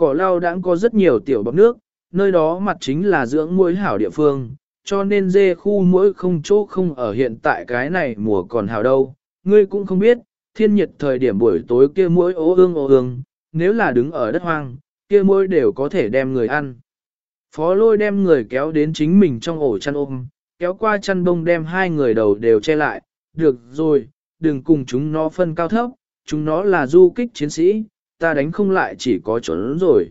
Cỏ lau đã có rất nhiều tiểu bọc nước, nơi đó mặt chính là dưỡng muối hảo địa phương, cho nên dê khu muối không chỗ không ở hiện tại cái này mùa còn hảo đâu. Ngươi cũng không biết, thiên nhiệt thời điểm buổi tối kia muối ố ương ố ương, nếu là đứng ở đất hoang, kia muối đều có thể đem người ăn. Phó lôi đem người kéo đến chính mình trong ổ chăn ôm, kéo qua chăn bông đem hai người đầu đều che lại, được rồi, đừng cùng chúng nó phân cao thấp, chúng nó là du kích chiến sĩ, ta đánh không lại chỉ có trốn rồi.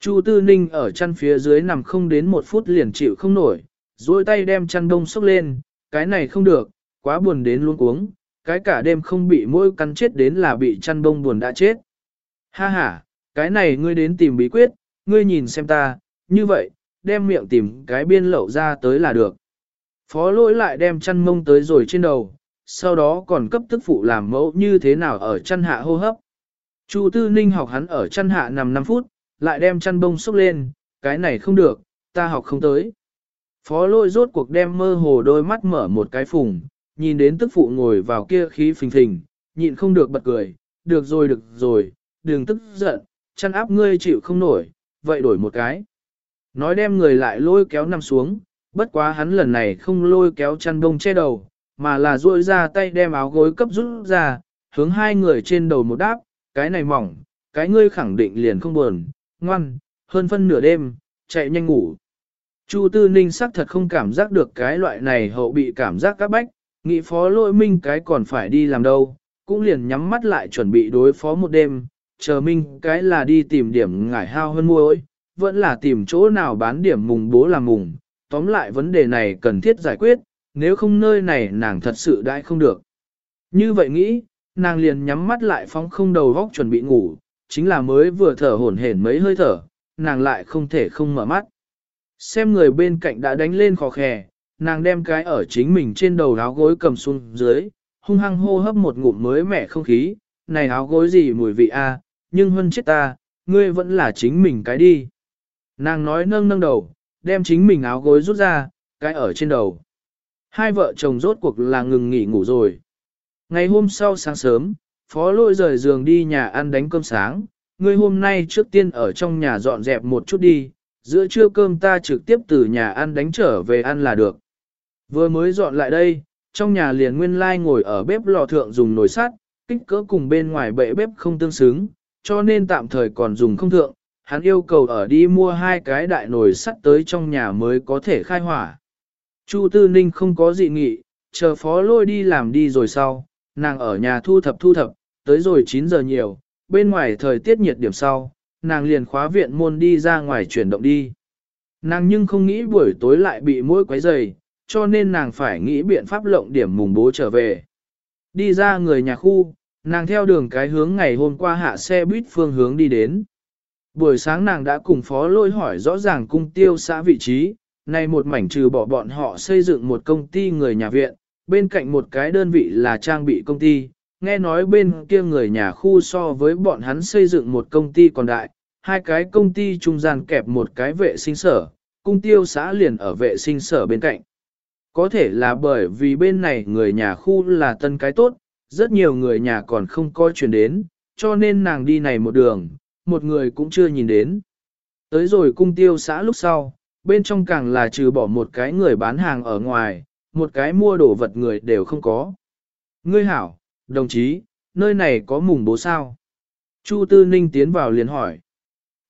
Chu Tư Ninh ở chăn phía dưới nằm không đến một phút liền chịu không nổi, duỗi tay đem chăn đông sốc lên, cái này không được, quá buồn đến luôn uống, cái cả đêm không bị mỗi cắn chết đến là bị chăn đông buồn đã chết. Ha ha, cái này ngươi đến tìm bí quyết, ngươi nhìn xem ta, như vậy, đem miệng tìm cái biên lậu ra tới là được. Phó lỗi lại đem chăn mông tới rồi trên đầu, sau đó còn cấp tức phụ làm mẫu như thế nào ở chăn hạ hô hấp. Chu Tư Ninh học hắn ở chăn hạ nằm 5 phút, lại đem chăn bông xúc lên, cái này không được, ta học không tới. Phó lôi rốt cuộc đem mơ hồ đôi mắt mở một cái phùng, nhìn đến tức phụ ngồi vào kia khí phình phình, nhịn không được bật cười, được rồi được rồi, đừng tức giận, chăn áp ngươi chịu không nổi, vậy đổi một cái. Nói đem người lại lôi kéo nằm xuống, bất quá hắn lần này không lôi kéo chăn bông che đầu, mà là duỗi ra tay đem áo gối cấp rút ra, hướng hai người trên đầu một đáp, cái này mỏng, cái ngươi khẳng định liền không buồn, ngoan, hơn phân nửa đêm, chạy nhanh ngủ. Chu Tư Ninh sắc thật không cảm giác được cái loại này hậu bị cảm giác các bách, nghĩ phó lỗi minh cái còn phải đi làm đâu, cũng liền nhắm mắt lại chuẩn bị đối phó một đêm, chờ minh cái là đi tìm điểm ngải hao hơn muối, vẫn là tìm chỗ nào bán điểm mùng bố làm mùng, tóm lại vấn đề này cần thiết giải quyết, nếu không nơi này nàng thật sự đãi không được. Như vậy nghĩ, nàng liền nhắm mắt lại phóng không đầu góc chuẩn bị ngủ, chính là mới vừa thở hổn hển mấy hơi thở, nàng lại không thể không mở mắt. Xem người bên cạnh đã đánh lên khó khè, nàng đem cái ở chính mình trên đầu áo gối cầm xuống dưới, hung hăng hô hấp một ngụm mới mẻ không khí, này áo gối gì mùi vị a, nhưng hơn chết ta, ngươi vẫn là chính mình cái đi. Nàng nói nâng nâng đầu, đem chính mình áo gối rút ra, cái ở trên đầu. Hai vợ chồng rốt cuộc là ngừng nghỉ ngủ rồi. Ngày hôm sau sáng sớm, phó lôi rời giường đi nhà ăn đánh cơm sáng, ngươi hôm nay trước tiên ở trong nhà dọn dẹp một chút đi, giữa trưa cơm ta trực tiếp từ nhà ăn đánh trở về ăn là được. Vừa mới dọn lại đây, trong nhà liền nguyên lai like ngồi ở bếp lò thượng dùng nồi sắt, kích cỡ cùng bên ngoài bệ bếp không tương xứng, cho nên tạm thời còn dùng không thượng, hắn yêu cầu ở đi mua hai cái đại nồi sắt tới trong nhà mới có thể khai hỏa. Chu Tư Ninh không có dị nghị, chờ phó lôi đi làm đi rồi sau, nàng ở nhà thu thập thu thập, tới rồi 9 giờ nhiều, bên ngoài thời tiết nhiệt điểm sau, nàng liền khóa viện môn đi ra ngoài chuyển động đi. Nàng nhưng không nghĩ buổi tối lại bị mũi quấy rầy, cho nên nàng phải nghĩ biện pháp lộng điểm mùng bố trở về. Đi ra người nhà khu, nàng theo đường cái hướng ngày hôm qua hạ xe buýt phương hướng đi đến. Buổi sáng nàng đã cùng phó lôi hỏi rõ ràng cung tiêu xã vị trí, này một mảnh trừ bỏ bọn họ xây dựng một công ty người nhà viện, bên cạnh một cái đơn vị là trang bị công ty, nghe nói bên kia người nhà khu so với bọn hắn xây dựng một công ty còn đại, hai cái công ty trung gian kẹp một cái vệ sinh sở, cung tiêu xã liền ở vệ sinh sở bên cạnh. Có thể là bởi vì bên này người nhà khu là tân cái tốt, rất nhiều người nhà còn không coi chuyển đến, cho nên nàng đi này một đường, một người cũng chưa nhìn đến. Tới rồi cung tiêu xã lúc sau, bên trong càng là trừ bỏ một cái người bán hàng ở ngoài, một cái mua đồ vật người đều không có. Ngươi hảo, đồng chí, nơi này có mùng bố sao? Chu Tư Ninh tiến vào liền hỏi.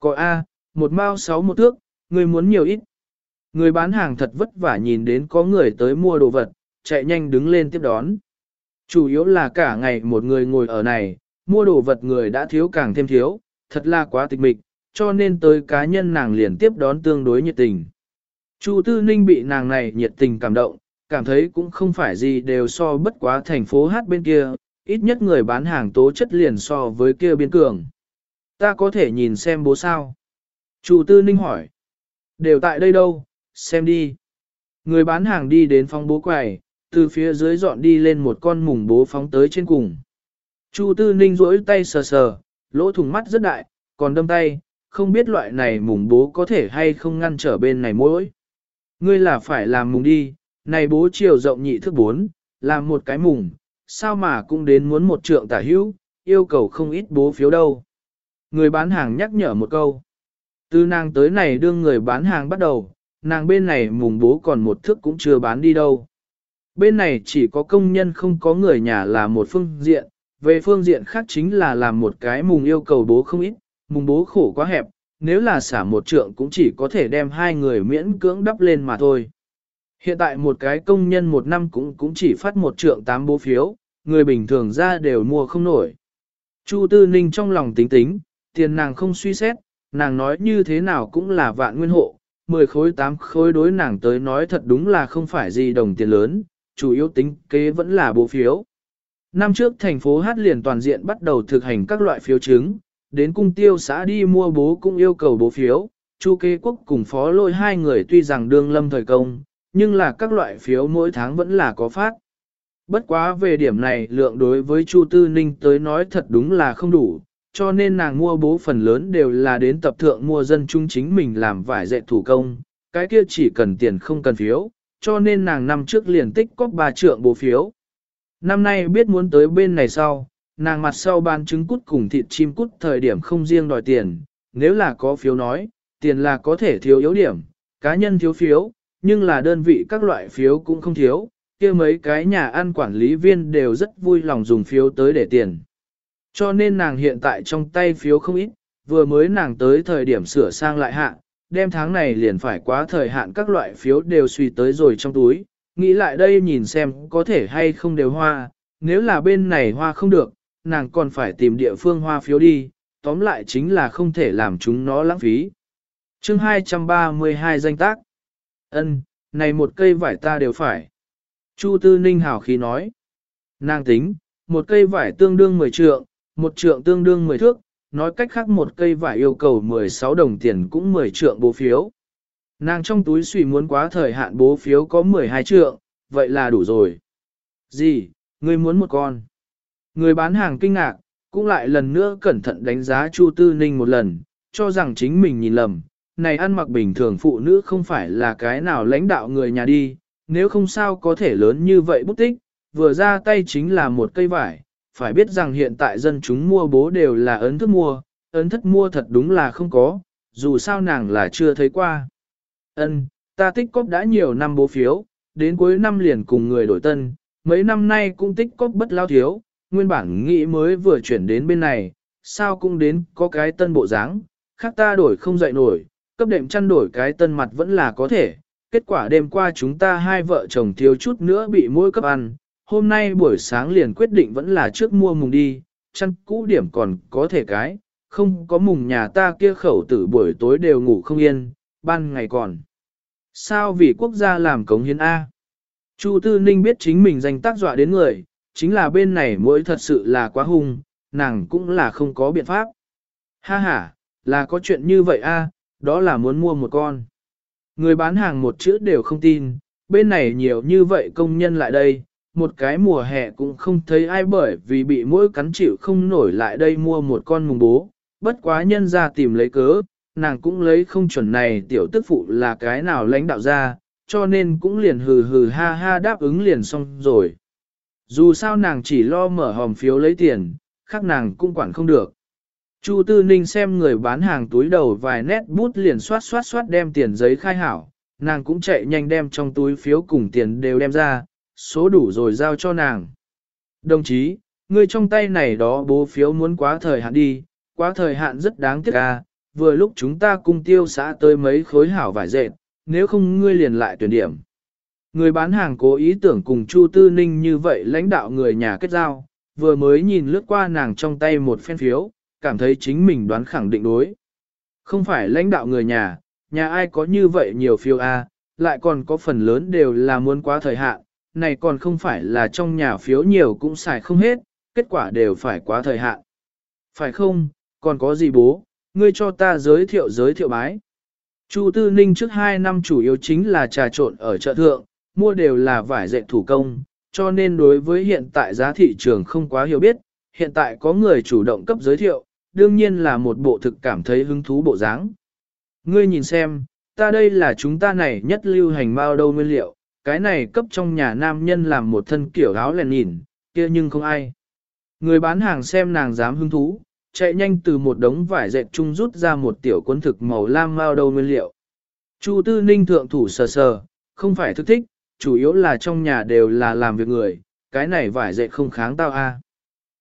Có A, một mao sáu một thước, ngươi muốn nhiều ít. Người bán hàng thật vất vả nhìn đến có người tới mua đồ vật, chạy nhanh đứng lên tiếp đón. Chủ yếu là cả ngày một người ngồi ở này, mua đồ vật người đã thiếu càng thêm thiếu, thật là quá tịch mịch, cho nên tới cá nhân nàng liền tiếp đón tương đối nhiệt tình. Chu Tư Ninh bị nàng này nhiệt tình cảm động, cảm thấy cũng không phải gì đều so bất quá thành phố hát bên kia, ít nhất người bán hàng tố chất liền so với kia biên cường. Ta có thể nhìn xem bố sao? Chu Tư Ninh hỏi. Đều tại đây đâu, xem đi. Người bán hàng đi đến phòng bố quầy, từ phía dưới dọn đi lên một con mùng bố phóng tới trên cùng. Chu Tư Ninh rỗi tay sờ sờ, lỗ thùng mắt rất đại, còn đâm tay, không biết loại này mùng bố có thể hay không ngăn trở bên này mỗi. Ngươi là phải làm mùng đi, này bố chiều rộng nhị thước bốn, làm một cái mùng, sao mà cũng đến muốn một trượng tả hữu, yêu cầu không ít bố phiếu đâu. Người bán hàng nhắc nhở một câu. Từ nàng tới này đương người bán hàng bắt đầu, nàng bên này mùng bố còn một thước cũng chưa bán đi đâu. Bên này chỉ có công nhân không có người nhà là một phương diện, về phương diện khác chính là làm một cái mùng yêu cầu bố không ít, mùng bố khổ quá hẹp, nếu là xả một trượng cũng chỉ có thể đem hai người miễn cưỡng đắp lên mà thôi. Hiện tại một cái công nhân một năm cũng cũng chỉ phát một trượng tám bố phiếu, người bình thường ra đều mua không nổi. Chu Tư Ninh trong lòng tính tính, tiền nàng không suy xét, nàng nói như thế nào cũng là vạn nguyên hộ, 10 khối 8 khối đối nàng tới nói thật đúng là không phải gì đồng tiền lớn, chủ yếu tính kế vẫn là bố phiếu. Năm trước thành phố Hát liền toàn diện bắt đầu thực hành các loại phiếu chứng, đến cung tiêu xã đi mua bố cũng yêu cầu bố phiếu, Chu kế quốc cùng phó lôi hai người tuy rằng đương lâm thời công, nhưng là các loại phiếu mỗi tháng vẫn là có phát. Bất quá về điểm này lượng đối với Chu Tư Ninh tới nói thật đúng là không đủ, cho nên nàng mua bố phần lớn đều là đến tập thượng mua dân chúng chính mình làm vải dệt thủ công, cái kia chỉ cần tiền không cần phiếu, cho nên nàng năm trước liền tích có ba trượng bố phiếu. Năm nay biết muốn tới bên này sau, nàng mặt sau bán trứng cút cùng thịt chim cút thời điểm không riêng đòi tiền, nếu là có phiếu nói, tiền là có thể thiếu yếu điểm, cá nhân thiếu phiếu, nhưng là đơn vị các loại phiếu cũng không thiếu, kia mấy cái nhà ăn quản lý viên đều rất vui lòng dùng phiếu tới để tiền. Cho nên nàng hiện tại trong tay phiếu không ít, vừa mới nàng tới thời điểm sửa sang lại hạn đem tháng này liền phải quá thời hạn các loại phiếu đều suy tới rồi trong túi, nghĩ lại đây nhìn xem có thể hay không đều hoa, nếu là bên này hoa không được, nàng còn phải tìm địa phương hoa phiếu đi, tóm lại chính là không thể làm chúng nó lãng phí. chương 232 danh tác. ân này một cây vải ta đều phải. Chu Tư Ninh hào khí nói. Nàng tính, một cây vải tương đương 10 trượng, một trượng tương đương 10 thước, nói cách khác một cây vải yêu cầu 16 đồng tiền cũng 10 trượng bố phiếu. Nàng trong túi suy muốn quá thời hạn bố phiếu có 12 trượng, vậy là đủ rồi. Gì, ngươi muốn một con? Người bán hàng kinh ngạc, cũng lại lần nữa cẩn thận đánh giá Chu Tư Ninh một lần, cho rằng chính mình nhìn lầm. Này ăn mặc bình thường phụ nữ không phải là cái nào lãnh đạo người nhà đi, nếu không sao có thể lớn như vậy bút tích, vừa ra tay chính là một cây vải, phải biết rằng hiện tại dân chúng mua bố đều là ấn thức mua, ấn thất mua thật đúng là không có, dù sao nàng là chưa thấy qua. Ân, ta tích cóp đã nhiều năm bố phiếu, đến cuối năm liền cùng người đổi tân, mấy năm nay cũng tích cóp bất lao thiếu, nguyên bản nghĩ mới vừa chuyển đến bên này, sao cũng đến có cái tân bộ dáng, khác ta đổi không dậy nổi, cấp đệm chăn đổi cái tân mặt vẫn là có thể. Kết quả đêm qua chúng ta hai vợ chồng thiếu chút nữa bị mỗi cấp ăn, hôm nay buổi sáng liền quyết định vẫn là trước mua mùng đi, chăn cũ điểm còn có thể cái, không có mùng nhà ta kia khẩu tử buổi tối đều ngủ không yên, ban ngày còn. Sao vì quốc gia làm cống hiến A? Chu Tư Ninh biết chính mình danh tác dọa đến người, chính là bên này mỗi thật sự là quá hung, nàng cũng là không có biện pháp. Ha ha, là có chuyện như vậy a, đó là muốn mua một con. Người bán hàng một chữ đều không tin, bên này nhiều như vậy công nhân lại đây, một cái mùa hè cũng không thấy ai bởi vì bị mỗi cắn chịu không nổi lại đây mua một con mùng bố, bất quá nhân ra tìm lấy cớ, nàng cũng lấy không chuẩn này tiểu tức phụ là cái nào lãnh đạo ra, cho nên cũng liền hừ hừ ha ha đáp ứng liền xong rồi. Dù sao nàng chỉ lo mở hòm phiếu lấy tiền, khác nàng cũng quản không được. Chu Tư Ninh xem người bán hàng túi đầu vài nét bút liền xoát xoát xoát đem tiền giấy khai hảo, nàng cũng chạy nhanh đem trong túi phiếu cùng tiền đều đem ra, số đủ rồi giao cho nàng. Đồng chí, người trong tay này đó bố phiếu muốn quá thời hạn đi, quá thời hạn rất đáng tiếc à, vừa lúc chúng ta cùng tiêu xã tới mấy khối hảo vải dệt, nếu không ngươi liền lại tuyển điểm. Người bán hàng cố ý tưởng cùng Chu Tư Ninh như vậy lãnh đạo người nhà kết giao, vừa mới nhìn lướt qua nàng trong tay một phen phiếu, cảm thấy chính mình đoán khẳng định đối. Không phải lãnh đạo người nhà, nhà ai có như vậy nhiều phiếu A, lại còn có phần lớn đều là muốn quá thời hạn, này còn không phải là trong nhà phiếu nhiều cũng xài không hết, kết quả đều phải quá thời hạn. Phải không, còn có gì bố, ngươi cho ta giới thiệu giới thiệu bái. Chu Tư Ninh trước 2 năm chủ yếu chính là trà trộn ở chợ thượng, mua đều là vải dệt thủ công, cho nên đối với hiện tại giá thị trường không quá hiểu biết, hiện tại có người chủ động cấp giới thiệu, đương nhiên là một bộ thực cảm thấy hứng thú bộ dáng. Ngươi nhìn xem, ta đây là chúng ta này nhất lưu hành bao đâu nguyên liệu, cái này cấp trong nhà nam nhân làm một thân kiểu áo lèn nhìn, kia nhưng không ai. Người bán hàng xem nàng dám hứng thú, chạy nhanh từ một đống vải dệt chung rút ra một tiểu cuốn thực màu lam bao đâu nguyên liệu. Chu tư ninh thượng thủ sờ sờ, không phải thức thích, chủ yếu là trong nhà đều là làm việc người, cái này vải dệt không kháng tao a.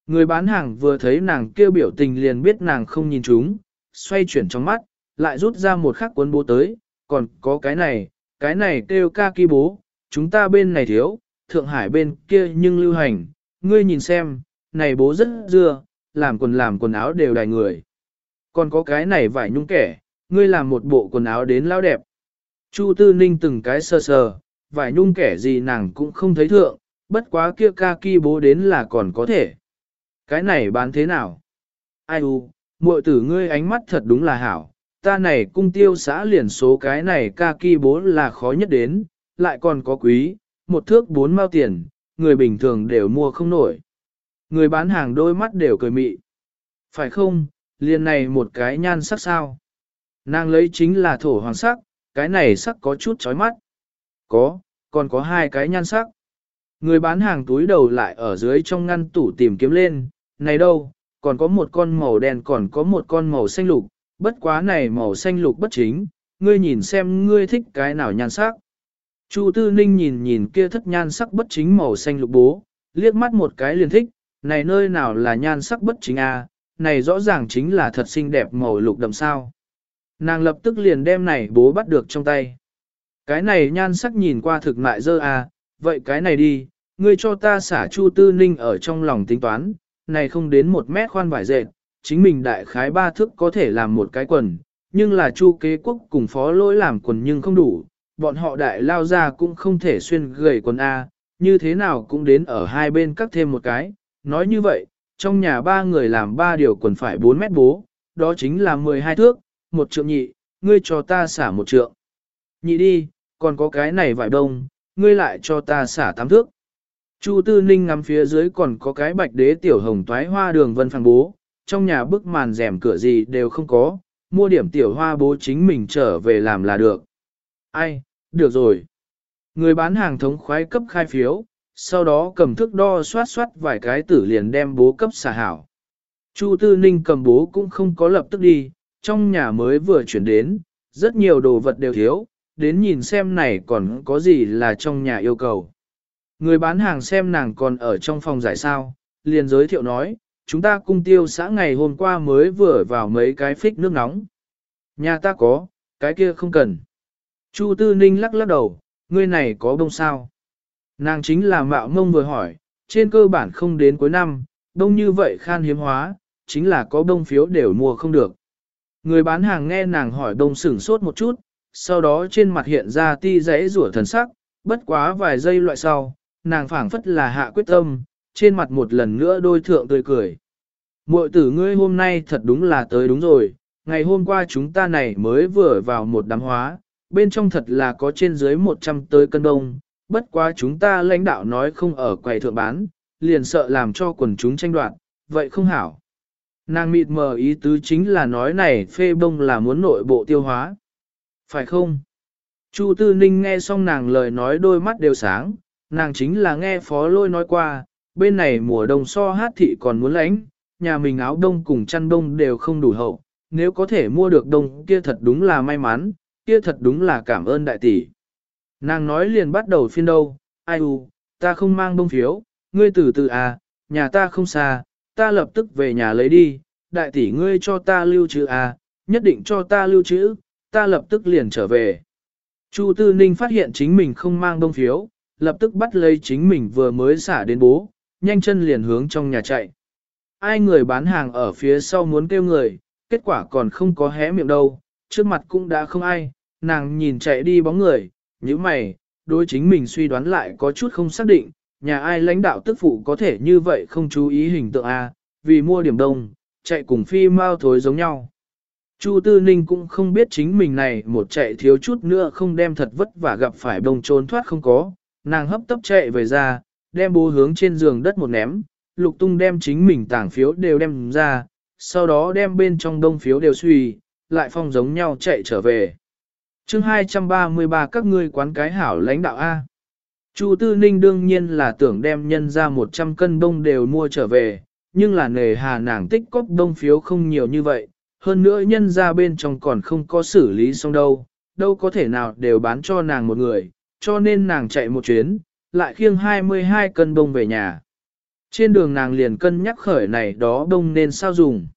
Người bán hàng vừa thấy nàng kêu biểu tình liền biết nàng không nhìn chúng, xoay chuyển trong mắt, lại rút ra một khắc cuốn bố tới, còn có cái này, cái này kêu ca kỳ bố, chúng ta bên này thiếu, Thượng Hải bên kia nhưng lưu hành, ngươi nhìn xem, này bố rất dưa, làm quần làm quần áo đều đài người. Còn có cái này vải nhung kẻ, ngươi làm một bộ quần áo đến lao đẹp. Chu Tư Ninh từng cái sơ sờ, vải nhung kẻ gì nàng cũng không thấy thượng, bất quá kia ca ki bố đến là còn có thể. Cái này bán thế nào? Ai u, muội tử ngươi ánh mắt thật đúng là hảo, ta này cung tiêu xã liền số cái này ca ki bố là khó nhất đến, lại còn có quý, một thước bốn mao tiền, người bình thường đều mua không nổi. Người bán hàng đôi mắt đều cười mị. Phải không, liền này một cái nhan sắc sao? Nàng lấy chính là thổ hoàng sắc, cái này sắc có chút chói mắt. Có, còn có hai cái nhan sắc. Người bán hàng túi đầu lại ở dưới trong ngăn tủ tìm kiếm lên, này đâu, còn có một con màu đen còn có một con màu xanh lục, bất quá này màu xanh lục bất chính, ngươi nhìn xem ngươi thích cái nào nhan sắc. Chu Tư Ninh nhìn nhìn kia thất nhan sắc bất chính màu xanh lục bố, liếc mắt một cái liền thích, này nơi nào là nhan sắc bất chính a, à, này rõ ràng chính là thật xinh đẹp màu lục đậm sao. Nàng lập tức liền đem này bố bắt được trong tay. Cái này nhan sắc nhìn qua thực mại dơ à, vậy cái này đi, ngươi cho ta xả Chu Tư Ninh ở trong lòng tính toán, này không đến một mét khoan vải dệt, chính mình đại khái ba thước có thể làm một cái quần, nhưng là Chu kế quốc cùng phó lỗi làm quần nhưng không đủ, bọn họ đại lao ra cũng không thể xuyên gầy quần A, như thế nào cũng đến ở hai bên cắt thêm một cái, nói như vậy, trong nhà ba người làm ba điều quần phải 4 mét bố, đó chính là 12 thước, một trượng nhị, ngươi cho ta xả một trượng. Nhị đi, còn có cái này vải đông, ngươi lại cho ta xả tám thước. Chu Tư Ninh ngắm phía dưới còn có cái bạch đế tiểu hồng toái hoa đường vân phàng bố, trong nhà bức màn rèm cửa gì đều không có, mua điểm tiểu hoa bố chính mình trở về làm là được. Ai, được rồi. Người bán hàng thống khoái cấp khai phiếu, sau đó cầm thước đo soát soát vài cái tử liền đem bố cấp xả hảo. Chu Tư Ninh cầm bố cũng không có lập tức đi, trong nhà mới vừa chuyển đến, rất nhiều đồ vật đều thiếu, đến nhìn xem này còn có gì là trong nhà yêu cầu. Người bán hàng xem nàng còn ở trong phòng giải sao, liền giới thiệu nói, chúng ta cung tiêu xã ngày hôm qua mới vừa vào mấy cái phích nước nóng. Nhà ta có, cái kia không cần. Chu Tư Ninh lắc lắc đầu, ngươi này có bông sao? Nàng chính là mạo mông vừa hỏi, trên cơ bản không đến cuối năm, đông như vậy khan hiếm hóa, chính là có bông phiếu đều mua không được. Người bán hàng nghe nàng hỏi đông sửng sốt một chút, sau đó trên mặt hiện ra ti rẽ rủa thần sắc, bất quá vài giây loại sau, nàng phảng phất là hạ quyết tâm, trên mặt một lần nữa đôi thượng tươi cười. Muội tử ngươi hôm nay thật đúng là tới đúng rồi, ngày hôm qua chúng ta này mới vừa vào một đám hóa, bên trong thật là có trên dưới 100 tới cân đông, bất quá chúng ta lãnh đạo nói không ở quầy thượng bán, liền sợ làm cho quần chúng tranh đoạt, vậy không hảo. Nàng mịt mờ ý tứ chính là nói này phê bông là muốn nội bộ tiêu hóa. Phải không? Chu Tư Ninh nghe xong nàng lời nói đôi mắt đều sáng, nàng chính là nghe phó lôi nói qua, bên này mùa đông so hát thị còn muốn lánh, nhà mình áo đông cùng chăn đông đều không đủ hậu, nếu có thể mua được đông kia thật đúng là may mắn, kia thật đúng là cảm ơn đại tỷ. Nàng nói liền bắt đầu phiên đâu, ai u, ta không mang đông phiếu, ngươi từ từ à, nhà ta không xa, ta lập tức về nhà lấy đi, đại tỷ ngươi cho ta lưu trữ à, nhất định cho ta lưu trữ, ta lập tức liền trở về. Chu Tư Ninh phát hiện chính mình không mang đông phiếu, lập tức bắt lấy chính mình vừa mới xả đến bố, nhanh chân liền hướng trong nhà chạy. Ai người bán hàng ở phía sau muốn kêu người, kết quả còn không có hé miệng đâu, trước mặt cũng đã không ai, nàng nhìn chạy đi bóng người, như mày, đối chính mình suy đoán lại có chút không xác định, nhà ai lãnh đạo tức phụ có thể như vậy không chú ý hình tượng A, vì mua điểm đông, chạy cùng phi mau thối giống nhau. Chu Tư Ninh cũng không biết chính mình này một chạy thiếu chút nữa không đem thật vất vả gặp phải đông trốn thoát không có, nàng hấp tấp chạy về ra, đem bố hướng trên giường đất một ném, lục tung đem chính mình tảng phiếu đều đem ra, sau đó đem bên trong đông phiếu đều suy, lại phong giống nhau chạy trở về. chương 233 các ngươi quán cái hảo lãnh đạo A. Chu Tư Ninh đương nhiên là tưởng đem nhân ra 100 cân đông đều mua trở về, nhưng là nề hà nàng tích cóp đông phiếu không nhiều như vậy, hơn nữa nhân ra bên trong còn không có xử lý xong đâu, đâu có thể nào đều bán cho nàng một người, cho nên nàng chạy một chuyến, lại khiêng 22 cân đông về nhà. Trên đường nàng liền cân nhắc khởi này đó đông nên sao dùng.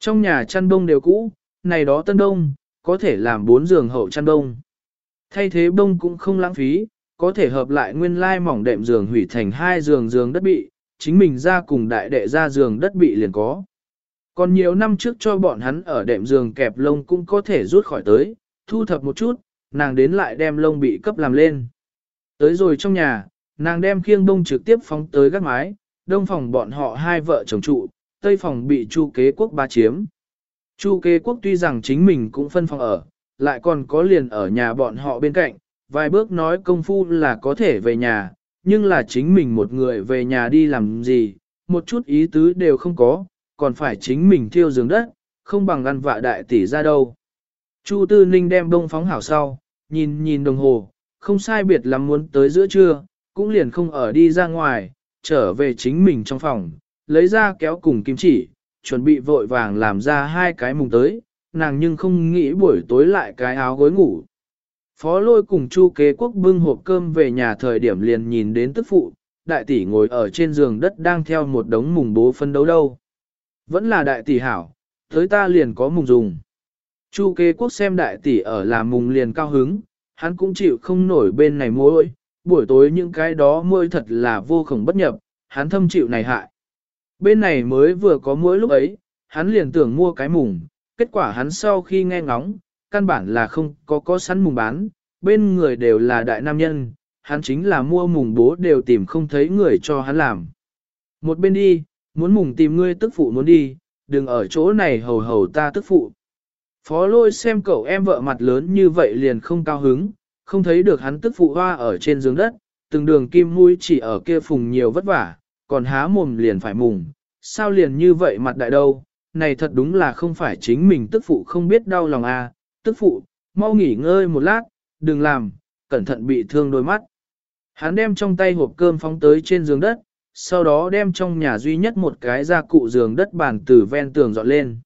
Trong nhà chăn đông đều cũ, này đó tân đông, có thể làm bốn giường hậu chăn đông. Thay thế đông cũng không lãng phí, có thể hợp lại nguyên lai mỏng đệm giường hủy thành hai giường giường đất bị, chính mình ra cùng đại đệ ra giường đất bị liền có. Còn nhiều năm trước cho bọn hắn ở đệm giường kẹp lông cũng có thể rút khỏi tới, thu thập một chút, nàng đến lại đem lông bị cấp làm lên. Tới rồi trong nhà, nàng đem khiêng đông trực tiếp phóng tới gác mái, đông phòng bọn họ hai vợ chồng trụ, tây phòng bị chu kế quốc ba chiếm. Chu kế quốc tuy rằng chính mình cũng phân phòng ở, lại còn có liền ở nhà bọn họ bên cạnh, vài bước nói công phu là có thể về nhà, nhưng là chính mình một người về nhà đi làm gì, một chút ý tứ đều không có, còn phải chính mình thiêu giường đất, không bằng ăn vạ đại tỷ ra đâu. Chu Tư Ninh đem đông phóng hảo sau, nhìn nhìn đồng hồ, không sai biệt lắm muốn tới giữa trưa, cũng liền không ở đi ra ngoài, trở về chính mình trong phòng, lấy ra kéo cùng kim chỉ, chuẩn bị vội vàng làm ra hai cái mùng tới, nàng nhưng không nghĩ buổi tối lại cái áo gối ngủ. Phó lôi cùng chu kế quốc bưng hộp cơm về nhà thời điểm liền nhìn đến tức phụ, đại tỷ ngồi ở trên giường đất đang theo một đống mùng bố phân đấu đâu. Vẫn là đại tỷ hảo, tới ta liền có mùng dùng. Chu kế quốc xem đại tỷ ở là mùng liền cao hứng, hắn cũng chịu không nổi bên này môi, buổi tối những cái đó môi thật là vô khổng bất nhập, hắn thâm chịu này hại. Bên này mới vừa có mỗi lúc ấy, hắn liền tưởng mua cái mùng, kết quả hắn sau khi nghe ngóng, căn bản là không có có sẵn mùng bán, bên người đều là đại nam nhân, hắn chính là mua mùng bố đều tìm không thấy người cho hắn làm. Một bên đi, muốn mùng tìm ngươi tức phụ muốn đi, đừng ở chỗ này hầu hầu ta tức phụ. Phó lôi xem cậu em vợ mặt lớn như vậy liền không cao hứng, không thấy được hắn tức phụ hoa ở trên giường đất, từng đường kim mũi chỉ ở kia phùng nhiều vất vả, còn há mồm liền phải mùng, sao liền như vậy mặt đại đâu, này thật đúng là không phải chính mình tức phụ không biết đau lòng à, tức phụ, mau nghỉ ngơi một lát, đừng làm, cẩn thận bị thương đôi mắt. Hắn đem trong tay hộp cơm phóng tới trên giường đất, sau đó đem trong nhà duy nhất một cái gia cụ giường đất bàn từ ven tường dọn lên.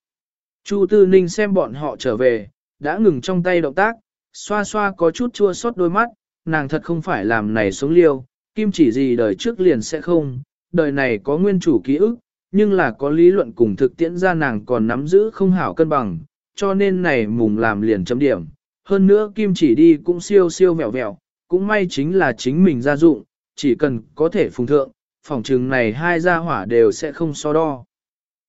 Chu Tư Ninh xem bọn họ trở về, đã ngừng trong tay động tác, xoa xoa có chút chua xót đôi mắt, nàng thật không phải làm này sống liêu, kim chỉ gì đời trước liền sẽ không, đời này có nguyên chủ ký ức, nhưng là có lý luận cùng thực tiễn ra nàng còn nắm giữ không hảo cân bằng, cho nên này mùng làm liền chấm điểm. Hơn nữa kim chỉ đi cũng siêu siêu vẹo vẹo, cũng may chính là chính mình gia dụng, chỉ cần có thể phùng thượng, phòng trừng này hai gia hỏa đều sẽ không so đo.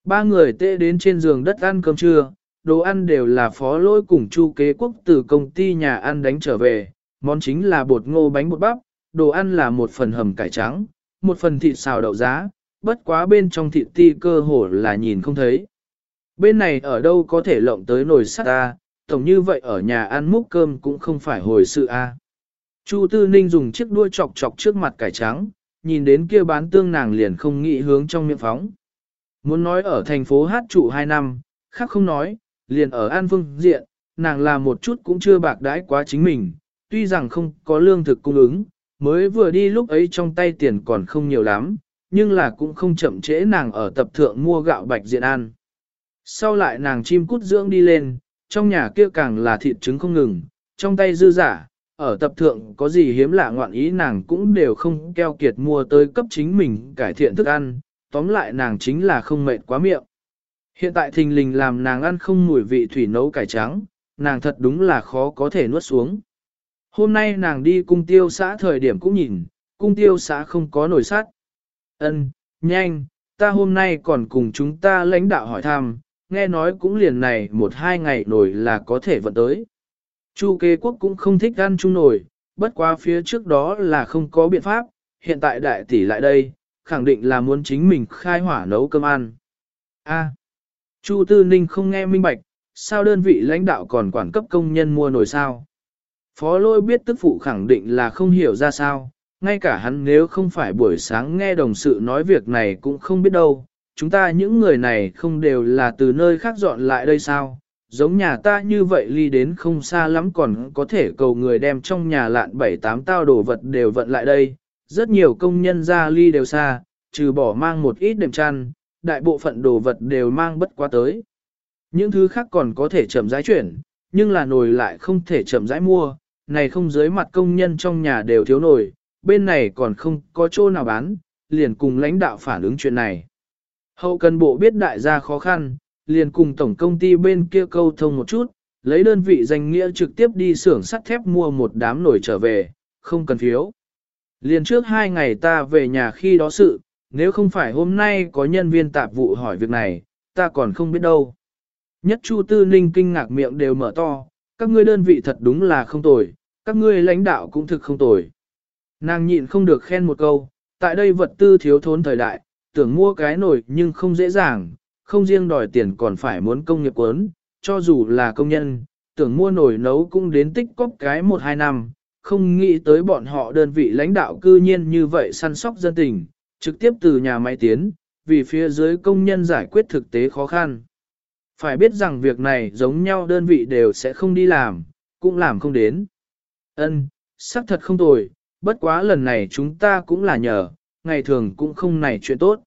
Ba người tê đến trên giường đất ăn cơm trưa, đồ ăn đều là phó lỗi cùng chu kế quốc từ công ty nhà ăn đánh trở về, món chính là bột ngô bánh bột bắp, đồ ăn là một phần hầm cải trắng, một phần thịt xào đậu giá, bất quá bên trong thịt ti cơ hồ là nhìn không thấy. Bên này ở đâu có thể lộng tới nồi sắt ta, tổng như vậy ở nhà ăn múc cơm cũng không phải hồi sự a. Chu Tư Ninh dùng chiếc đuôi chọc chọc trước mặt cải trắng, nhìn đến kia bán tương nàng liền không nghĩ hướng trong miệng phóng. Muốn nói ở thành phố hát trụ 2 năm, khác không nói, liền ở An Phương diện, nàng là một chút cũng chưa bạc đãi quá chính mình, tuy rằng không có lương thực cung ứng, mới vừa đi lúc ấy trong tay tiền còn không nhiều lắm, nhưng là cũng không chậm trễ nàng ở tập thượng mua gạo bạch diện ăn. Sau lại nàng chim cút dưỡng đi lên, trong nhà kia càng là thịt trứng không ngừng, trong tay dư giả, ở tập thượng có gì hiếm lạ ngoạn ý nàng cũng đều không keo kiệt mua tới cấp chính mình cải thiện thức ăn, tóm lại nàng chính là không mệt quá miệng. Hiện tại thình lình làm nàng ăn không mùi vị thủy nấu cải trắng, nàng thật đúng là khó có thể nuốt xuống. Hôm nay nàng đi cung tiêu xã thời điểm cũng nhìn, cung tiêu xã không có nổi sắt. Ân, nhanh, ta hôm nay còn cùng chúng ta lãnh đạo hỏi thăm, nghe nói cũng liền này một hai ngày nổi là có thể vận tới. Chu kế quốc cũng không thích ăn chung nổi, bất quá phía trước đó là không có biện pháp, hiện tại đại tỷ lại đây, khẳng định là muốn chính mình khai hỏa nấu cơm ăn. A. Chu Tư Ninh không nghe minh bạch, sao đơn vị lãnh đạo còn quản cấp công nhân mua nồi sao? Phó lôi biết tức phụ khẳng định là không hiểu ra sao, ngay cả hắn nếu không phải buổi sáng nghe đồng sự nói việc này cũng không biết đâu, chúng ta những người này không đều là từ nơi khác dọn lại đây sao, giống nhà ta như vậy ly đến không xa lắm còn có thể cầu người đem trong nhà lạn bảy tám tao đồ vật đều vận lại đây, rất nhiều công nhân ra ly đều xa, trừ bỏ mang một ít đệm chăn, đại bộ phận đồ vật đều mang bất quá tới. Những thứ khác còn có thể chậm rãi chuyển, nhưng là nồi lại không thể chậm rãi mua, này không dưới mặt công nhân trong nhà đều thiếu nồi, bên này còn không có chỗ nào bán, liền cùng lãnh đạo phản ứng chuyện này. Hậu cần bộ biết đại gia khó khăn, liền cùng tổng công ty bên kia câu thông một chút, lấy đơn vị danh nghĩa trực tiếp đi xưởng sắt thép mua một đám nổi trở về, không cần phiếu. Liền trước hai ngày ta về nhà khi đó sự, nếu không phải hôm nay có nhân viên tạp vụ hỏi việc này, ta còn không biết đâu. Nhất Chu Tư Ninh kinh ngạc miệng đều mở to, các ngươi đơn vị thật đúng là không tồi, các ngươi lãnh đạo cũng thực không tồi. Nàng nhịn không được khen một câu, tại đây vật tư thiếu thốn thời đại, tưởng mua cái nổi nhưng không dễ dàng, không riêng đòi tiền còn phải muốn công nghiệp quấn, cho dù là công nhân, tưởng mua nổi nấu cũng đến tích cóp cái một hai năm, không nghĩ tới bọn họ đơn vị lãnh đạo cư nhiên như vậy săn sóc dân tình, trực tiếp từ nhà máy tiến, vì phía dưới công nhân giải quyết thực tế khó khăn. Phải biết rằng việc này giống nhau đơn vị đều sẽ không đi làm, cũng làm không đến. Ân, xác thật không tồi, bất quá lần này chúng ta cũng là nhờ, ngày thường cũng không này chuyện tốt.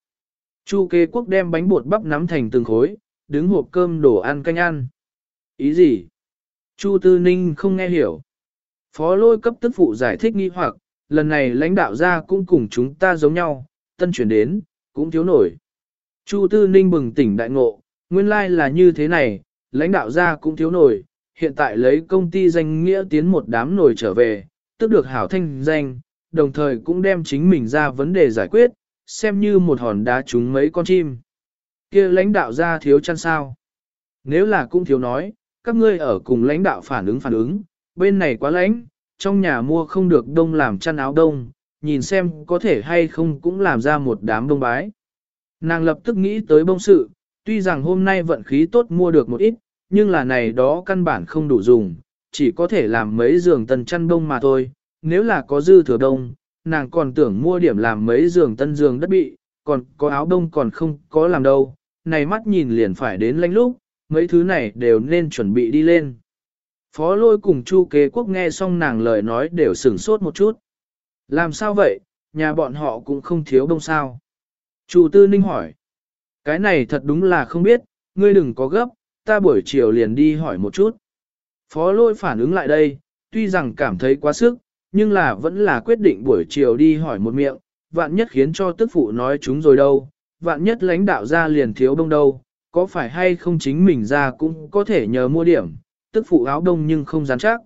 Chu kế quốc đem bánh bột bắp nắm thành từng khối, đứng hộp cơm đổ ăn canh ăn. Ý gì? Chu Tư Ninh không nghe hiểu. Phó lôi cấp tức phụ giải thích nghi hoặc, lần này lãnh đạo ra cũng cùng chúng ta giống nhau, tân chuyển đến, cũng thiếu nổi. Chu Tư Ninh bừng tỉnh đại ngộ, nguyên lai like là như thế này, lãnh đạo ra cũng thiếu nổi, hiện tại lấy công ty danh nghĩa tiến một đám nổi trở về, tức được hảo thanh danh, đồng thời cũng đem chính mình ra vấn đề giải quyết, xem như một hòn đá trúng mấy con chim. kia lãnh đạo ra thiếu chăn sao? Nếu là cũng thiếu nói, các ngươi ở cùng lãnh đạo phản ứng phản ứng, bên này quá lãnh, trong nhà mua không được đông làm chăn áo đông, nhìn xem có thể hay không cũng làm ra một đám đông bái. Nàng lập tức nghĩ tới bông sự, tuy rằng hôm nay vận khí tốt mua được một ít, nhưng là này đó căn bản không đủ dùng, chỉ có thể làm mấy giường tần chăn đông mà thôi, nếu là có dư thừa đông, nàng còn tưởng mua điểm làm mấy giường tân giường đất bị, còn có áo đông còn không có làm đâu, này mắt nhìn liền phải đến lánh lúc, mấy thứ này đều nên chuẩn bị đi lên. Phó lôi cùng chu kế quốc nghe xong nàng lời nói đều sửng sốt một chút. Làm sao vậy, nhà bọn họ cũng không thiếu đông sao. Chu tư ninh hỏi. Cái này thật đúng là không biết, ngươi đừng có gấp, ta buổi chiều liền đi hỏi một chút. Phó lôi phản ứng lại đây, tuy rằng cảm thấy quá sức, nhưng là vẫn là quyết định buổi chiều đi hỏi một miệng, vạn nhất khiến cho tức phụ nói chúng rồi đâu, vạn nhất lãnh đạo ra liền thiếu đông đâu, có phải hay không chính mình ra cũng có thể nhờ mua điểm, tức phụ áo đông nhưng không dán chắc.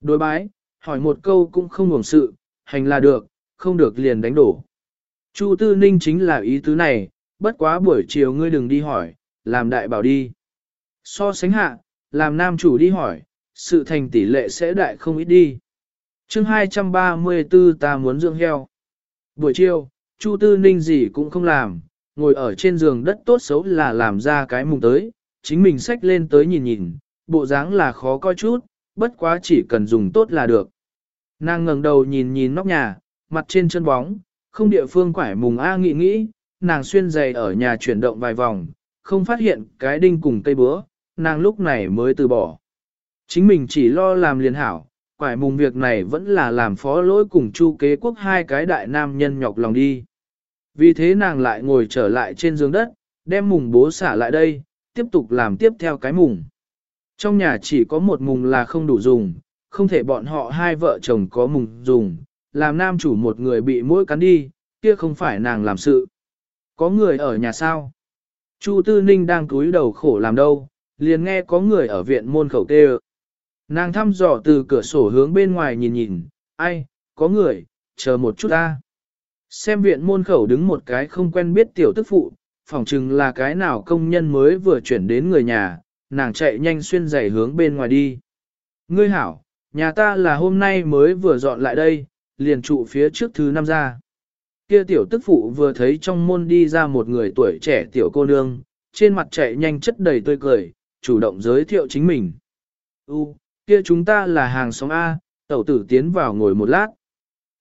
Đối bái, hỏi một câu cũng không ngủng sự, hành là được, không được liền đánh đổ. Chu Tư Ninh chính là ý tứ này, bất quá buổi chiều ngươi đừng đi hỏi, làm đại bảo đi. So sánh hạ, làm nam chủ đi hỏi, sự thành tỷ lệ sẽ đại không ít đi chương 234 ta muốn dưỡng heo. Buổi chiều, Chu Tư Ninh gì cũng không làm, ngồi ở trên giường đất tốt xấu là làm ra cái mùng tới, chính mình xách lên tới nhìn nhìn, bộ dáng là khó coi chút, bất quá chỉ cần dùng tốt là được. Nàng ngẩng đầu nhìn nhìn nóc nhà, mặt trên chân bóng, không địa phương quải mùng A nghĩ nghĩ, nàng xuyên giày ở nhà chuyển động vài vòng, không phát hiện cái đinh cùng cây búa, nàng lúc này mới từ bỏ. Chính mình chỉ lo làm liền hảo, quải mùng việc này vẫn là làm phó lỗi cùng chu kế quốc hai cái đại nam nhân nhọc lòng đi. Vì thế nàng lại ngồi trở lại trên giường đất, đem mùng bố xả lại đây, tiếp tục làm tiếp theo cái mùng. Trong nhà chỉ có một mùng là không đủ dùng, không thể bọn họ hai vợ chồng có mùng dùng, làm nam chủ một người bị mũi cắn đi, kia không phải nàng làm sự. Có người ở nhà sao? Chu Tư Ninh đang cúi đầu khổ làm đâu, liền nghe có người ở viện môn khẩu tê Nàng thăm dò từ cửa sổ hướng bên ngoài nhìn nhìn, ai, có người, chờ một chút ta. Xem viện môn khẩu đứng một cái không quen biết tiểu tức phụ, phỏng chừng là cái nào công nhân mới vừa chuyển đến người nhà, nàng chạy nhanh xuyên giày hướng bên ngoài đi. Ngươi hảo, nhà ta là hôm nay mới vừa dọn lại đây, liền trụ phía trước thứ năm ra. Kia tiểu tức phụ vừa thấy trong môn đi ra một người tuổi trẻ tiểu cô nương, trên mặt chạy nhanh chất đầy tươi cười, chủ động giới thiệu chính mình. U, kia chúng ta là hàng xóm A, tẩu tử tiến vào ngồi một lát.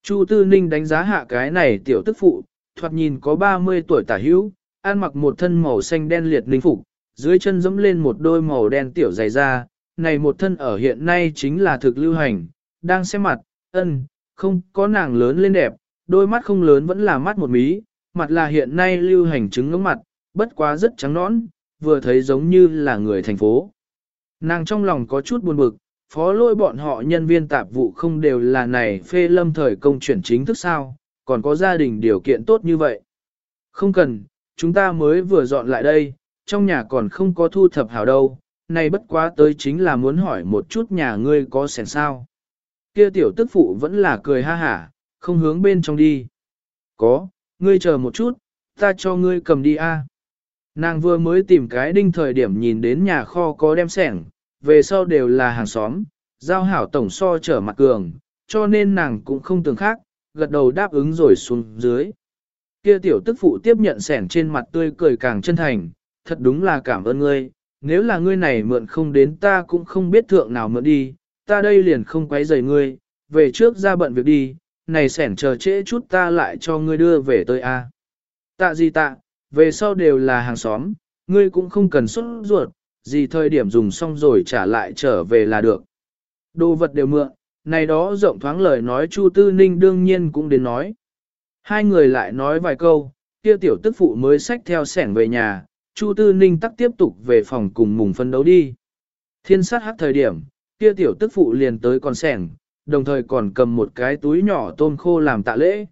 Chu Tư Ninh đánh giá hạ cái này tiểu tức phụ, thoạt nhìn có 30 tuổi tả hữu, ăn mặc một thân màu xanh đen liệt linh phục, dưới chân dẫm lên một đôi màu đen tiểu dày da, này một thân ở hiện nay chính là thực lưu hành, đang xem mặt, ân, không có nàng lớn lên đẹp, đôi mắt không lớn vẫn là mắt một mí, mặt là hiện nay lưu hành trứng ngưỡng mặt, bất quá rất trắng nõn, vừa thấy giống như là người thành phố. Nàng trong lòng có chút buồn bực, phó lôi bọn họ nhân viên tạp vụ không đều là này phê lâm thời công chuyển chính thức sao, còn có gia đình điều kiện tốt như vậy. Không cần, chúng ta mới vừa dọn lại đây, trong nhà còn không có thu thập hảo đâu, này bất quá tới chính là muốn hỏi một chút nhà ngươi có sẻn sao. Kia tiểu tức phụ vẫn là cười ha hả, không hướng bên trong đi. Có, ngươi chờ một chút, ta cho ngươi cầm đi a. Nàng vừa mới tìm cái đinh thời điểm nhìn đến nhà kho có đem sẻng, về sau đều là hàng xóm, giao hảo tổng so trở mặt cường, cho nên nàng cũng không tưởng khác, gật đầu đáp ứng rồi xuống dưới. Kia tiểu tức phụ tiếp nhận sẻn trên mặt tươi cười càng chân thành, thật đúng là cảm ơn ngươi, nếu là ngươi này mượn không đến ta cũng không biết thượng nào mượn đi, ta đây liền không quấy rầy ngươi, về trước ra bận việc đi, này sẻn chờ trễ chút ta lại cho ngươi đưa về tôi a. Tạ gì tạ, về sau đều là hàng xóm, ngươi cũng không cần xuất ruột, gì thời điểm dùng xong rồi trả lại trở về là được. Đồ vật đều mượn, này đó rộng thoáng lời nói Chu Tư Ninh đương nhiên cũng đến nói. Hai người lại nói vài câu, kia tiểu tức phụ mới xách theo sẻng về nhà, Chu Tư Ninh tắc tiếp tục về phòng cùng mùng phân đấu đi. Thiên sát hắc thời điểm, kia tiểu tức phụ liền tới con sẻng, đồng thời còn cầm một cái túi nhỏ tôm khô làm tạ lễ.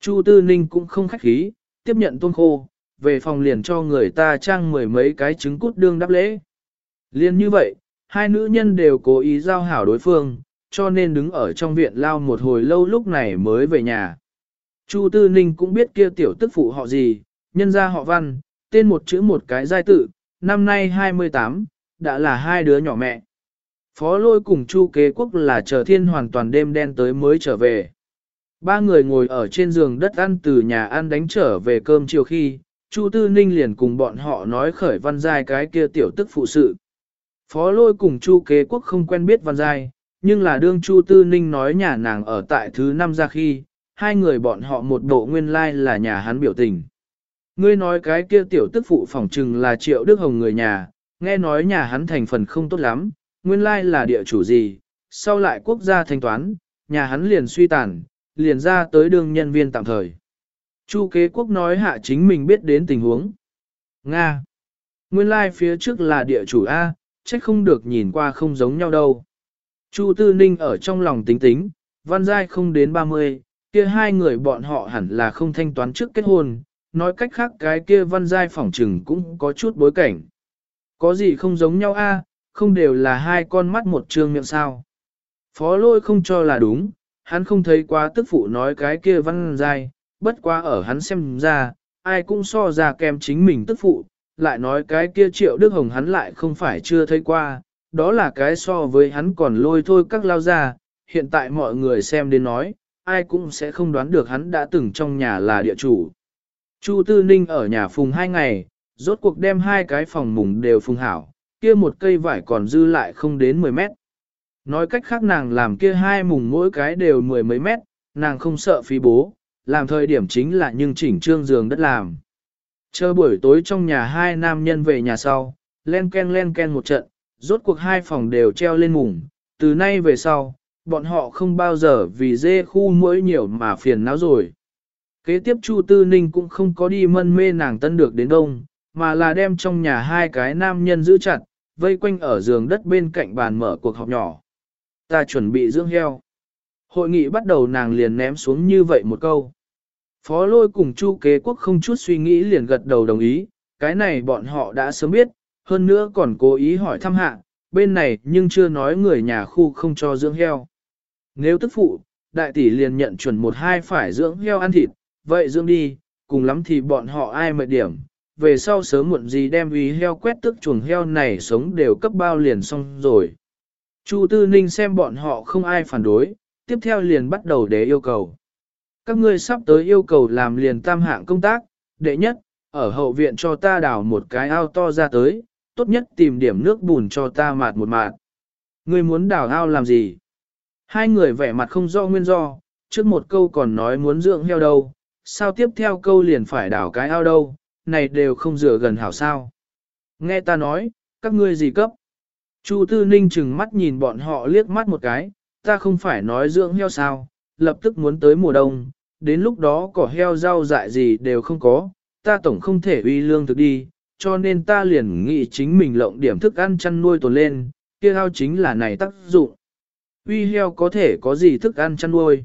Chu Tư Ninh cũng không khách khí, tiếp nhận tôm khô, về phòng liền cho người ta trang mười mấy cái trứng cút đương đáp lễ. Liên như vậy, hai nữ nhân đều cố ý giao hảo đối phương, cho nên đứng ở trong viện lao một hồi lâu lúc này mới về nhà. Chu Tư Ninh cũng biết kia tiểu tức phụ họ gì, nhân ra họ văn, tên một chữ một cái giai tự, năm nay 28, đã là hai đứa nhỏ mẹ. Phó lôi cùng Chu kế quốc là chờ thiên hoàn toàn đêm đen tới mới trở về. Ba người ngồi ở trên giường đất ăn từ nhà ăn đánh trở về cơm chiều khi, Chu Tư Ninh liền cùng bọn họ nói khởi văn giai cái kia tiểu tức phụ sự. Phó lôi cùng Chu kế quốc không quen biết văn giai, nhưng là đương Chu Tư Ninh nói nhà nàng ở tại thứ năm ra khi, hai người bọn họ một bộ nguyên lai like là nhà hắn biểu tình. Ngươi nói cái kia tiểu tức phụ phỏng trừng là triệu đức hồng người nhà, nghe nói nhà hắn thành phần không tốt lắm, nguyên lai like là địa chủ gì, sau lại quốc gia thanh toán, nhà hắn liền suy tàn, liền ra tới đương nhân viên tạm thời. Chu kế quốc nói hạ chính mình biết đến tình huống. Nga. Nguyên lai like phía trước là địa chủ A, trách không được nhìn qua không giống nhau đâu. Chu Tư Ninh ở trong lòng tính tính, văn giai không đến 30, kia hai người bọn họ hẳn là không thanh toán trước kết hôn, nói cách khác cái kia văn giai phỏng trừng cũng có chút bối cảnh. Có gì không giống nhau a? không đều là hai con mắt một trương miệng sao. Phó lôi không cho là đúng, hắn không thấy quá tức phụ nói cái kia văn giai, bất quá ở hắn xem ra, ai cũng so ra kèm chính mình tức phụ, lại nói cái kia triệu đức hồng hắn lại không phải chưa thấy qua, đó là cái so với hắn còn lôi thôi các lao ra, hiện tại mọi người xem đến nói, ai cũng sẽ không đoán được hắn đã từng trong nhà là địa chủ. Chu Tư Ninh ở nhà phùng hai ngày, rốt cuộc đem hai cái phòng mùng đều phùng hảo, kia một cây vải còn dư lại không đến 10 mét. Nói cách khác nàng làm kia hai mùng mỗi cái đều mười mấy mét, nàng không sợ phí bố, làm thời điểm chính là nhưng chỉnh trương giường đất làm. Chờ buổi tối trong nhà hai nam nhân về nhà sau, len ken len ken một trận, rốt cuộc hai phòng đều treo lên mùng, từ nay về sau, bọn họ không bao giờ vì dê khu mỗi nhiều mà phiền não rồi. Kế tiếp Chu Tư Ninh cũng không có đi mân mê nàng tân được đến đông, mà là đem trong nhà hai cái nam nhân giữ chặt, vây quanh ở giường đất bên cạnh bàn mở cuộc họp nhỏ. Ta chuẩn bị dưỡng heo. Hội nghị bắt đầu nàng liền ném xuống như vậy một câu. Phó lôi cùng Chu kế quốc không chút suy nghĩ liền gật đầu đồng ý, cái này bọn họ đã sớm biết, hơn nữa còn cố ý hỏi thăm hạ, bên này nhưng chưa nói người nhà khu không cho dưỡng heo. Nếu tức phụ, đại tỷ liền nhận chuẩn một hai phải dưỡng heo ăn thịt, vậy dưỡng đi, cùng lắm thì bọn họ ai mệt điểm, về sau sớm muộn gì đem ý heo quét tức chuồng heo này sống đều cấp bao liền xong rồi. Chu Tư Ninh xem bọn họ không ai phản đối, tiếp theo liền bắt đầu để yêu cầu. Các ngươi sắp tới yêu cầu làm liền tam hạng công tác, đệ nhất, ở hậu viện cho ta đào một cái ao to ra tới, tốt nhất tìm điểm nước bùn cho ta mạt một mạt. Ngươi muốn đào ao làm gì? Hai người vẻ mặt không rõ nguyên do, trước một câu còn nói muốn dưỡng heo đâu, sao tiếp theo câu liền phải đảo cái ao đâu, này đều không rửa gần hảo sao. Nghe ta nói, các ngươi gì cấp? Chu Tư Ninh chừng mắt nhìn bọn họ liếc mắt một cái, ta không phải nói dưỡng heo sao, lập tức muốn tới mùa đông, đến lúc đó cỏ heo rau dại gì đều không có, ta tổng không thể uy lương thực đi, cho nên ta liền nghĩ chính mình lộng điểm thức ăn chăn nuôi tồn lên, kia hao chính là này tác dụng. Uy heo có thể có gì thức ăn chăn nuôi.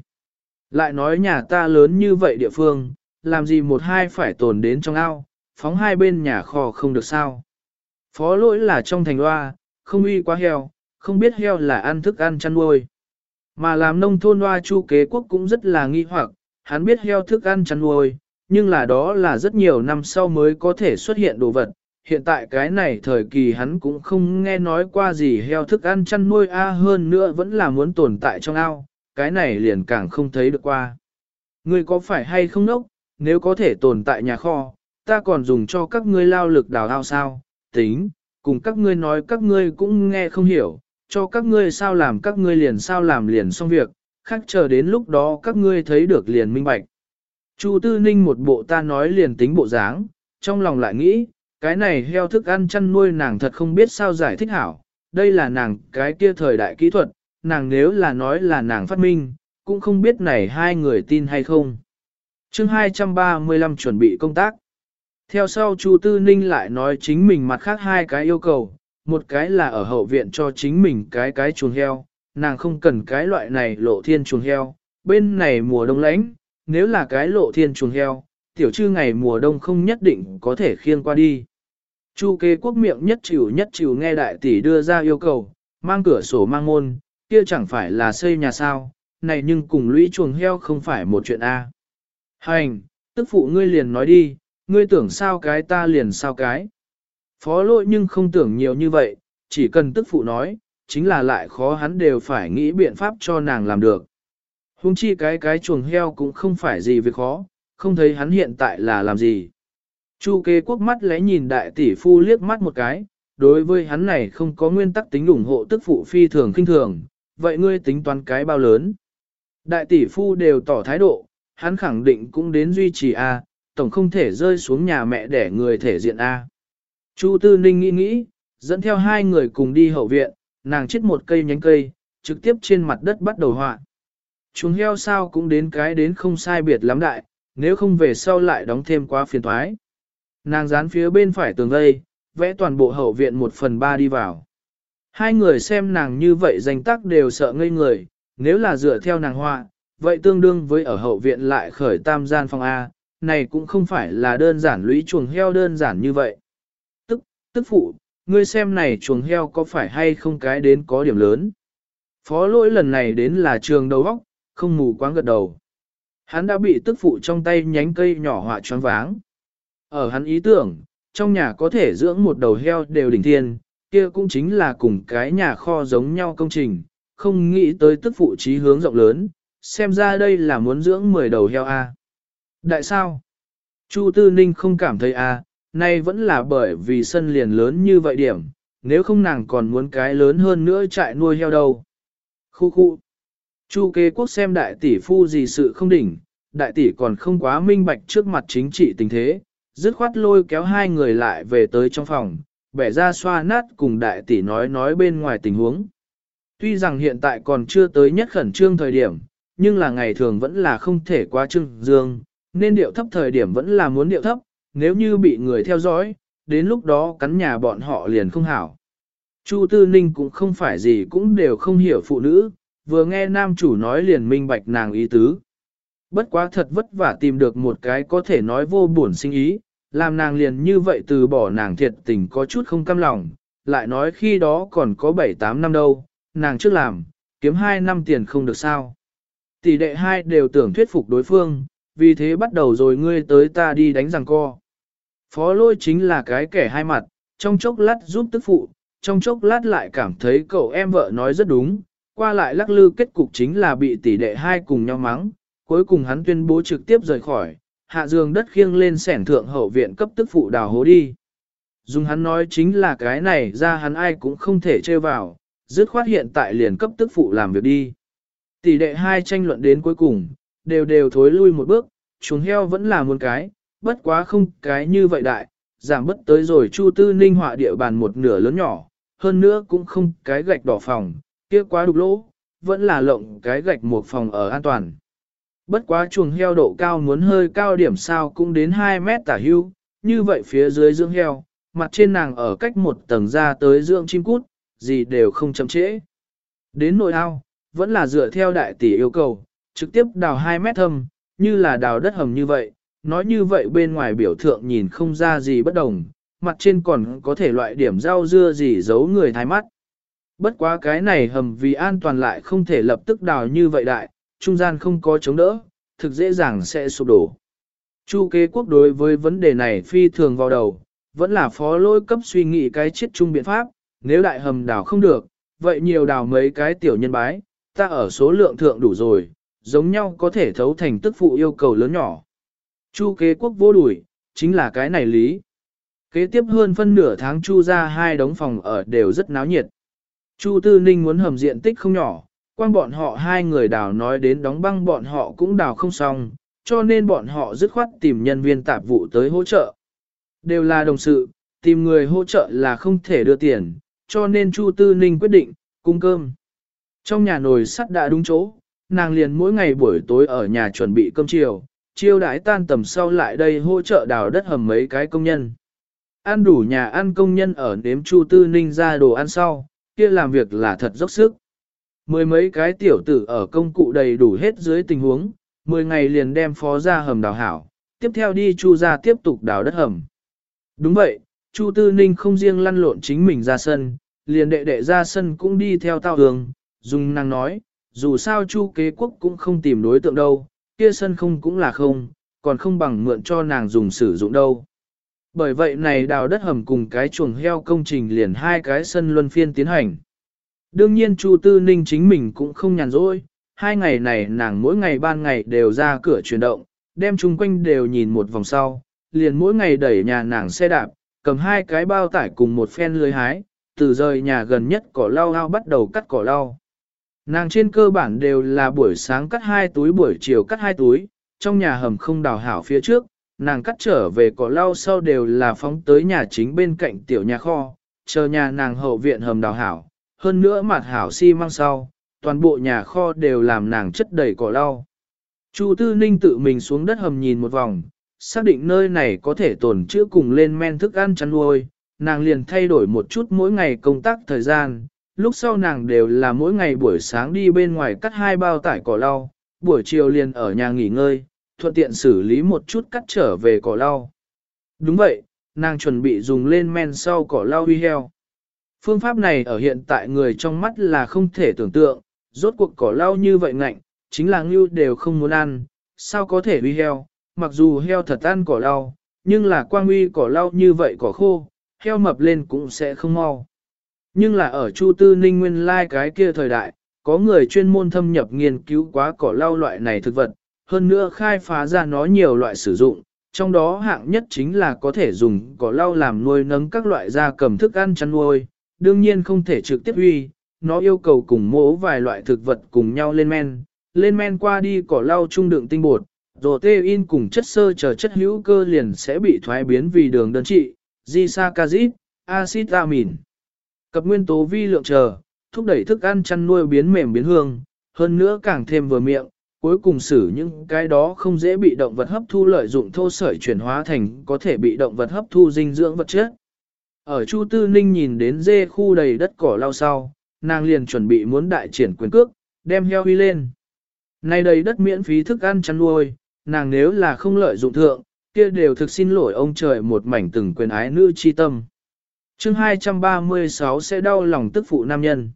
Lại nói nhà ta lớn như vậy địa phương, làm gì một hai phải tồn đến trong ao, phóng hai bên nhà kho không được sao. Phó lỗi là trong thành loa, không uy quá heo, không biết heo là ăn thức ăn chăn nuôi. Mà làm nông thôn hoa chu kế quốc cũng rất là nghi hoặc, hắn biết heo thức ăn chăn nuôi, nhưng là đó là rất nhiều năm sau mới có thể xuất hiện đồ vật. Hiện tại cái này thời kỳ hắn cũng không nghe nói qua gì heo thức ăn chăn nuôi a hơn nữa vẫn là muốn tồn tại trong ao, cái này liền càng không thấy được qua. Ngươi có phải hay không nốc, nếu có thể tồn tại nhà kho, ta còn dùng cho các ngươi lao lực đào ao sao, tính, cùng các ngươi nói các ngươi cũng nghe không hiểu, cho các ngươi sao làm các ngươi liền sao làm liền xong việc, khác chờ đến lúc đó các ngươi thấy được liền minh bạch. Chu Tư Ninh một bộ ta nói liền tính bộ dáng, trong lòng lại nghĩ, cái này heo thức ăn chăn nuôi nàng thật không biết sao giải thích hảo, đây là nàng cái kia thời đại kỹ thuật, nàng nếu là nói là nàng phát minh, cũng không biết này hai người tin hay không. chương 235 chuẩn bị công tác. Theo sau Chu Tư Ninh lại nói chính mình mặt khác hai cái yêu cầu, một cái là ở hậu viện cho chính mình cái cái chuồng heo, nàng không cần cái loại này lộ thiên chuồng heo, bên này mùa đông lạnh, nếu là cái lộ thiên chuồng heo, tiểu trư ngày mùa đông không nhất định có thể khiêng qua đi. Chu kế quốc miệng nhất chịu nhất chịu nghe đại tỷ đưa ra yêu cầu, mang cửa sổ mang môn, kia chẳng phải là xây nhà sao, này nhưng cùng lũy chuồng heo không phải một chuyện A. Hành, tức phụ ngươi liền nói đi, ngươi tưởng sao cái ta liền sao cái. Phó lỗi nhưng không tưởng nhiều như vậy, chỉ cần tức phụ nói, chính là lại khó hắn đều phải nghĩ biện pháp cho nàng làm được. Hùng chi cái cái chuồng heo cũng không phải gì việc khó, không thấy hắn hiện tại là làm gì. Chu kê quốc mắt lẽ nhìn đại tỷ phu liếc mắt một cái, đối với hắn này không có nguyên tắc tính ủng hộ tức phụ phi thường kinh thường, vậy ngươi tính toán cái bao lớn. Đại tỷ phu đều tỏ thái độ, hắn khẳng định cũng đến duy trì A, tổng không thể rơi xuống nhà mẹ để người thể diện A. Chu Tư Ninh nghĩ nghĩ, dẫn theo hai người cùng đi hậu viện, nàng chết một cây nhánh cây, trực tiếp trên mặt đất bắt đầu họa. Chúng heo sao cũng đến cái đến không sai biệt lắm đại, nếu không về sau lại đóng thêm quá phiền thoái. Nàng dán phía bên phải tường gây, vẽ toàn bộ hậu viện một phần ba đi vào. Hai người xem nàng như vậy danh tác đều sợ ngây người, nếu là dựa theo nàng họa, vậy tương đương với ở hậu viện lại khởi tam gian phòng A, này cũng không phải là đơn giản lũy chuồng heo đơn giản như vậy. Tức, phụ, ngươi xem này chuồng heo có phải hay không cái đến có điểm lớn. Phó lỗi lần này đến là trường đầu óc, không mù quáng gật đầu. Hắn đã bị tức phụ trong tay nhánh cây nhỏ họa choáng váng. Ở hắn ý tưởng, trong nhà có thể dưỡng một đầu heo đều đỉnh thiên, kia cũng chính là cùng cái nhà kho giống nhau công trình, không nghĩ tới tức phụ trí hướng rộng lớn, xem ra đây là muốn dưỡng 10 đầu heo A. Đại sao? Chu Tư Ninh không cảm thấy A, nay vẫn là bởi vì sân liền lớn như vậy điểm, nếu không nàng còn muốn cái lớn hơn nữa chạy nuôi heo đâu. Khu khu. Chu kế quốc xem đại tỷ phu gì sự không đỉnh, đại tỷ còn không quá minh bạch trước mặt chính trị tình thế, dứt khoát lôi kéo hai người lại về tới trong phòng, bẻ ra xoa nát cùng đại tỷ nói nói bên ngoài tình huống. Tuy rằng hiện tại còn chưa tới nhất khẩn trương thời điểm, nhưng là ngày thường vẫn là không thể quá trưng dương, nên điệu thấp thời điểm vẫn là muốn điệu thấp, nếu như bị người theo dõi, đến lúc đó cắn nhà bọn họ liền không hảo. Chu Tư Ninh cũng không phải gì cũng đều không hiểu phụ nữ, vừa nghe nam chủ nói liền minh bạch nàng ý tứ. Bất quá thật vất vả tìm được một cái có thể nói vô buồn sinh ý, làm nàng liền như vậy từ bỏ nàng thiệt tình có chút không cam lòng, lại nói khi đó còn có 7-8 năm đâu, nàng trước làm, kiếm 2 năm tiền không được sao. Tỷ đệ hai đều tưởng thuyết phục đối phương, vì thế bắt đầu rồi ngươi tới ta đi đánh rằng co. Phó lôi chính là cái kẻ hai mặt, trong chốc lát giúp tức phụ, trong chốc lát lại cảm thấy cậu em vợ nói rất đúng, qua lại lắc lư kết cục chính là bị tỷ đệ hai cùng nhau mắng, cuối cùng hắn tuyên bố trực tiếp rời khỏi, hạ giường đất khiêng lên sẻn thượng hậu viện cấp tức phụ đào hố đi. Dùng hắn nói chính là cái này ra hắn ai cũng không thể chơi vào, dứt khoát hiện tại liền cấp tức phụ làm việc đi. Tỷ đệ hai tranh luận đến cuối cùng, đều đều thối lui một bước, chuồng heo vẫn là muôn cái, bất quá không cái như vậy đại, giảm bất tới rồi Chu Tư Ninh họa địa bàn một nửa lớn nhỏ, hơn nữa cũng không cái gạch đỏ phòng, kia quá đục lỗ, vẫn là lộng cái gạch một phòng ở an toàn. Bất quá chuồng heo độ cao muốn hơi cao điểm sao cũng đến 2 mét tả hưu, như vậy phía dưới dưỡng heo, mặt trên nàng ở cách một tầng ra tới dưỡng chim cút, gì đều không chậm trễ. Đến nội ao, vẫn là dựa theo đại tỷ yêu cầu, trực tiếp đào 2 mét thâm, như là đào đất hầm như vậy, nói như vậy bên ngoài biểu thượng nhìn không ra gì bất đồng, mặt trên còn có thể loại điểm rau dưa gì giấu người thái mắt. Bất quá cái này hầm vì an toàn lại không thể lập tức đào như vậy đại, trung gian không có chống đỡ, thực dễ dàng sẽ sụp đổ. Chu kế quốc đối với vấn đề này phi thường vào đầu, vẫn là phó lôi cấp suy nghĩ cái chết chung biện pháp, nếu đại hầm đào không được, vậy nhiều đào mấy cái tiểu nhân bái, ta ở số lượng thượng đủ rồi, giống nhau có thể thấu thành tức phụ yêu cầu lớn nhỏ. Chu kế quốc vô đuổi, chính là cái này lý. Kế tiếp hơn phân nửa tháng chu ra hai đống phòng ở đều rất náo nhiệt. Chu Tư Ninh muốn hầm diện tích không nhỏ, quan bọn họ hai người đào nói đến đóng băng bọn họ cũng đào không xong, cho nên bọn họ dứt khoát tìm nhân viên tạp vụ tới hỗ trợ. Đều là đồng sự, tìm người hỗ trợ là không thể đưa tiền, cho nên Chu Tư Ninh quyết định, cung cơm. Trong nhà nồi sắt đã đúng chỗ, nàng liền mỗi ngày buổi tối ở nhà chuẩn bị cơm chiều, chiêu đãi tan tầm sau lại đây hỗ trợ đào đất hầm mấy cái công nhân. Ăn đủ nhà ăn công nhân ở nếm Chu Tư Ninh ra đồ ăn sau, kia làm việc là thật dốc sức. Mười mấy cái tiểu tử ở công cụ đầy đủ hết dưới tình huống, mười ngày liền đem phó ra hầm đào hảo, tiếp theo đi Chu ra tiếp tục đào đất hầm. Đúng vậy, Chu Tư Ninh không riêng lăn lộn chính mình ra sân, liền đệ đệ ra sân cũng đi theo tao đường dùng năng nói, dù sao Chu kế quốc cũng không tìm đối tượng đâu, kia sân không cũng là không, còn không bằng mượn cho nàng dùng sử dụng đâu. Bởi vậy này đào đất hầm cùng cái chuồng heo công trình liền hai cái sân luân phiên tiến hành. Đương nhiên Chu Tư Ninh chính mình cũng không nhàn rỗi, hai ngày này nàng mỗi ngày ban ngày đều ra cửa chuyển động, đem chung quanh đều nhìn một vòng sau, liền mỗi ngày đẩy nhà nàng xe đạp, cầm hai cái bao tải cùng một phen lưới hái, từ rời nhà gần nhất cỏ lau ao bắt đầu cắt cỏ lau. Nàng trên cơ bản đều là buổi sáng cắt hai túi buổi chiều cắt hai túi, trong nhà hầm không đào hảo phía trước, nàng cắt trở về cỏ lau sau đều là phóng tới nhà chính bên cạnh tiểu nhà kho, chờ nhà nàng hậu viện hầm đào hảo, hơn nữa mặt hảo xi si măng sau, toàn bộ nhà kho đều làm nàng chất đầy cỏ lau. Chu Tư Ninh tự mình xuống đất hầm nhìn một vòng, xác định nơi này có thể tồn chữa cùng lên men thức ăn chăn nuôi, nàng liền thay đổi một chút mỗi ngày công tác thời gian, lúc sau nàng đều là mỗi ngày buổi sáng đi bên ngoài cắt hai bao tải cỏ lau, buổi chiều liền ở nhà nghỉ ngơi, thuận tiện xử lý một chút cắt trở về cỏ lau. Đúng vậy, nàng chuẩn bị dùng lên men sau cỏ lau huy heo. Phương pháp này ở hiện tại người trong mắt là không thể tưởng tượng, rốt cuộc cỏ lau như vậy ngạnh, chính là ngưu đều không muốn ăn, sao có thể huy heo, mặc dù heo thật ăn cỏ lau, nhưng là quang uy cỏ lau như vậy cỏ khô, heo mập lên cũng sẽ không mau. Nhưng là ở Chu Tư Ninh nguyên lai like cái kia thời đại, có người chuyên môn thâm nhập nghiên cứu quá cỏ lau loại này thực vật, hơn nữa khai phá ra nó nhiều loại sử dụng, trong đó hạng nhất chính là có thể dùng cỏ lau làm nuôi nấng các loại da cầm thức ăn chăn nuôi, đương nhiên không thể trực tiếp huy nó yêu cầu cùng mố vài loại thực vật cùng nhau lên men, lên men qua đi cỏ lau trung đựng tinh bột, protein cùng chất xơ chờ chất hữu cơ liền sẽ bị thoái biến vì đường đơn trị, gisacazid, acid amin. Cập nguyên tố vi lượng chờ, thúc đẩy thức ăn chăn nuôi biến mềm biến hương, hơn nữa càng thêm vừa miệng, cuối cùng xử những cái đó không dễ bị động vật hấp thu lợi dụng thô sợi chuyển hóa thành có thể bị động vật hấp thu dinh dưỡng vật chất. Ở Chu Tư Ninh nhìn đến dê khu đầy đất cỏ lao sau, nàng liền chuẩn bị muốn đại triển quyền cước, đem heo huy lên. Nay đầy đất miễn phí thức ăn chăn nuôi, nàng nếu là không lợi dụng thượng, kia đều thực xin lỗi ông trời một mảnh từng quyền ái nữ chi tâm chương 236 sẽ đau lòng tức phụ nam nhân.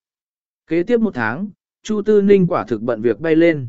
Kế tiếp một tháng, Chu Tư Ninh quả thực bận việc bay lên.